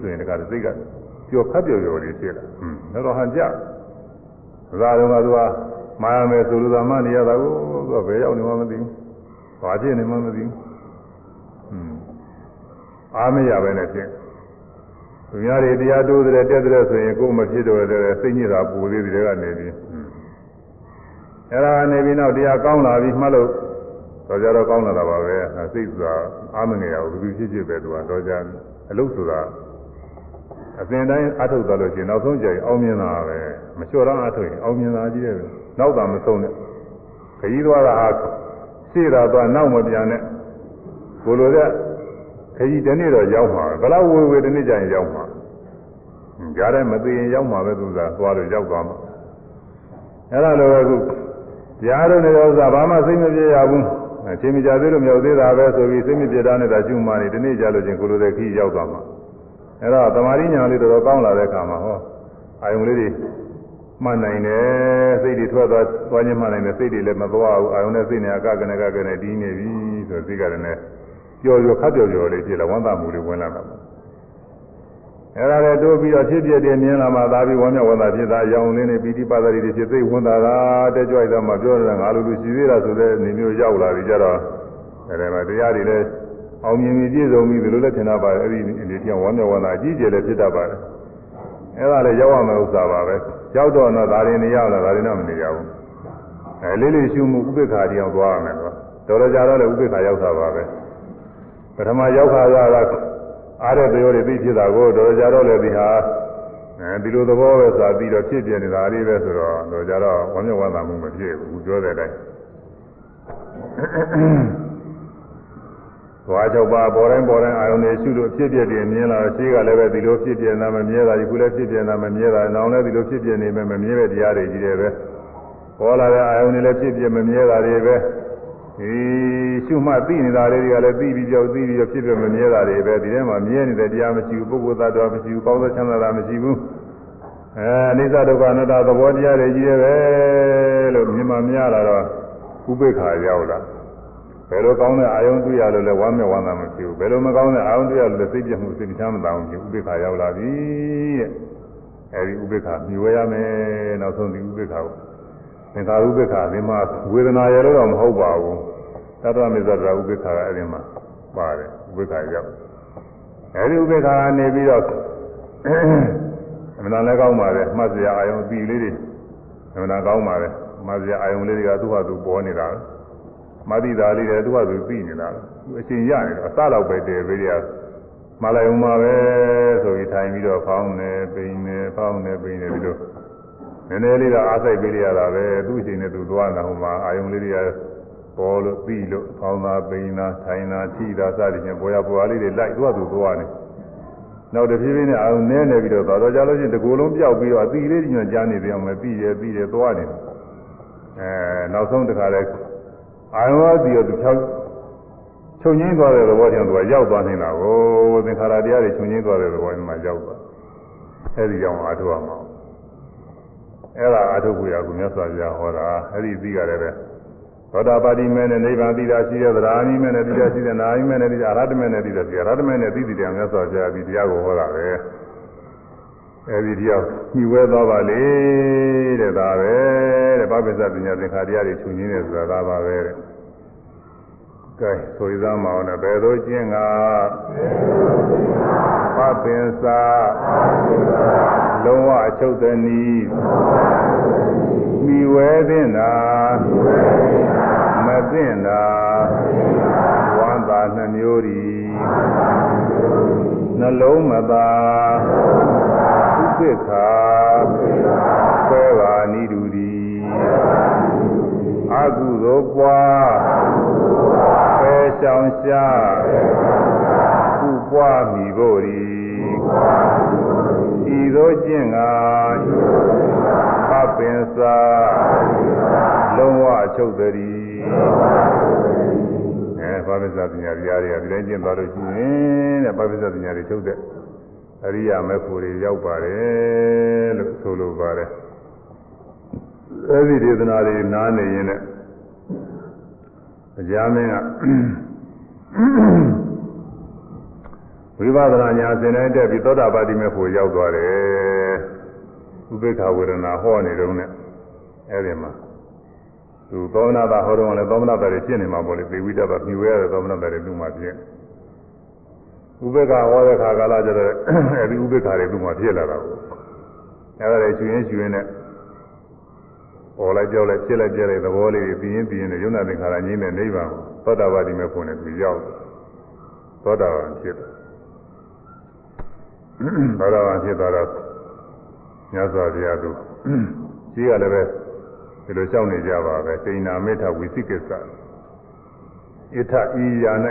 ဆိုရင်တခါတည်းစိတ်ကပျော်ခတ်ပျော်ပျော်လေးဖြစ်လာဟွန်းတော့ဟန်ကြသာတော့ကသူကမာရမယ်ဆိုလို့သာမှနေရတာကိုသူကဘယ်ရောက်နေမှမသိဘူးဘာဖြစ်နေမှမသိဘူးဟွန်းအားမရပဲနဲ့ဖြစ် သူများတွေတရားတိုးတဲ့တက်တဲ့ဆိုရင်ကိုယ်မဖြစ်တော့တဲ့စိတ်ညစ်တာပူသေးတယ်ကနေပြီးအဲ့ဒါကနေပြီးနောက်တရားကောင်းလာပြီးမှတ်လို့တော့ကြတော့ကောင်းလာတာပါပဲစိတ်ဆိုတာအားမငယ်ရဘူးဘယ်ဖြစ်ဖြစ်ပဲသူကတော့ကြအလုတ်ဆိုတာအစဉ်တိုင်းအထုတ်သွားလို့ရှိရင်နောက်ဆုံးကြရင်အောင်မြင်တာပဲမလျှော်တော့အထုတ်ရင်အောင်မြင်တာကြီးတယ်ပဲနောက်တာမဆုံးနဲ့ခကြီးသွားတာဟာရှေ့တာသွားနောက်မပြန်နဲ့ကိုလိုတဲ့ ခကြီးတနေ့တော့ရောက်မှာဘလောက်ဝေဝေတနေ့ကျရင်ရောက်မှာကြားတယ်မသိရင်ရောက်မှာပဲသူကသွားလို့ရောက်သွားမှာအဲ့ဒါလိုပဲခုတရားတော်နေတဲ့ဥစ္စာဘာမှစိတ်မပြေရဘူးအချိန်မကြာသေးလို့မရောက်သေးတာပဲဆိုပြီးစိတ်မပြေတာနဲ့သာရှုမှနေဒီနေ့ကြာလို့ချင်းကိုလိုတဲ့ခီးရောက်သွားမှာအဲ့တော့သမာဓိညာလေးတော်တော်ကောင်းလာတဲ့အခါမှာဟောအာယုံလေးတွေမှတ်နိုင်တယ်စိတ်တွေထွက်သွားသွားခြင်းမှတ်နိုင်တယ်စိတ်တွေလည်းမသွားဘူးအာယုံနဲ့စိတ်နဲ့အကကနဲ့ကကနဲ့တီးနေပြီဆိုစိတ်ကလည်း ပျော်ပျော်ခတ်ပျော်ပျော်လေးဖြစ်လာဝမ်းသာမှုတွေဝင်လာတာပေါ့အဲ့ဒါလည်းတိုးပြီးတော့ဖြစ်ဖြစ်တယ်မြင်လာမှသာပြီးဝမ်းမြောက်ဝမ်းသာဖြစ်တာအယောင်လေးနဲ့ပီတိပါဒရီတွေဖြစ်သိဝင်တာတာတက်ကြွတော့မှပြောတယ်ငါလိုလိုရှိသေးတာဆိုတဲ့နေမျိုးရောက်လာပြီကြတော့အဲ့ဒါမှတရားတွေလည်းအောင်မြင်ပြီပြည့်စုံပြီဒီလိုလည်းထင်တာပါအဲ့ဒီဒီတရားဝမ်းမြောက်ဝမ်းသာအကြီးကျယ်လည်းဖြစ်တတ်ပါတယ်အဲ့ဒါလည်းရောက်ရမယ့်ဥစ္စာပါပဲရောက်တော့တော့ဒါတွေနေရတာဒါတွေတော့မနေရဘူးအဲလေးလေးရှုမှုဥပိ္ပခာတရားသွားရမယ်တော့တော်တော်ကြာတော့လည်းဥပိ္ပခာရောက်တာပါပဲ ပထမရောက်ခါကအားတဲ့တရားတွေသိဖြစ်တာကိုတော်ကြတော့လည်းဒီဟာအဲဒီလိုသဘောပဲစာပြီးတော့ဖြစ်ပြနေတာလေးပဲဆိုတော့တော်ကြတော့ဝမ်းမြောက်ဝမ်းသာမှုမဖြစ်ဘူးပြောတဲ့အတိုင်းသွားကြောက်ပါပေါ်တိုင်းပေါ်တိုင်းအာယုန်တွေရှုလို့ဖြစ်ပြတယ်မြင်လာရှိကလည်းပဲဒီလိုဖြစ်ပြနေတာမမြဲတာဒီခုလည်းဖြစ်ပြနေတာမမြဲတာနောင်လည်းဒီလိုဖြစ်ပြနေမယ်မမြဲတဲ့တရားတွေကြီးတယ်ပဲပေါ်လာတဲ့အာယုန်တွေလည်းဖြစ်ပြမမြဲတာတွေပဲဒီ ရှုမှတ်သိနေတာလေးတွေကလည်းသိပြီးကြောက်သိပြီးဖြစ်ပြမမြဲတာတွေပဲဒီထဲမှာမြဲနေတဲ့တရားမရှိဘူးပုဂ္ဂိုလ်သတ္တဝါမရှိဘူးကောင်းသောချမ်းသာတာမရှိဘူးအဲအနိစ္စဒုက္ခအနတ္တသဘောတရားတွေကြီးတယ်ပဲလို့မြင်မှများလာတော့ဥပိ္ပခါရောက်လာဘယ်လိုကောင်းတဲ့အာယုံတွေ့ရလို့လဲဝမ်းမြောက်ဝမ်းသာမဖြစ်ဘူးဘယ်လိုမကောင်းတဲ့အာယုံတွေ့ရလို့လဲစိတ်ပြတ်မှုစိတ်ချမ်းမသာဘူးဖြစ်ဥပိ္ပခါရောက်လာပြီတဲ့အဲဒီဥပိ္ပခါမြှဝဲရမယ်နောက်ဆုံးဒီဥပိ္ပခါကို သင်္ခါရုပ္ပခါဒီမှာဝေဒနာရလို့တော့မဟုတ်ပါဘူးသတ္တမေဇ္ဇရာဥပ္ပခါကအဲဒီမှာပါတယ်ဥပ္ပခါရောက်အဲဒီဥပ္ပခါကနေပြီးတော့အမှန်တန်လည်းကောင်းပါပဲမှတ်စရာအာယုံအပြီးလေးတွေအမှန်တန်ကောင်းပါပဲမှတ်စရာအာယုံလေးတွေကသူ့ဟာသူပေါ်နေတာမတိတာလေးတွေသူ့ဟာသူပြီးနေတာသူအရှင်ရနေတော့အစတော့ပဲတည်ပေးရမလိုက်အောင်ပါပဲဆိုပြီးထိုင်ပြီးတော့ဖောင်းနေပိန်နေဖောင်းနေပိန်နေပြီးတော့ နည်းနည်းလေးတော့အားစိုက်ပေးရတာပဲသူ့အချိန်နဲ့သူသွားတာဟိုမှာအာယုံလေးတွေကပေါ်လို့ပြီးလို့ဖောင်းတာပိန်တာထိုင်တာထိတာစသည်ဖြင့်ပေါ်ရပေါ်အားလေးတွေလိုက်သူ့ဟာသူသွားနေနောက်တစ်ဖြည်းဖြည်းနဲ့အာယုံနဲနေပြီးတော့သွားတော့ကြလို့ရှိရင်တကူလုံးပြောက်ပြီးတော့အသီလေးညွန့်ကြားနေပြန်မယ်ပြီးတယ်ပြီးတယ်သွားနေအဲနောက်ဆုံးတစ်ခါလဲအာယုံအသီရောသူဖြောက်ချုပ်ငင်းသွားတဲ့သဘောကြောင့်သူကရောက်သွားနေတာကိုသင်္ခါရတရားတွေချုပ်ငင်းသွားတဲ့သဘောမှာရောက်သွားအဲဒီကြောင့်အားထုတ်ရမှာ အဲ့ဒါအာထုပ်ကိုရကူမြတ်စွာဘုရားဟောတာအဲ့ဒီသိရတယ်ပဲသောတာပတိမဲနဲ့နိဗ္ဗာန်သိတာရှိတဲ့သရာမိမဲနဲ့သိတာရှိတဲ့နာမိမဲနဲ့သိတာအရဟတမဲနဲ့သိတာရှိအရဟတမဲနဲ့သိသိတယ်မြတ်စွာဘုရားဒီတရားကိုဟောတာပဲအဲ့ဒီတရားညှိဝဲသွားပါလေတဲ့ဒါပဲတဲ့ဘာပစ္စပညာသင်္ခါတရားတွေချုပ်ရင်းနေဆိုတာဒါပါပဲတဲ့ကဲဆိုရသားမအောင်နဲ့ဘယ်သို့ကျင့်ကပပင်စာ လုံးဝအချုပ်တနည်းမိဝဲသင့်တာမသင့်တာဝမ်းသာနှမျိုးဤနှလုံးမသာဥပိ္ပခာဆွဲပါနိဒူဒီအကုသိုလ်ပွားပယ်ရှောင်ရှားဥပွားမိဖို့ဤဤ သို့ကျင့်ကပပင်စာလုံးဝအချုပ်တည်းအဲပပစ္စပညာတရားတွေကဒီတိုင်းကျင့်သွားလို့ရှိရင်တဲ့ပပစ္စပညာတွေချုပ်တဲ့အရိယာမေဖို့တွေရောက်ပါတယ်လို့ဆိုလိုပါတယ်အဲဒီဒေသနာတွေနားနေရင်လည်းအကြမ်းမင်းက ဝိပဿနာညာသင်တိုင်းတက်ပြီးသောတာပတိမေဖို့ရောက်သွားတယ်ဥပိ္ပခဝေဒနာဟောနေတော့နဲ့အဲဒီမှာသူသောမနာတာဟောတော့လည်းသောမနာတာတွေဖြစ်နေမှာပေါ့လေသေဝိတ္တပါမြူရတဲ့သောမနာတာတွေလူမှဖြစ်ဥပိ္ပခဟောတဲ့ခါကာလကျတော့အဲဒီဥပိ္ပခတွေလူမှဖြစ်လာတာကိုအဲဒါတွေရှင်ရင်ရှင်နဲ့ပေါ်လိုက်ကြောက်လိုက်ဖြစ်လိုက်ပြလိုက်သဘောလေးပြီးရင်ပြီးရင်ယုံနာသင်္ခါရငြိမ်းတဲ့နိဗ္ဗာန်ကိုသောတာပတိမေဖို့နဲ့သူရောက်သောတာပန်ဖြစ်တယ် သောတာပန်ဖြစ်သွားတော့မြတ်စွာဘုရားသူကြီးကလည်းပဲဒီလိုရှောက်နေကြပါပဲတိဏ္ဍမေထဝိသိကိစ္စဣထဤယာ၌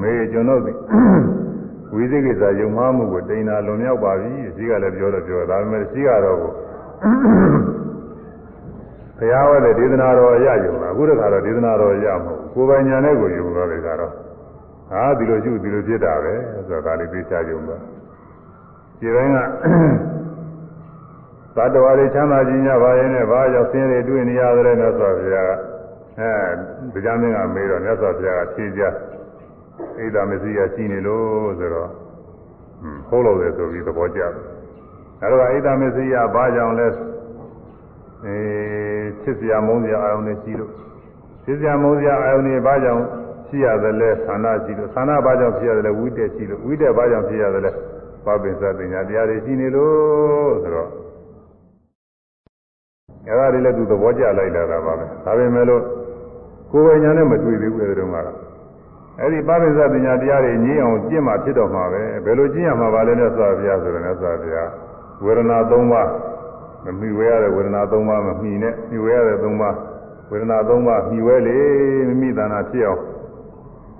မေကျွန်တော်သည်ဝိသိကိစ္စယုံမှားမှုကိုတိဏ္ဍလွန်မြောက်ပါပြီကြီးကလည်းပြောတော့ပြောဒါပေမဲ့ကြီးကတော့ကိုဘုရားဟောတဲ့ဒေသနာတော်ရယုံတာအခုတခါတော့ဒေသနာတော်ရမဟုတ်ကိုယ်ပိုင်ညာနဲ့ကိုယုံတော့တယ်ကတော့ဟာဒီလိုရှိဒီလိုဖြစ်တာပဲဆိုတာဒါလေးသိချယုံတာ ဒီပိုင်းကသတ္တဝါတွေချမ်းသာခြင်းကြပါရဲ့နဲ့ဘာကြောင့်ဆင်းရဲတွေ့နေရသလဲမြတ်စွာဘုရားကအဲတရားမင်းကမေးတော့မြတ်စွာဘုရားကဖြေကြဣဒာမစီယရှိနေလို့ဆိုတော့ဟိုးလို့လေဆိုပြီးသဘောကျတယ်အဲတော့ဣဒာမစီယဘာကြောင့်လဲအဲချစ်စရာမုန်းစရာအာရုံနဲ့ရှိလို့ချစ်စရာမုန်းစရာအာရုံတွေဘာကြောင့်ရှိရသလဲဌာနရှိလို့ဌာနဘာကြောင့်ဖြစ်ရသလဲဝိတက်ရှိလို့ဝိတက်ဘာကြောင့်ဖြစ်ရသလဲ ပပင်စပညာတရားတွေရှိနေလို့ဆိုတော့အဲ့ဒါတွေလည်းသူသဘောကျလိုက်လာတာပါပဲဒါပေမဲ့လို့ကိုယ်ပိုင်ညာနဲ့မတွေ့သေးဘူးအဲဒီတော့ကတော့အဲ့ဒီပပင်စပညာတရားတွေညင်းအောင်ကျင့်မှဖြစ်တော့မှာပဲဘယ်လိုကျင့်ရမှာပါလဲမြတ်စွာဘုရားဆိုတော့မြတ်စွာဘုရားဝေဒနာ၃ပါးမမိဝဲရတဲ့ဝေဒနာ၃ပါးမမိနဲ့မိဝဲရတဲ့၃ပါးဝေဒနာ၃ပါးမိဝဲလေမိမိတဏ္ဍာဖြစ်အောင်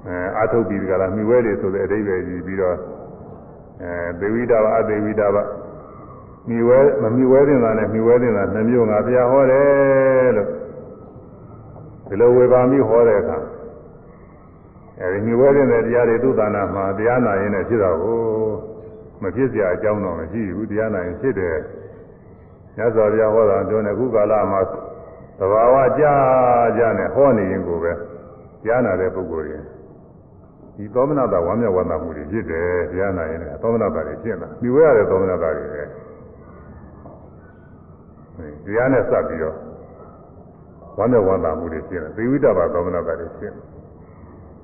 အဲအာထုတ်ပြီးကြလားမိဝဲလေဆိုတဲ့အဓိပ္ပာယ်ကြီးပြီးတော့ အဲသေဝိတာဘအသေဝိတာဘမိဝဲမမိဝဲတင်တာနဲ့မိဝဲတင်တာနှမျိုးငါဘုရားဟောတယ်လို့ဒီလိုဝေဘာမိဟောတဲ့အခါအဲဒီမိဝဲတင်တဲ့တရားတွေသူ့တဏ္ဍာမှာတရားနာရင်လည်းဖြစ်တာကိုမဖြစ်เสียအကြောင်းတော့မရှိဘူးတရားနာရင်ဖြစ်တယ်ညဇော်ဘုရားဟောတာပြောနေခုကာလမှာသဘာဝကြာကြာနဲ့ဟောနေရင်ကိုပဲတရားနာတဲ့ပုဂ္ဂိုလ်ရင် ဒီသောမနာတာဝမ်းမြောက်ဝမ်းသာမှုတွေဖြစ်တယ်တရားနာရင်လည်းသောမနာတာတွေဖြစ်လာပြီးဝဲရတဲ့သောမနာတာတွေပဲတရားနဲ့စပ်ပြီးတော့ဝမ်းမြောက်ဝမ်းသာမှုတွေဖြစ်တယ်သေဝိတ္တဘာသောမနာတာတွေဖြစ်တယ်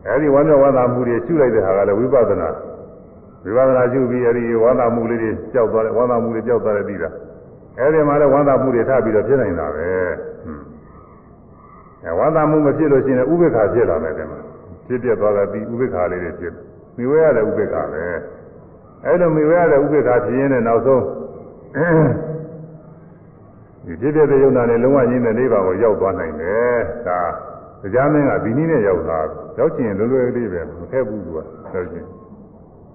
အဲဒီဝမ်းမြောက်ဝမ်းသာမှုတွေရှုလိုက်တဲ့ဟာကလည်းဝိပဿနာဝိပဿနာရှုပြီးအဲဒီဝမ်းသာမှုလေးတွေကြောက်သွားတယ်ဝမ်းသာမှုတွေကြောက်သွားတယ်ပြီးတာအဲဒီမှာလည်းဝမ်းသာမှုတွေထပ်ပြီးတော့ဖြစ်နေတာပဲအဲဝမ်းသာမှုမဖြစ်လို့ရှိရင်ဥပေက္ခဖြစ်လာမယ်တဲ့မှာ ဖြစ်ပြသွားတာဒီဥပေက္ခလေးတွေဖြစ်မိဝဲရတဲ့ဥပေက္ခပဲအဲလိုမိဝဲရတဲ့ဥပေက္ခဖြစ်ရင်းနဲ့နောက်ဆုံးဒီဖြစ်ပြတဲ့ယုံနာနဲ့လုံးဝရင်းတဲ့နိဗ္ဗာန်ကိုရောက်သွားနိုင်တယ်ဒါတရားမင်းကဒီနည်းနဲ့ရောက်လာရောက်ချင်လွယ်လွယ်လေးပဲမထက်ဘူးသူကရောက်ချင်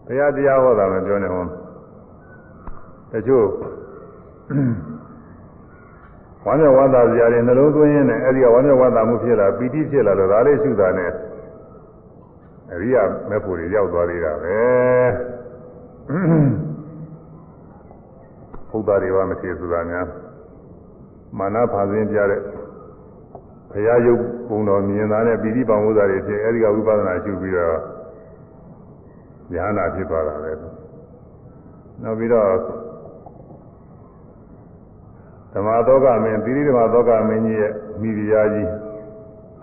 တရားတရားဟောတာမပြောနဲ့ဟောတချို့ဝမ်းမြောက်ဝမ်းသာစရာတွေနှလုံးသွင်းရင်းနဲ့အဲဒီကဝမ်းမြောက်ဝမ်းသာမှုဖြစ်လာပီတိဖြစ်လာတော့ဒါလေးရှုတာနဲ့ အရိယာမေဖို့တွေရောက်သွားသေးတာပဲဘုရားတွေပါမထေဆိုတာများမာနဖာစင်းပြတဲ့ဘုရားယုတ်ပုံတော်မြင်တာနဲ့ပီတိပံဝုဇ္ဇာတွေဖြစ်အဲဒီကဝိပဿနာရှုပြီးတော့ဉာဏ်နာဖြစ်သွားတာပဲနောက်ပြီးတော့ဓမ္မသောကမင်းသီရိဓမ္မသောကမင်းကြီးရဲ့မိဖုရားကြီး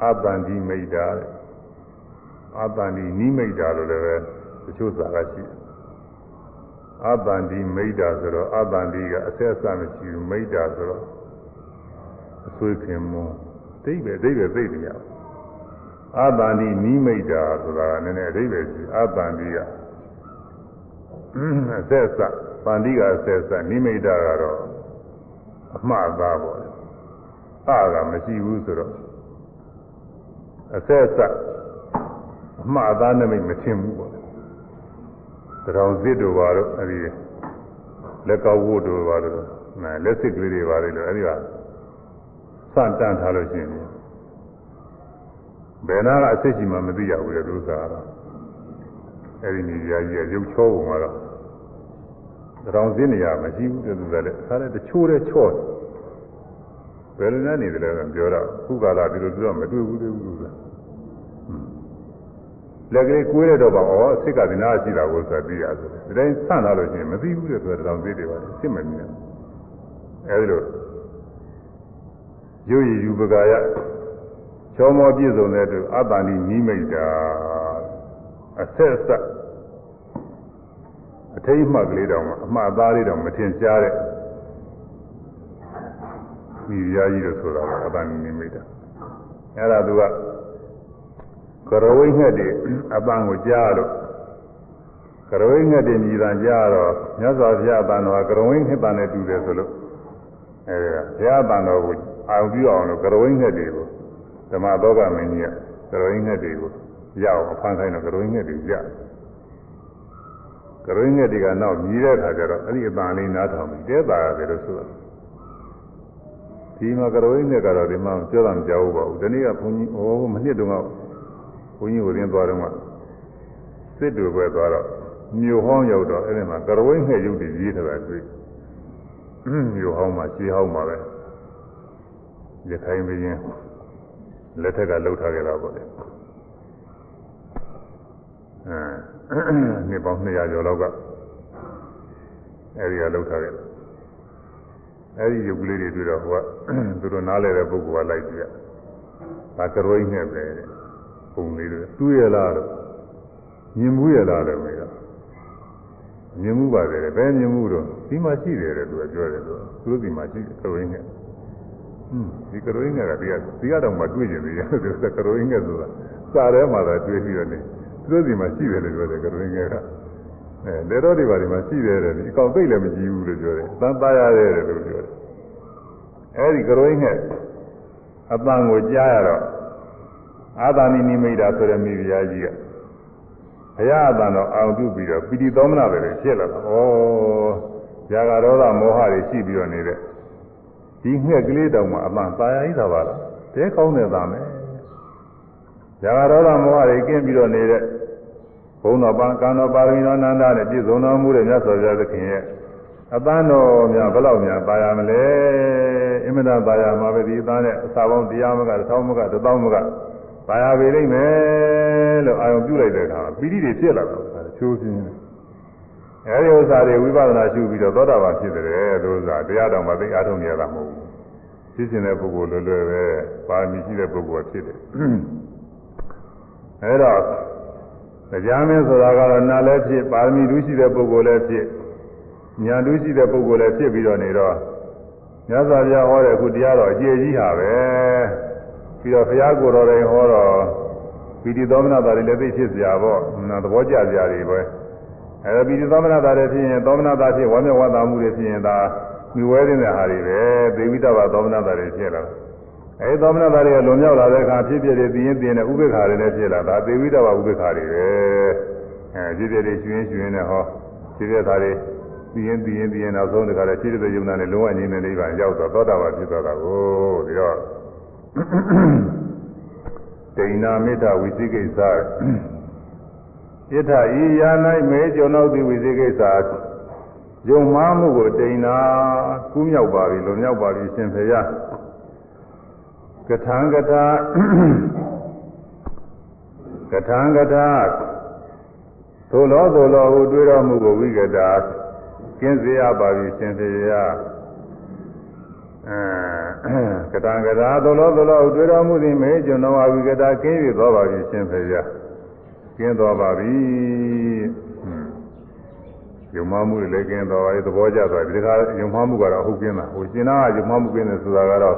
အတ္တန်ဒီမိတ်တာတဲ့ အတ္တန်ဒီနိမိတ်တာလို့လည်းပဲတချို့စာကရှိတယ်အတ္တန်ဒီမိတ်တာဆိုတော့အတ္တန်ဒီကအဆက်အစမရှိဘူးမိတ်တာဆိုတော့အဆွေးခင်မွန်းဒိဗ္ဗေဒိဗ္ဗေသိတယ်ရအတ္တန်ဒီနိမိတ်တာဆိုတာကနည်းနည်းအဓိပ္ပာယ်ရှိအတ္တန်ဒီကအဆက်အစပန္တိကအဆက်အစနိမိတ်တာကတော့အမှားသားပေါ့လေအကမရှိဘူးဆိုတော့အဆက်အစ အမှားသားနမိတ်မထင်ဘူးပေါ့လေတရောင်စစ်တို့ပါတော့အဲဒီလက်ကောက်ဝတ်တို့ပါတော့နာလက်စစ်ကလေးတွေပါလေလို့အဲဒီကစတန်ထားလို့ရှိရင်ဘယ်နာကအစစ်ကြီးမှမသိရဘူးလေသူစားတော့အဲဒီနေရာကြီးရုပ်ချောပုံကတော့တောင်စင်းနေရမရှိဘူးတူတူလည်းအခါလည်းတချိုးတဲ့ချော့ဘယ်လိုနဲ့နေတယ်လဲပြောတော့ခုကာလဒီလိုပြောမတွေ့ဘူးသေးဘူးလို့ လက်ကလေးကိုွေးရတော့ပါဩအစ်စ်ကဒီနာရှိတာကိုဆိုသိရဆိုဒီတိုင်းဆန့်လာလို့ရှိရင်မသိဘူးတဲ့ဆိုတောင်စင်းတွေပါအစ်စ်မမြင်အဲဒီလိုရုပ်ရည်ယူပကာယချောမောပြည့်စုံတဲ့အတွက်အတ္တဏိနိမိတ်တာအဆက်အဆက်အထိတ်မှတ်ကလေးတောင်အမှားသားလေးတောင်မထင်ရှားတဲ့ဒီရာကြီးလို့ဆိုတာကအတန်နိမိတ်အဲ့ဒါသူက ကရဝိငှက်တွေအပန်းကိုကြားလို့ကရဝိငှက်တွေမြည်တမ်းကြားတော့မြတ်စွာဘုရားအပန်းတော်ကရဝိငှက်တန်နဲ့တူတယ်ဆိုလို့အဲဒါဘုရားအပန်းတော်ကိုအာရုံပြုအောင်လို့ကရဝိငှက်တွေကိုဓမ္မသောကမင်းကြီးကကရဝိငှက်တွေကိုရအောင်အဖမ်းခိုင်းတော့ကရဝိငှက်တွေကြားကရင်းငယ်တွေကနောက်မြည်တဲ့အခါကျတော့အဲ့ဒီအပန်လေးနားထောင်ပြီးတဲတာရတယ်လို့ဆိုတာဒီမှာကရင်းငယ်ကတော့ဒီမှာပြောတာမကြောက်ဘူးပါဘူးဒီနေ့ကဘုန်းကြီးဩမနှစ်တုန်းကဘု န်းကြီးကိုရင်းသွားတော့မှစစ်တူပဲသွားတော့မြို့ဟောင်းရောက်တော့အဲ့ဒီမှာကရဝိငှက်ရုပ်တွေရေးထားတာတွေ့မြို့ဟောင်းမှာရှေးဟောင်းမှာပဲရခိုင်ဘရင်လက်ထက်ကလှုပ်ထားကြတာပေါ့လေအဲနှစ်ပေါင်း200ကျော်လောက်ကအဲဒီကလှုပ်ထားကြတယ်အဲဒီရုပ်ကလေးတွေတွေ့တော့ဟိုကသူတို့နားလဲတဲ့ပုဂ္ဂိုလ်ကလိုက်ကြည့်ရဒါကရွိနဲ့ပဲ ပုံလေးတွေတူးရလားလို့မြင်မှုရလားလို့မေးတော့မြင်မှုပါတယ်ဘယ်မြင်မှုတော့ဒီမှာရှိတယ်တဲ့သူကပြောတယ်သူသူတို့ဒီမှာရှိတယ်ကရွိနဲ့ဟွန်းဒီကရွိနဲ့ကဒီကဒီကတော့မှတွေ့ကျင်သေးတယ်သူကကရွိနဲ့ဆိုတာစာထဲမှာသာတွေ့ပြီးတော့နေသူတို့ဒီမှာရှိတယ်လို့ပြောတယ်ကရွိနဲ့ကအဲလေတော့ဒီပါဒီမှာရှိတယ်တဲ့ဒီအကောင်သိလည်းမကြည့်ဘူးလို့ပြောတယ်သံသားရတယ်လို့ပြောတယ်အဲဒီကရွိနဲ့အပန်းကိုကြားရတော့ အာသာနိနိမိတ်တာဆိုတဲ့မိဖုရားကြီးကဘုရားအတန်တော်အောင်ပြုပြီးတော့ပိဋိသောမနာပဲဖြစ်လာတာ။ဩဇာကရောဒမောဟတွေရှိပြီးတော့နေတဲ့ဒီငှက်ကလေးတောင်မှအမှန်သာယာကြီးသာပါလား။တဲကောင်းတဲ့သားမယ်။ဇာကရောဒမောဟတွေကင်းပြီးတော့နေတဲ့ဘုံတော်ပန်းကံတော်ပါရမီတော်နန္ဒနဲ့ပြည့်စုံတော်မူတဲ့မြတ်စွာဘုရားသခင်ရဲ့အပန်းတော်များဘယ်လောက်များပါရမလဲ။အင်မတန်ပါရမှာပဲဒီသားနဲ့အစာပေါင်းတရားမကတစ်ထောင်မကတစ်သောင်းမက ပါရပေလိမ့်မယ်လို့အာရုံပြုလိုက်တဲ့အခါပီတိတွေဖြစ်လာတော့ချိုးပြင်းတယ်အဲဒီဥစ္စာတွေဝိပဿနာရှုပြီးတော့သောတာပန်ဖြစ်တယ်လို့ဥစ္စာတရားတော်မှာသိအားထုတ်နေရတာမဟုတ်ဘူးဖြစ်ခြင်းတဲ့ပုဂ္ဂိုလ်လွယ်လွယ်ပဲပါမီရှိတဲ့ပုဂ္ဂိုလ်ဖြစ်တယ်အဲတော့တရားမင်းဆိုတာကတော့နာလည်းဖြစ်ပါရမီတူးရှိတဲ့ပုဂ္ဂိုလ်လည်းဖြစ်ညာတူးရှိတဲ့ပုဂ္ဂိုလ်လည်းဖြစ်ပြီးတော့နေတော့မြတ်စွာဘုရားဟောတဲ့အခုတရားတော်အကျေကြီးဟာပဲ ပြီးတော့ဘုရားကိုယ်တော်တိုင်ဟောတော့ပီတိသောမနတာတွေလည်းသိဖြစ်စရာပေါ့နော်သဘောကျစရာတွေပဲအဲပီတိသောမနတာတွေဖြစ်ရင်သောမနတာဖြစ်ဝမ်းမြောက်ဝမ်းသာမှုတွေဖြစ်ရင်ဒါမြဝဲနေတဲ့ဟာတွေပဲသေဝိတဝသောမနတာတွေဖြစ်လာအဲသောမနတာတွေကလွန်မြောက်လာတဲ့အခါဖြစ်ဖြစ်တွေသိရင်သိရင်ဥပိ္ပခာတွေလည်းဖြစ်လာဒါသေဝိတဝဥပိ္ပခာတွေပဲအဲဖြစ်ဖြစ်တွေရှင်ရှင်နဲ့ဟောဖြစ်ဖြစ်သားတွေသိရင်သိရင်သိရင်နောက်ဆုံးတခါလဲဖြစ်တဲ့ယုံနာနဲ့လုံးဝငြိမ်းတဲ့နိဗ္ဗာန်ရောက်တော့သောတာပန်ဖြစ်သွားတာကိုဒီတော့ ဒိဏမေတ္တာဝိသိကိစ္စယထာဤယာ၌မေကျွန်ုပ်သည်ဝိသိကိစ္စယုံမှားမှုကိုဒိဏကူးမြောက်ပါပြီလွန်မြောက်ပါပြီရှင်ဖေယကထံကထာကထံကထာသို့လောသို့လောဟုတွေးတော်မူကိုဝိကတာကျင်းစေရပါပြီရှင်ဖေယအဲ ကတံကရာသလောသလောတွေ့တော်မူသည်မေကျွန်တော်အဝိကတာကင်း၍သောပါပြီရှင်ဖေရကင်းတော်ပါပြီယုံမှမှုလည်းကင်းတော်ပါပြီသဘောကျသွားပြီဒီခါယုံမှမှုကတော့ဟုတ်ကင်းတာဟိုရှင်နာကယုံမှမှုကင်းတယ်ဆိုတာကတော့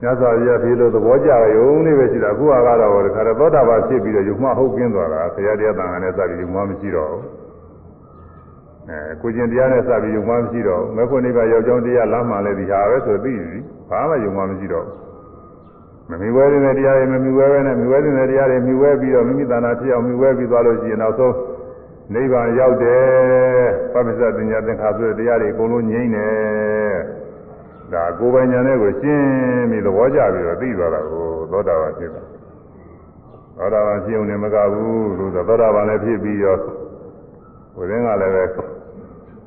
မြတ်စွာဘုရားဒီလိုသဘောကျရုံလေးပဲရှိတာအခုကတော့ဒီခါတော့သောတာပန်ဖြစ်ပြီးတော့ယုံမှဟုတ်ကင်းသွားတာဘုရားတရားတန်ခါနဲ့စပြီးယုံမှမရှိတော့ဘူး အဲကိုကျင်တရားနဲ့စပြီးယုံမှမရှိတော့မခွနိဗ္ဗာန်ရောက်ကြောင်းတရားလမ်းမှလည်းဒီဟာပဲဆိုသိပြီဘာမှယုံမှမရှိတော့မမီဝဲတဲ့တရားတွေမမီဝဲပဲနဲ့မီဝဲတဲ့တရားတွေမီဝဲပြီးတော့မိမိတဏ္ဍာဖြစ်အောင်မီဝဲပြီးသွားလို့ရှိရင်နောက်ဆုံးနိဗ္ဗာန်ရောက်တယ်ပပ္ပစပညာသင်္ခါဆိုတဲ့တရားတွေအကုန်လုံးငြိမ့်တယ်ဒါကိုယ်ပိုင်ဉာဏ်နဲ့ကိုရှင်းပြီးသဘောကျပြီးတော့သိသွားတာကိုသောတာပန်ဖြစ်တာသောတာပန်ဖြစ်ုံနဲ့မကဘူးလို့ဆိုသောတာပန်လည်းဖြစ်ပြီးရော ဟိုတင်းကလည်းပဲ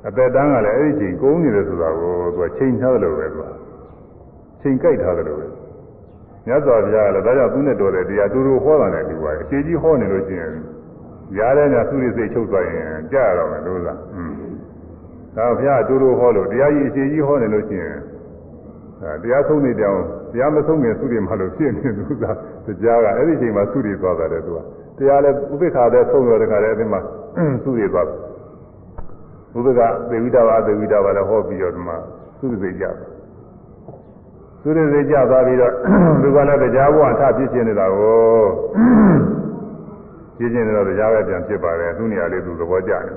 အသက်တန်းကလည်းအဲ့ဒီချိန်ကုန်နေတယ်ဆိုတာကိုသူကချိန်ထားတယ်လို့ပဲသူကချိန်ကြိုက်ထားတယ်လို့ပဲမြတ်စွာဘုရားကလည်းဒါကြောင့်သူနဲ့တော်တဲ့တရားတူတူဟောတာနဲ့ဒီပါအရှိကြီးဟောနေလို့ရှိရင်ရားတဲ့ညာသူရိစိတ်ချုပ်သွားရင်ကြားရတော့မယ်လို့လားอืมဒါဘုရားတူတူဟောလို့တရားကြီးအရှိကြီးဟောနေလို့ရှိရင်ဒါတရားဆုံးနေတောင်တရားမဆုံးခင်သုရိမှလို့ဖြစ်နေသူကတရားကအဲ့ဒီချိန်မှာသုရိသွားတယ်သူက တရားလည်းဥပိ္ပခာတဲ့ဆုံးရတဲ့ခါလည်းအဲ့ဒီမှာသုရိသွားတယ်ဘုရားကသေဝိတဝါသေဝိတဝါလည်းဟောပြီးတော့ဒီမှာသုရိစိတ်ကြတယ်သုရိစိတ်ကြသွားပြီးတော့သူကလည်းတရားဘဝထဖြစ်ခြင်းနေတာကိုဖြစ်ခြင်းနေတော့တရားပဲပြန်ဖြစ်ပါတယ်သူနေရာလေးသူသဘောကျတယ်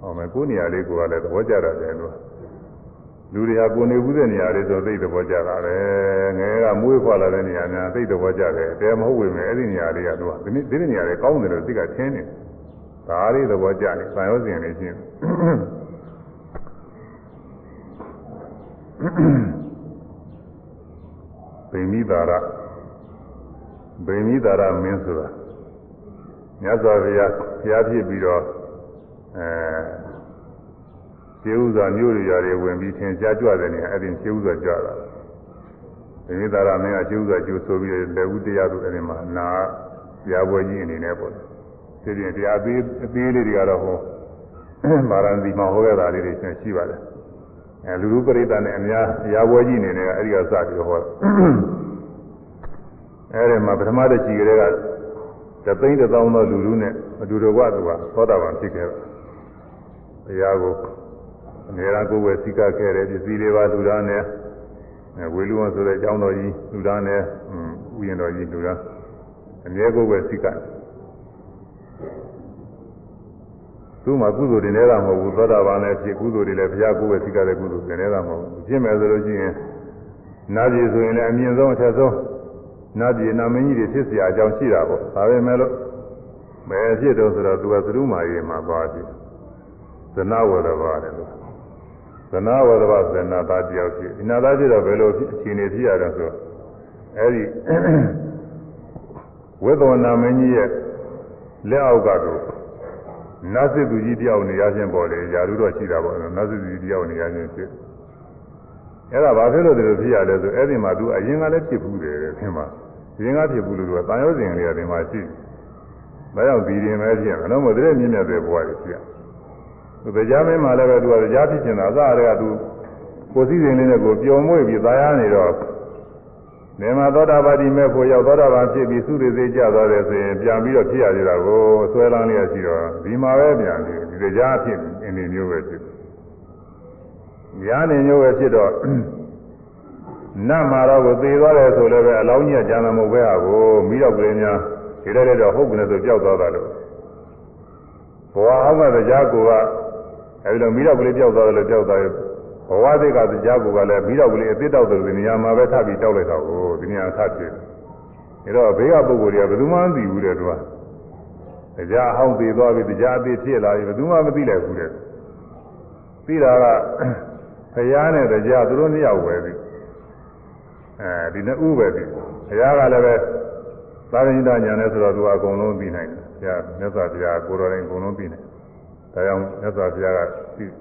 ဟောမယ်ကိုနေရာလေးကိုကလည်းသဘောကျတာတယ်လို့ လူတွေဟာကိုနေဘူးတဲ့နေရာလေးဆိုသိသဘောကျတာပဲငယ်ကမွေးခွာလာတဲ့နေရာများသိသဘောကျတယ်တဲမဟုတ်ဝင်မယ်အဲ့ဒီနေရာလေးကတော့ဒီနေ့ဒီနေရာလေးကောင်းတယ်လို့သိကထင်းနေတယ်ဒါလေးသဘောကျနေဆံရောစဉ်လေးရှင်းဗိမိတာရဗိမိတာရမင်းဆိုတာမြတ်စွာဘုရားဘုရားဖြစ်ပြီးတော့ရှ င်းဥစွာမျိုးတွေရာတွေဝင်ပြီးသင်ကြားကြွတဲ့နေရာအဲ့ဒီရှင်းဥစွာကြွတာဒီမိသားရမင်းကရှင်းဥစွာကျိုးဆိုပြီးလက်ဦးတရားတို့အဲ့ဒီမှာနာတရားပွဲကြီးအနေနဲ့ပေါ့ဒီပြင်တရားအသေးအသေးလေးတွေကတော့ဟောမာရန်ဒီမှာဟောခဲ့တာလေးတွေရှိပါတယ်အဲလူလူပရိသတ်နဲ့အများတရားပွဲကြီးအနေနဲ့ကအဲ့ဒီကစပြီးဟောအဲ့ဒီမှာပထမတစ်ချီကလေးကတသိန်းတစ်သောင်းသောလူလူနဲ့အတူတကွသူကသောတာပန်ဖြစ်ခဲ့တယ်။တရားကို အများအားကိုယ်ဝယ်စိကခဲ့တယ်ပစ္စည်းတွေပါလူသားနဲ့ဝေလူဝဆိုတဲ့အကြောင်းတော်ကြီးလူသားနဲ့ဥယျာဉ်တော်ကြီးလူသားအများကိုယ်ဝယ်စိကသူ့မှာကုသိုလ်တွေနေတာမဟုတ်ဘူးသောတာပန်လည်းဖြစ်ကုသိုလ်တွေလည်းဘုရားကိုယ်ဝယ်စိကတဲ့ကုသိုလ်တွေနေတာမဟုတ်ဘူးဖြစ်မယ်ဆိုလို့ရှိရင်နာပြည်ဆိုရင်လည်းအမြင့်ဆုံးအထက်ဆုံးနတ်ပြည်နာမင်းကြီးတွေဖြစ်เสียအကြောင်းရှိတာပေါ့ဒါပဲမဲ့လို့ဘယ်ဖြစ်တော့ဆိုတော့သူကသရုမာရီမှာသွားပြီဇနဝရဘာတယ်လို့ ဇနဝရဘာဇနသားတယောက်ဖြစ်ဒီနာသားဖြစ်တော့ဘယ်လိုအခြေအနေဖြစ်ရတော့ဆိုအဲဒီဝိသောနာမင်းကြီးရဲ့လက်အောက်ကတော့နတ်စစ်သူကြီးတယောက်နေရခြင်းပေါ်လေယာရုတော့ရှိတာပေါ့နတ်စစ်သူကြီးတယောက်နေရခြင်းဖြစ်အဲ့ဒါဘာဖြစ်လို့ဒီလိုဖြစ်ရလဲဆိုအဲ့ဒီမှာ तू အရင်ကလည်းဖြစ်ဘူးတယ်ခင်ဗျာအရင်ကဖြစ်ဘူးလို့ကတန်ရုပ်စဉ်တွေကဒီမှာရှိတယ်ဒါကြောင့်ဒီရင်ပဲဖြစ်တယ်တော့မတဲ့မြင့်မြတ်တဲ့ဘဝတွေဖြစ်ရသူ တရားမင်းမှလည်းပဲ तू ကတရားဖြစ်နေတာအစအရက तू ကိုစည်းစိမ်လေးနဲ့ကိုပျော်မွေ့ပြီးသာယာနေတော့နေမှာသောတာပတိမဲ့ဖို့ရောက်သောတာပန်ဖြစ်ပြီးသုရိသိကြသွားတယ်ဆိုရင်ပြန်ပြီးတော့ဖြစ်ရသေးတာကိုဆွဲလန်းလျက်ရှိတော့ဒီမှာပဲပြန်ပြီးဒီတရားဖြစ်အနေမျိုးပဲဖြစ်တယ်ညာနေမျိုးပဲဖြစ်တော့နတ်မှာတော့ကိုသေသွားတယ်ဆိုလည်းပဲအလောင်းကြီးကကြံမမဟုတ်ပဲဟာကိုမိတော့ကလေးများဒီတဲ့တော့ဟုတ်ကနေဆိုပျောက်သွားတာလို့ဘဝအောင်ကတရားကိုက အဲဒီလိုမိတော့ကလေးပျောက်သွားတယ်လို့ပျောက်သွားရဲ့ဘဝသိကတရားကိုကလည်းမိတော့ကလေးအသစ်တောက်တယ်ဒီနေရာမှာပဲထပ်ပြီးတောက်လိုက်တော့ကိုဒီနေရာထပ်ဖြစ်တယ်ဒါတော့ဘေးကပုဂ္ဂိုလ်တွေကဘယ်သူမှမသိဘူးတဲ့သူကတရားဟောင်းသေးသွားပြီတရားအသေးဖြစ်လာပြီဘယ်သူမှမသိလိုက်ဘူးတဲ့သိတာကဘုရားနဲ့တရားသူတို့နှစ်ယောက်ပဲပြီအဲဒီနှစ်ဦးပဲပြီဘုရားကလည်းပဲသာရဏိတညာနဲ့ဆိုတော့သူကအကုန်လုံးပြီးနိုင်တယ်ဘုရားမြတ်စွာဘုရားကိုယ်တော်တိုင်အကုန်လုံးပြီးနိုင် ဒါကြောင့်မြတ်စွာဘုရားကပြီး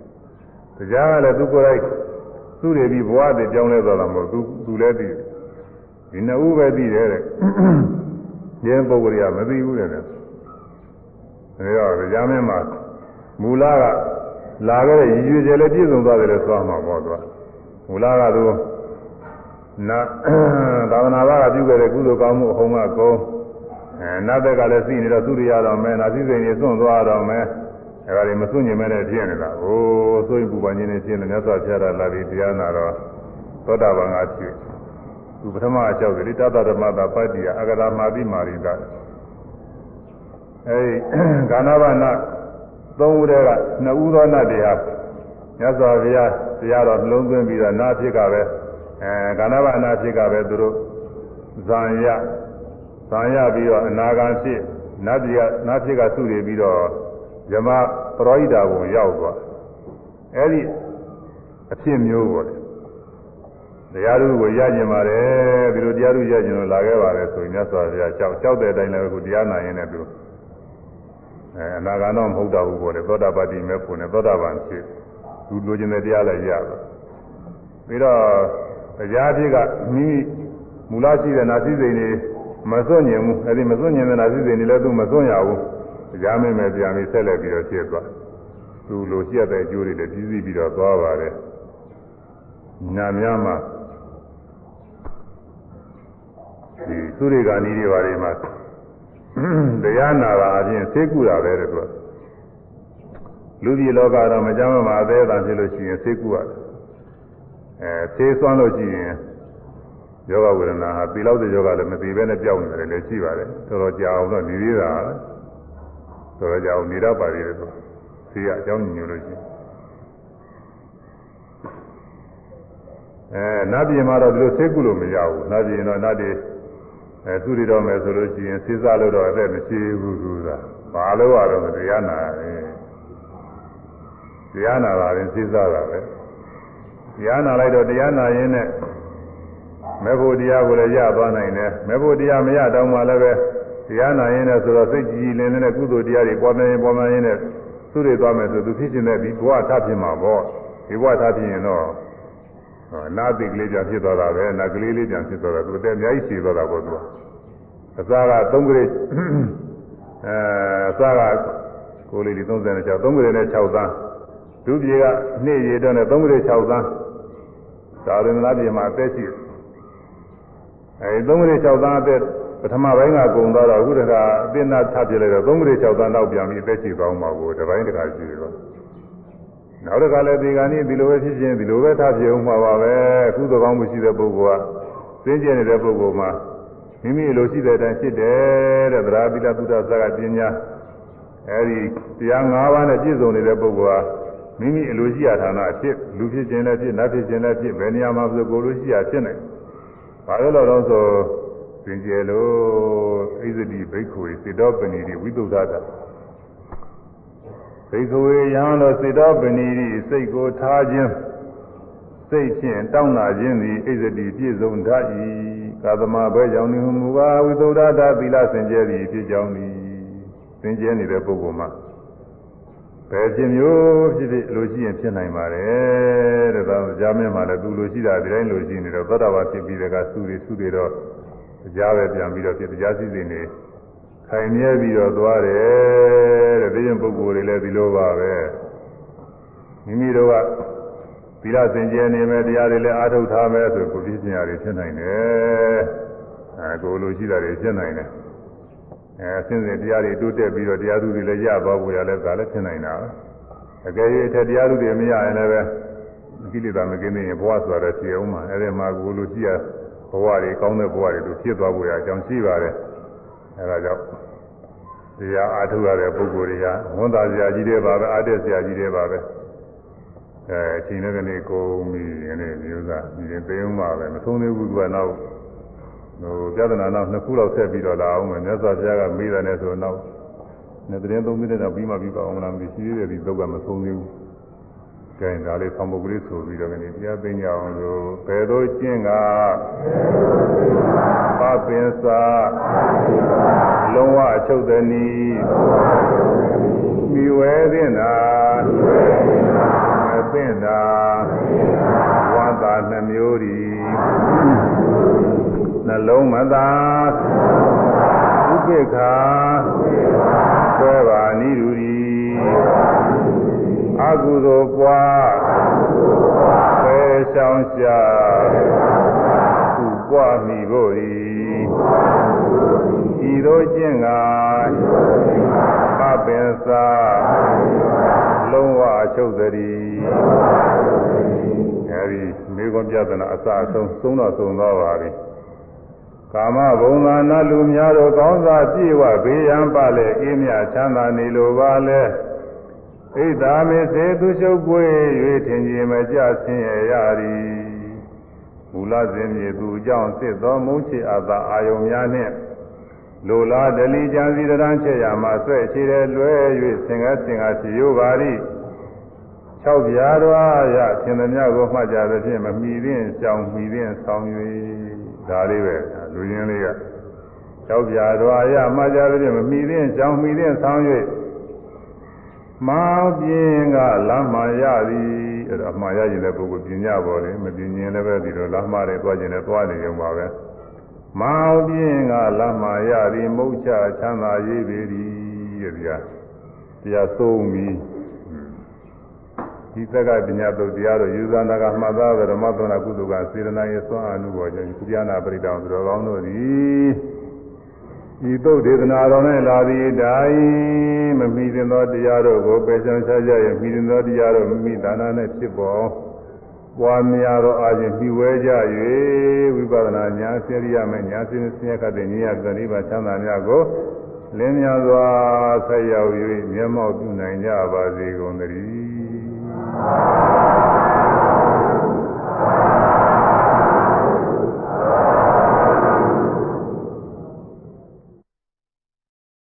တရားကလည်းသူကိုယ်တိုင်သူ့တွေပြီးဘဝတည်ကြောင်းလဲသွားတာမဟုတ်သူသူလည်းပြီးဒီနှစ်ဦးပဲပြီးတယ်တဲ့ဒီပုဂ္ဂိုလ်ကမသိဘူးတဲ့ဒါတော့တရားမင်းမှာမူလကလာခဲ့တဲ့ရည်ရွယ်ချက်လည်းပြည့်စုံသွားတယ်လို့ဆိုမှာပေါ့သူကမူလကသူနာသာသနာ့ဘာကပြုခဲ့တဲ့ကုသိုလ်ကောင်းမှုအဟုံးကကုန်းအဲနတ်ဘက်ကလည်းသိနေတော့သူတွေရတော့မယ်နာသိစိန်တွေစွန့်သွားတော့မယ် အဲဒါတွေမစွန့်ညင်မဲနဲ့ဖြစ်နေတာဟိုဆိုရင်ပူပန်ခြင်းနဲ့ဖြစ်နေမြတ်စွာဘုရားလာပြီးတရားနာတော့သောတာပန်ကဖြစ်သူပထမအကြောက်တယ်တသဓမ္မတာပတ္တိယအဂရမာတိမာရိတာအဲဒီကာနဘနာသုံးဦးတည်းကနှစ်ဦးသောနတ်တွေဟာမြတ်စွာဘုရားတရားတော်နှလုံးသွင်းပြီးတော့နာဖြစ်ကပဲအဲကာဏဘအနာဖြစ်ကပဲသူတို့ဇံရဇံရပြီးတော့အနာဂံဖြစ်နတ်ပြည်ကနတ်ဖြစ်ကသုတွေပြီးတော့ ယမပရောဟိတာဘုံရောက်သွားအဲဒီအဖြစ်မျိုးပေါ့တရားသူကိုရကျင်ပါတယ်ဒီလိုတရားသူရကျင်လို့လာခဲ့ပါတယ်ဆိုရင်မြတ်စွာဘုရားကြောက်ကြောက်တဲ့အတိုင်းလည်းခုတရားနာရင်လည်းသူအဲအနာဂံတော့မဟုတ်တော့ဘူးပေါ့လေသောတာပတိမဲ့ဖို့နဲ့သောတာပန်ဖြစ်သူလိုချင်တဲ့တရားလည်းရပါပြီးတော့တရားဖြစ်ကမိမိမူလရှိတဲ့နာသိစိန်တွေမစွန့်ညင်ဘူးအဲဒီမစွန့်ညင်တဲ့နာသိစိန်တွေလည်းသူမစွန့်ရဘူး တရားမင်းမဲ့ပြန်ပြီးဆက်လက်ပြီးတော့ဖြစ်သွားသူလိုရှိတဲ့အကျိုးတွေလည်းပြည့်စည်ပြီးတော့သွားပါတယ်နာများမှာဒီသုရိကာနီးတွေဘာတွေမှာတရားနာတာအပြင်သိကုတာပဲတဲ့သူကလူပြည်လောကတော့မကြမ်းမှာအသေးအံဖြစ်လို့ရှိရင်သိကုရတယ်အဲသိသွမ်းလို့ရှိရင်ယောဂဝေဒနာဟာပြီးလောက်တဲ့ယောဂလည်းမပြီးပဲနဲ့ပြောင်းနေတယ်လည်းရှိပါတယ်တော်တော်ကြာအောင်တော့နေသေးတာ တော်တော်ကြာအောင်နေတော့ပါသေးတယ်သူသိရအကြောင်းညွှန်လို့ရှိရင်အဲနတ်ပြည်မှာတော့ဒီလိုသိကုလို့မရဘူးနတ်ပြည်တော့နတ်တွေအဲသူတွေတော့မယ်ဆိုလို့ရှိရင်စေစားလို့တော့အသက်မရှိဘူးသူကဘာလို့ရတော့တရားနာတယ်တရားနာတာရင်စေစားတာပဲတရားနာလိုက်တော့တရားနာရင်းနဲ့မေဖို့တရားကိုလည်းရသွားနိုင်တယ်မေဖို့တရားမရတော့မှလည်းပဲ တရားနာရင်းနဲ့ဆိုတော့စိတ်ကြည်လင်နေတဲ့ကုသိုလ်တရားတွေပေါ်နေပေါ်နေရင်းနဲ့သုသူတွေသွားမယ်ဆိုသူဖြစ်ခြင်းနဲ့ဒီဘဝထဖြစ်မှာပေါ့ဒီဘဝထဖြစ်ရင်တော့နာသိကလေးပြန်ဖြစ်သွားတာပဲနာကလေးလေးပြန်ဖြစ်သွားတာသူအသက်အများကြီးရှည်သွားတာပေါ့သူကအစားက3ကလေးအဲအစားကကိုလေးလေး36 3ကလေးနဲ့6သန်းဒုပြေကနေ့ရေတော့နဲ့3ကလေး6သန်းသာရဏပြေမှာအသက်ရှိအဲဒီ3ကလေး6သန်းအသက် ပထမပိုင်းကကုံသွားတော့အခုတခါအသိနာထပြလိုက်တော့3ကလေး6သန်းတော့ပြန်ပြီးအသက်ရှိသွားမှာကိုတပိုင်းတခါရှိတယ်တော့နောက်တစ်ခါလည်းဒီကနေ့ဒီလိုပဲဖြစ်ချင်းဒီလိုပဲထားပြအောင်မှာပါပဲအခုသကောင်းမရှိတဲ့ပုဂ္ဂိုလ်ကသိကျင်နေတဲ့ပုဂ္ဂိုလ်မှာမိမိလိုရှိတဲ့အတိုင်းဖြစ်တယ်တဲ့သရာပိလသုဒ္ဓသကပညာအဲဒီတရား၅ပါးနဲ့ပြည့်စုံနေတဲ့ပုဂ္ဂိုလ်ဟာမိမိအလိုရှိရာဌာနဖြစ်လူဖြစ်ခြင်းလည်းဖြစ်နတ်ဖြစ်ခြင်းလည်းဖြစ်ဘယ်နေရာမှာဆိုကိုလိုရှိရာဖြစ်နိုင်ဘာလို့လဲတော့ဆိုသ င်ကျယ်လို့ဣဇတိဘိက္ခုစေတောပဏိတိဝိသုဒ္ဓတာဘိက္ခဝေယံတို့စေတောပဏိတိစိတ်ကိုထားခြင်းစိတ်ဖြင့်တောင်းလာခြင်းသည်ဣဇတိပြည့်စုံတတ်၏ကာသမဘဲကြောင့်နေမူပါဝိသုဒ္ဓတာသီလစင်ကြယ်သည်ဖြစ်ကြောင်းသည်စင်ကြယ်နေတဲ့ပုဂ္ဂိုလ်မှာဘယ်ဖြစ်မျိုးဖြစ်ဖြစ်လိုရှိရင်ဖြစ်နိုင်ပါတယ်တဲ့ဒါကြားမင်းမှာလည်းသူလိုရှိတာဒီတိုင်းလိုရှိနေတော့သောတာပန်ဖြစ်ပြီးတဲ့ကသုတွေသုတွေတော့ ကြားပဲပြန်ပြီးတော့ဖြစ်တရားစီစဉ်နေခိုင်မြဲပြီးတော့သွားတယ်တဲ့ဒီရင်ပုဂ္ဂိုလ်တွေလည်းဒီလိုပါပဲမိမိတို့ကသီလစင်ကြယ်နေမယ်တရားတွေလည်းအားထုတ်ထားမယ်ဆိုကိုပြည့်စင်ရတွေဖြစ်နိုင်တယ်အဲကိုလိုရှိတာတွေဖြစ်နိုင်တယ်အဲအစဉ်စဉ်တရားတွေတိုးတက်ပြီးတော့တရားသူတွေလည်းရသွားဖို့ရလဲဒါလည်းဖြစ်နိုင်တာအကယ်၍အထက်တရားသူတွေမရရင်လည်းပဲကိလေသာမကင်းနေရင်ဘဝဆိုတာလည်းဖြစ်အောင်မှာအဲဒီမှာကိုလိုရှိရ ဘဝတွေကောင်းတဲ့ဘဝတွေတို့ဖြစ်သွားဖို့ရအကြောင်းရှိပါတယ်အဲဒါကြောင့်တရားအားထုတ်ရတဲ့ပုဂ္ဂိုလ်တွေကဝန်သားစရာကြီးတွေပါပဲအားတက်စရာကြီးတွေပါပဲအဲအချိန်နဲ့ကနေကုန်ပြီဒီနေ့မျိုးသားဒီရင်သိအောင်ပါပဲမဆုံးသေးဘူးကနောက်ဟိုပြဿနာနောက်နှစ်ခုလောက်ဆက်ပြီးတော့လာအောင်မယ်မြတ်စွာဘုရားကမေးတယ်နဲ့ဆိုတော့နှစ်သတင်းသုံးသတင်းတော့ပြီးမှပြီးပါအောင်လားမရှိသေးတယ်ဒီသုတ်ကမဆုံးသေးဘူး ကဲဒါလေးဆောင်ပုဂ္ဂလိဆိုပြီးတော့ကနေတရားသိကြအောင်လို့ဘယ်သို့ကျင့်ကပပင်စာလုံးဝအချုပ်သည်နီမိဝဲသင့်တာမသင့်တာဝါသာနှမျိုးဒီနှလုံးမသာဥပိ္ပခာဆွဲပါနိရူဒီ အကုသိုလ်ပွားပဲရှောင်းရှာသူပွားမိဖို့ဤဤသို့ကျင့်ကပပင်စာလုံးဝအချုပ်တည်းအဲဒီမိဂွန်ပြဒနာအစအဆုံးသုံးတော့သုံးသွားပါပြီကာမဘုံသာနလူများတို့ကောင်းစားပြည့်ဝဘေးရန်ပါလေအေးမြချမ်းသာနေလိုပါလေ ဣဒာမေစေသူရှုပ်ပွေ၍ထင်ကြီးမကြဆင်းရရသည်မူလစဉ်မြေသူကြောင့်စစ်သောမုန်းချအပ်သာအာယုံများနှင့်လိုလားဒလီကြံစီတရန်ချက်ရမှာဆွဲချေတယ်လွဲ၍ဆင်ကဆင်ကဖြစ်ရပါသည်၆ပြားတော်ရသင်သည်များကိုမှတ်ကြသဖြင့်မမီသင့်ကြောင်မီသင့်ဆောင်၍ဒါလေးပဲလူရင်းလေးက၆ပြားတော်ရမှတ်ကြသဖြင့်မမီသင့်ကြောင်မီသင့်ဆောင်၍ မောင်ပြင်းကလမ်းမှရသည်အဲ့တော့မှားရရင်လည်းပုဂ္ဂိုလ်ပညာပေါ်တယ်မပင်ရင်လည်းပဲဒီလိုလမ်းမှတွေသွားခြင်းနဲ့သွားနေကြပါပဲမောင်ပြင်းကလမ်းမှရသည်မုတ်ချချမ်းသာရေးပေသည်တဲ့ဒီကတရားသုံးပြီးဒီသက်ကပညာသုတ်တရားတို့ယူဇာနာကမှတ်သားဓမ္မသနာကုသကစေရနာရဲ့သွမ်းအမှုပေါ်ကြောင့်ကုသနာပရိတောင်သူတော်ကောင်းတို့သည် ဤသုတ်ဒေသနာတော်၌လာသည်တိုင်းမမိတင်သောတရားတို့ကိုပယ်ချောင်းချကြရမိတင်သောတရားတို့မိမိဒါနနဲ့ဖြစ်ပေါ်ပွားများသောအာခြင်းပြီးဝဲကြ၍ဝိပဿနာဉာဏ်စေရိယမဲ့ဉာဏ်စင်းဆင်းရဲခတ်တဲ့ဉာဏ်သတိပါချမ်းသာများကိုလင်းများစွာဆက်ရောက်၍မျက်မှောက်ပြုနိုင်ကြပါစေကုန်သတည်း